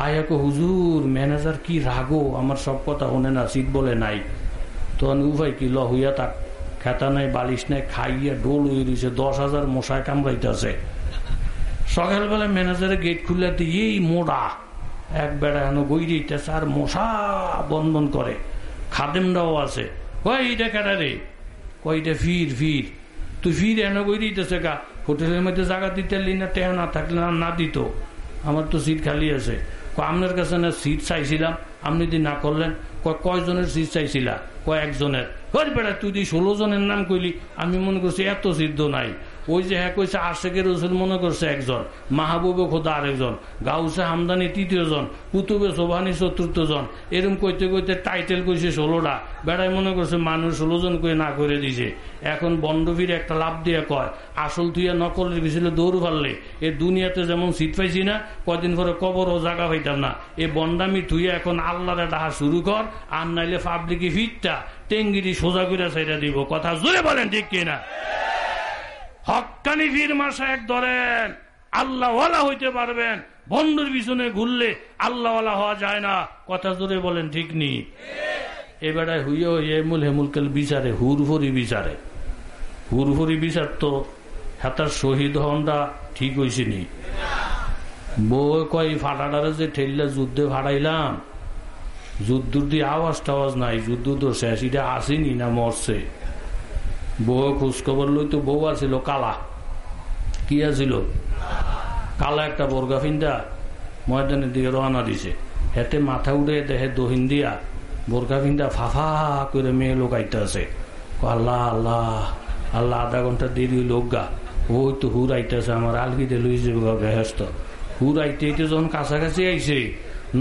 আয়াকো হুজুর, ম্যানেজার কি রাগো, আমার সব কথা হনে না, সিট বলে নাই। তখন উভয় কি ল, হইয়া তাক খেতা নাই, বালিশ নাই, খাইয়া ডোল হয়ে দিয়েছে দশ হাজার মশায় কামড়াইতেছে। সকালবেলা ম্যানেজারের গেট খুললে এই মোড়া, এক বেড়া এন গই দিতেছে আর মশা বন্ধন করে। খাদেমরাও আছে। কয় এটা কেটা রে? কয়টা ফির ফির। তুই ফির এনে দিতেছে গা। হোটেলের মধ্যে জায়গা দিতে না টেহা না থাকলে না দিত। আমার তো সিট খালি আছে। আপনার কাছে না সিট চাইছিলাম। আপনি যদি না করলেন কয়জনের সিট চাইছিলা? কয়েকজনের বেড়া, তুই যদি ষোলো জনের নাম কইলি, আমি মনে করছি এত সিদ্ধ নাই। ওই যে হ্যাঁ কইছে আশেকের রসুল মনে করছে একজন, মাহবুবে খোদা আরেকজন, গাউসে হামদানি তৃতীয় জন কুতুবে সোভানি চতুর্থ জন এরম কইতে কইতে টাইটেল কইছে ষোলোটা। বেড়াই মনে করছে মানুষ ষোলো জন কই না করে দিছে। এখন বন্ডভীর একটা লাভ দিয়ে কয়, আসল তুইয়া নকলের গেছিল দৌড় ফাললে, এ দুনিয়াতে যেমন সিট পাইছি না কদিন পরে কবর ও জাগা পাইতাম না। এ বন্ডামি তুই এখন আল্লাহরে ডাহা শুরু কর, আর নাইলে পাবলিকি ফিটটা টেঙ্গিরি সোজা করে সাইডা দিব। কথা জোরে বলেন ঠিক কিনা? হকানি ফির এক ধরেন, আল্লাহওয়ালা হইতে পারবেন, বন্ধুর পিছনে ঘুরলে আল্লাহওয়ালা হওয়া যায় না। কথা জোরে বলেন, ঠিক নি? এবারে হুইয়ে হইয়ে এমুল হেমুলকেল বিচারে হুরভরি বিচারে। হুরভরি বিচার তো হাতার শহীদ হনটা ঠিক হয়েছে নি। বউ কয় ফাটাটারে যে ঠেললে যুদ্ধে ফাটাইলাম যুদ্ধ দিয়ে আওয়াজ টাওয়াজ নাই যুদ্ধ তো শেষ, এটা আসেনি না মরছে? বউ খোঁজখবর লই তো বউ আছিল কালা। কি আছিল? কালা একটা বর্গা ফিন্দা, ময়দানের দিকে রওনা দিছে। হেতে মাথা উঠে দেহে দহিন দিয়া বোরকা ফিন্দা ফাফা করে মেয়ে লোক আইতে আছে আল্লাহ আল্লাহ আল্লাহ, আধা ঘণ্টা দেরি লোক গা। ওই তো হুর আইতেছে, আমার আলগিতে লই যাবে বেহস্ত হুর আইতে আইতে যখন কাছাকাছি আইছে,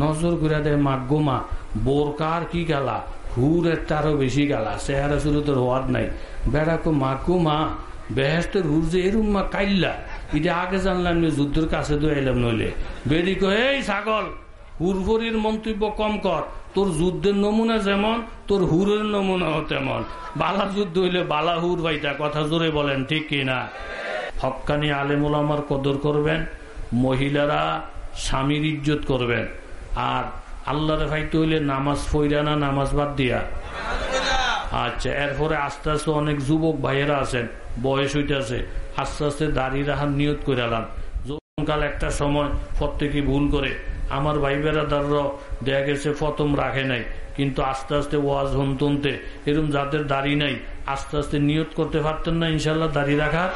নজর করে দেয় গোমা বোরকার কি গেলা হুরের তারও বেশি গেলা চেহারা শুরু তোর হওয়ার নাই। বেড়াকো মা, কো মা বেহেস্তের হুর যে এরুম মা কাইল্লা। এটা আগে জানলাম যুদ্ধের কাছে তো এলাম নইলে। বেরি কো এই ছাগল হুরভরির মন্তব্য কম কর। তোর যুদ্ধের নমুনা যেমন, তোর হুরের নমুনাও তেমন। বালা যুদ্ধ হইলে বালা হুর ভাইটা কথা জোরে বলেন, ঠিক কিনা হকানি আলেমুল আমার কদর করবেন, মহিলারা স্বামীর ইজ্জত করবেন, আর আল্লাহর ভাইতে হইলে নামাজ ফইরা না, নামাজ বাদ দিয়া। আচ্ছা এরপরে আস্তে আস্তে অনেক যুবক ভাইয়েরা আছেন, বয়স হইতেছে, আস্তে আস্তে দাড়ি রাখার নিয়ত এলাম যৌবনকাল একটা সময় প্রত্যেকে ভুল করে। আমার ভাই বেড়াদাররা দেখা গেছে প্রথম রাখে নাই, কিন্তু আস্তে আস্তে ওয়াজ হন্তনতে এরকম যাদের দাড়ি নাই, আস্তে আস্তে নিয়ত করতে পারতেন না ইনশাল্লাহ দাড়ি রাখার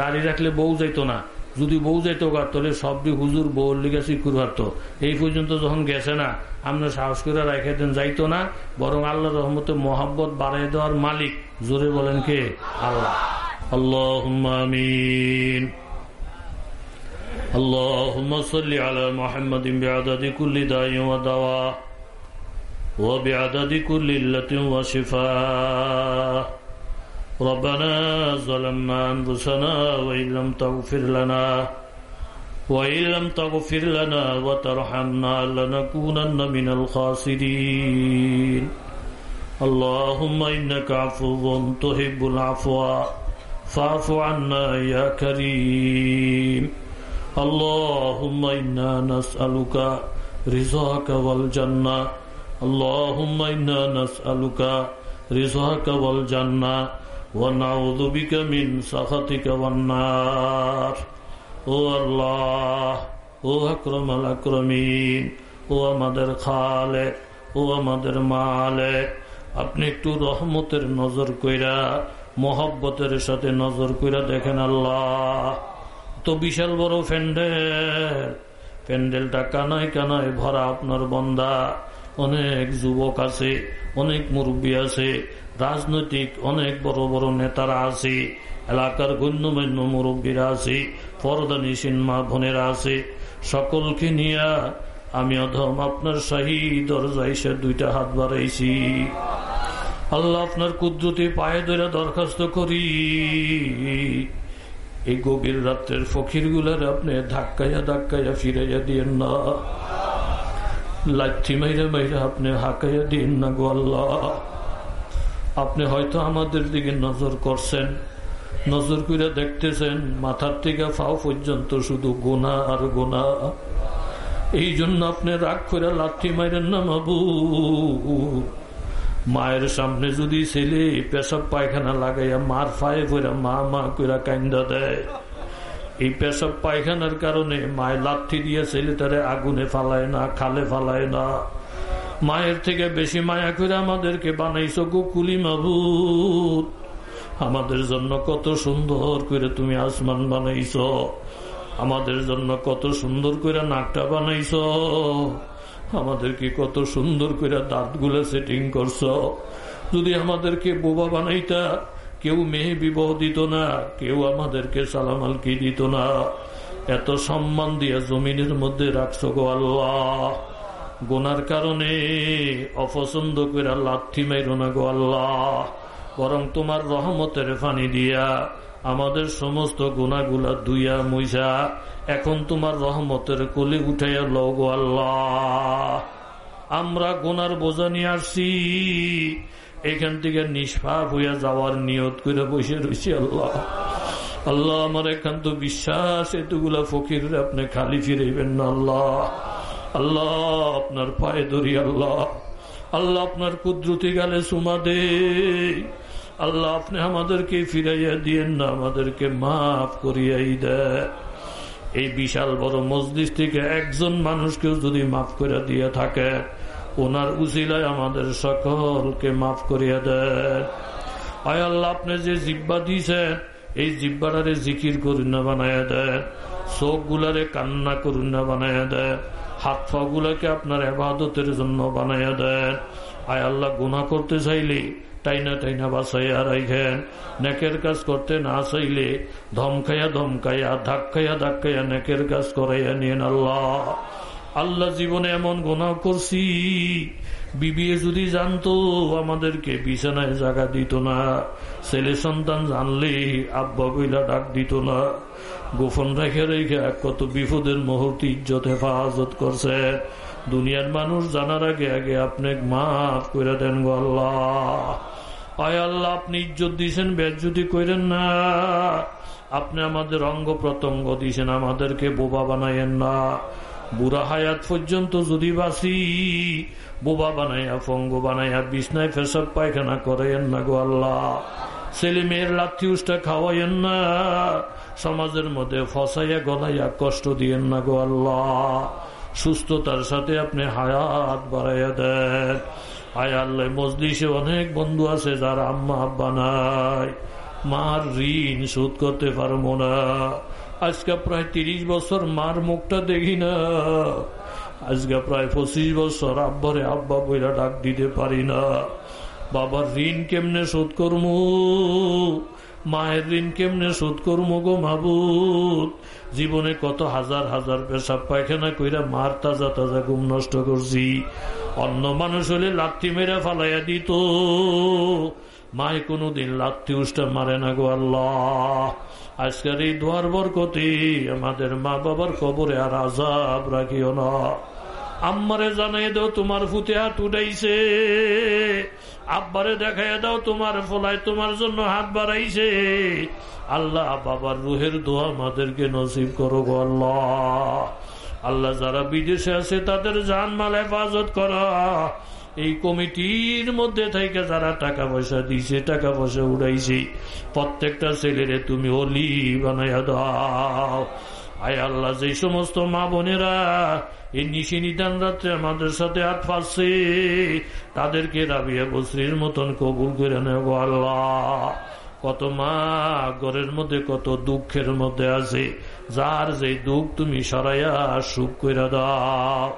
দাড়ি রাখলে বউ যাইতো না। যদি বউ যাইতো গা তাহলে সবটি হুজুর বউর লিগে শিক্ষুর পারত এই পর্যন্ত যখন গেছে না আমরা সাহস করে রেখে দেন যাইতো না বরং আল্লাহ রহমতে মোহাব্বত বাড়াই দেওয়ার মালিক জোরে বলেন কে আল্লাহ আল্লাহ আমিন اللهم صل على محمد بعدد كل داء ودواء وبعدد كل علة وشفاء ربنا ظلمنا أنفسنا وإن لم تغفر لنا وإن لم تغفر لنا وترحمنا لنكونن من الخاسرين اللهم إنك عفو تحب العفو فاعف عنا يا كريم اللهم إنا نسألك رزاك والجنة اللهم إنا نسألك رزاك والجنة ونعوذ بك من سخطك والنار ও আল্লাহ ও আকরম আল আকরমিন ও আমাদের খালে ও আমাদের মালে আপনি একটু রহমতের নজর কইরা মোহব্বতের সাথে নজর কইরা দেখেন আল্লাহ তো বিশাল বড় প্যান্ডেল প্যান্ডেলটা কানায় কানায় ভরা আপনার বন্দা অনেক যুবক আছে, অনেক মুরব্বী আছে, রাজনৈতিক অনেক বড় বড় নেতারা আছে, এলাকার গণ্যমান্য মুরব্বীরা আছে, পরদানি সিনমা বোনেরা আছে। সকলকে নিয়ে আমি অধম আপনার শাহী দরজায় সে দুইটা হাত বাড়াইছি। আল্লাহ আপনার কুদ্রতি পায়ে ধরে দরখাস্ত করি। এই গভীর রাত্রের ফকিরগুলার আপনি ধাক্কাইয়া ধাক্কাইয়া ফিরাইয়া দিয়েন না। লাচ্ছি মাইরে মাইরে আপনি হাকাইয়া দিন না আপনি হয়তো আমাদের দিকে নজর করছেন, নজর করে দেখতেছেন, মাথার থেকে ফাও পর্যন্ত শুধু গোনা আর গোনা এই জন্য আপনি রাগ করে লাঠি মাইরেন না বাবু মায়ের সামনে যদি ছেলে পেশাব পায়খানা লাগাইয়া মার ফায়ে করে মা মা করে কান্দা দেয়। এই পেশাব পায়খানার কারণে মায় লাঠি দিয়ে ছেলে তারে আগুনে ফালায় না, খালে ফালায় না। মায়ের থেকে বেশি মায়া করে আমাদেরকে বানাইছ গোকুলি মাবুত আমাদের জন্য কত সুন্দর করে তুমি আসমান বানাইছ। আমাদের জন্য কত সুন্দর করে নাকটা বানাইছ। আমাদেরকে কত সুন্দর করে দাঁতগুলো সেটিং করছ। যদি আমাদেরকে বোবা বানাইতা কেউ মেয়ে বিবাহ দিত না, কেউ আমাদেরকে সালামালকি দিত না। এত সম্মান দিয়া জমিনের মধ্যে রাখছো গো আল্লাহ। গোনার কারণে অপছন্দ করে লাথি মাইরো না গো আল্লাহ। বরং তোমার রহমতের ফানি দিয়া আমাদের সমস্ত গুণাগুলা দুইয়া মুইসা এখন তোমার রহমতের কোলে উঠাইয়া লও গো আল্লাহ। আমরা গোনার বোঝা নিয়ে আসছি। এখান থেকে নিষ্পাপ হইয়া যাওয়ার নিয়ত করে বসে রয়েছি আল্লাহ। আল্লাহ আমার এখান তো বিশ্বাস, এতগুলা ফকির আপনি খালি ফিরাইবেন না আল্লাহ। আল্লাহ আপনার পায়ে ধরি আল্লাহ। আল্লাহ আপনার কুদ্রুতি গালে সুমা দে আল্লাহ আপনি আমাদেরকে ফিরাইয়া দিয়েন না, আমাদেরকে মাফ করিয়াই দেয় এই বিশাল বড় মসজিদ থেকে একজন মানুষকেও যদি মাফ করে দিয়ে থাকে ওনার উচিলায় আমাদের সকলকে মাফ করিয়া দেন আয় আল্লাহ, আপনি যে জিব্বা দিয়েছেন, এই জিব্বাটারে জিকির করুন না বানাইয়া দেন চোখ গুলারে কান্না করুন না বানাইয়া দেন হাত পা গুলাকে আপনার আবাদতের জন্য বানাইয়া দেন আয় আল্লাহ গুনা করতে চাইলে টাইনা টাইনা বাসাইয়া রাইখেন, নেকের কাজ করতে না চাইলে ধমকাইয়া ধমকাইয়া, ধাক্কাইয়া ধাক্কাইয়া নেকের কাজ করাইয়া নিয়েন আল্লাহ। আল্লাহ জীবনে এমন গোনা করছি বিবিএ যদি জানতো, আমাদেরকে বিছানায় জায়গা দিত না। ছেলে সন্তান জানলে, আব্বা বইলা ডাক দিত না। গোপন রেখে রেখে কত বিপদের মুহূর্তে ইজ্জত, হেফাজত করছে। দুনিয়ার মানুষ জানার আগে আগে আপনি মাফ করে দেন গো আল্লাহ। আয় আল্লাহ, আপনি ইজ্জত দিয়েছেন যদি করেন না। আপনি আমাদের অঙ্গ প্রত্যঙ্গ দিয়েছেন আমাদেরকে বোবা বানাইয়েন না। বুড়া হায়াত পর্যন্ত যদি বাসি বোবা বানাইয়া ফঙ্গ বানাইয়া, বিছনায় ফেসব পায়খানা করেন না গো আল্লাহ। ছেলে মেয়ের লাথি উষ্টা খাওয়াইয়েন না, সমাজের মধ্যে ফসাইয়া গলাইয়া কষ্ট দিয়েন না গো আল্লাহ। সুস্থতার সাথে আপনি হায়াত বাড়াইয়া দেন। আয় আল্লাহ, মজলিসে অনেক বন্ধু আছে যারা আম্মা, আব্বা নাই। মার ঋণ শোধ করতে পারব না। আজকে প্রায় তিরিশ বছর মার মুখটা দেখি না। আজকে প্রায় পঁচিশ বছর আব্বারে আব্বা বইরা ডাক দিতে পারি না। বাবার ঋণ কেমনে শোধ করব মায়ের ঋণ কেমনে শোধ করব গো মাবুদ? জীবনে কত হাজার হাজার পেশাব পায়খানা কইরা মার তাজা তাজা ঘুম নষ্ট করছি। অন্য মানুষ হলে লাত্তি মেরে ফালাইয়া দিত। মায় কোনো দিন লাত্তি উষ্টা মারে না গো আল্লাহ। আজকের এই দোয়ার বরকতি আমাদের মা বাবার খবরে আর আজাব রাখিও না। আম্মারে জানাই দাও, তোমার ফুতে হাত উঠাইছে। আব্বারে দেখাই দাও, তোমার ফলায় তোমার জন্য হাত বাড়াইছে। আল্লাহ বাবার রুহের দোয়া আমাদেরকে নসিব করো গো আল্লাহ। আল্লাহ যারা বিদেশে আছে, তাদের জানমাল হেফাজত করা। এই কমিটির মধ্যে থেকে যারা টাকা পয়সা দিছে টাকা পয়সা উড়াইছে, প্রত্যেকটা ছেলেরে তুমি অলি বানাইয়া দাও। আয় আল্লাহ, যে সমস্ত মা বোনেরা এই নিশি নিদান রাত্রে আমাদের সাথে হাত ফাঁসছে, তাদেরকে রাবিয়া বসরির মতন কবুল করে নেব আল্লাহ। কত মা ঘরের মধ্যে, কত দুঃখের মধ্যে আছে, যার যে দুঃখ তুমি সরাইয়া সুখ করে দাও।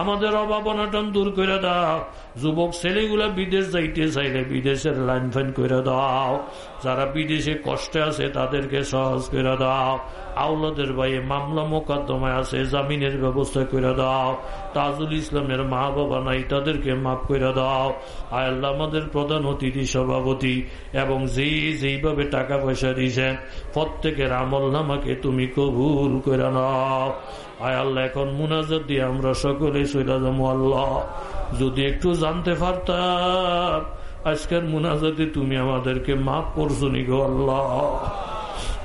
আমাদের অভাব অভাবনাটন দূর করে দাও। যুবক ছেলেগুলা বিদেশ যাইতে চাইলে বিদেশের লাইন ফাইন করে দাও। যারা বিদেশে কষ্টে আছে, তাদেরকে সহজ করে দাও। আউলাদের বাইয়ে মামলা মোকদ্দমায় আছে, জামিনের ব্যবস্থা করে দাও। তাজুল ইসলামের মা বাবা নাই, তাদেরকে মাফ করে দাও। আল্লাহ, আমাদের প্রধান অতিথি, সভাপতি, এবং যেই, যেইভাবে টাকা পয়সা দিয়েছেন, প্রত্যেকের আমল নামাকে তুমি কবুল করে নাও। আয় আল্লাহ, এখন মুনাজাত দিয়ে আমরা সকলে যাব আল্লাহ। যদি একটু জানতে পারতাম। আজকের মুনাজাতে তুমি আমাদেরকে মাফ করছ নি গো আল্লাহ।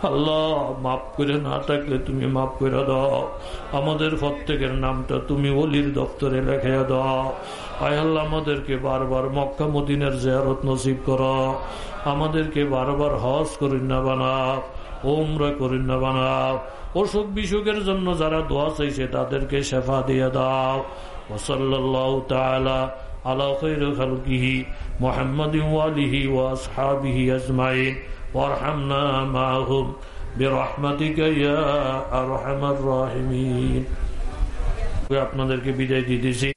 আল্লাহ, মাফ করে না থাকলে তুমি মাফ করে দাও। আমাদের প্রত্যেকের নামটা তুমি অলির দপ্তরে লেখে দাও। আয় আল্লাহ, আমাদেরকে বারবার মক্কা, মদিনের জেয়ারত নসিব করো। আমাদেরকে বারবার হজ করিন না বানাও ওমরা করিন না বানাও। অসুখ বিসুখের জন্য যারা দোয়া চাইছে তাদেরকে শেফা দিয়ে দাও। ওসল্লাহ তালা على خير خلقه محمد وآله وأصحابه أجمعين وارحمنا معهم برحمتك يا أرحم الراحمين আপনাদেরকে বিদায় দিতেছি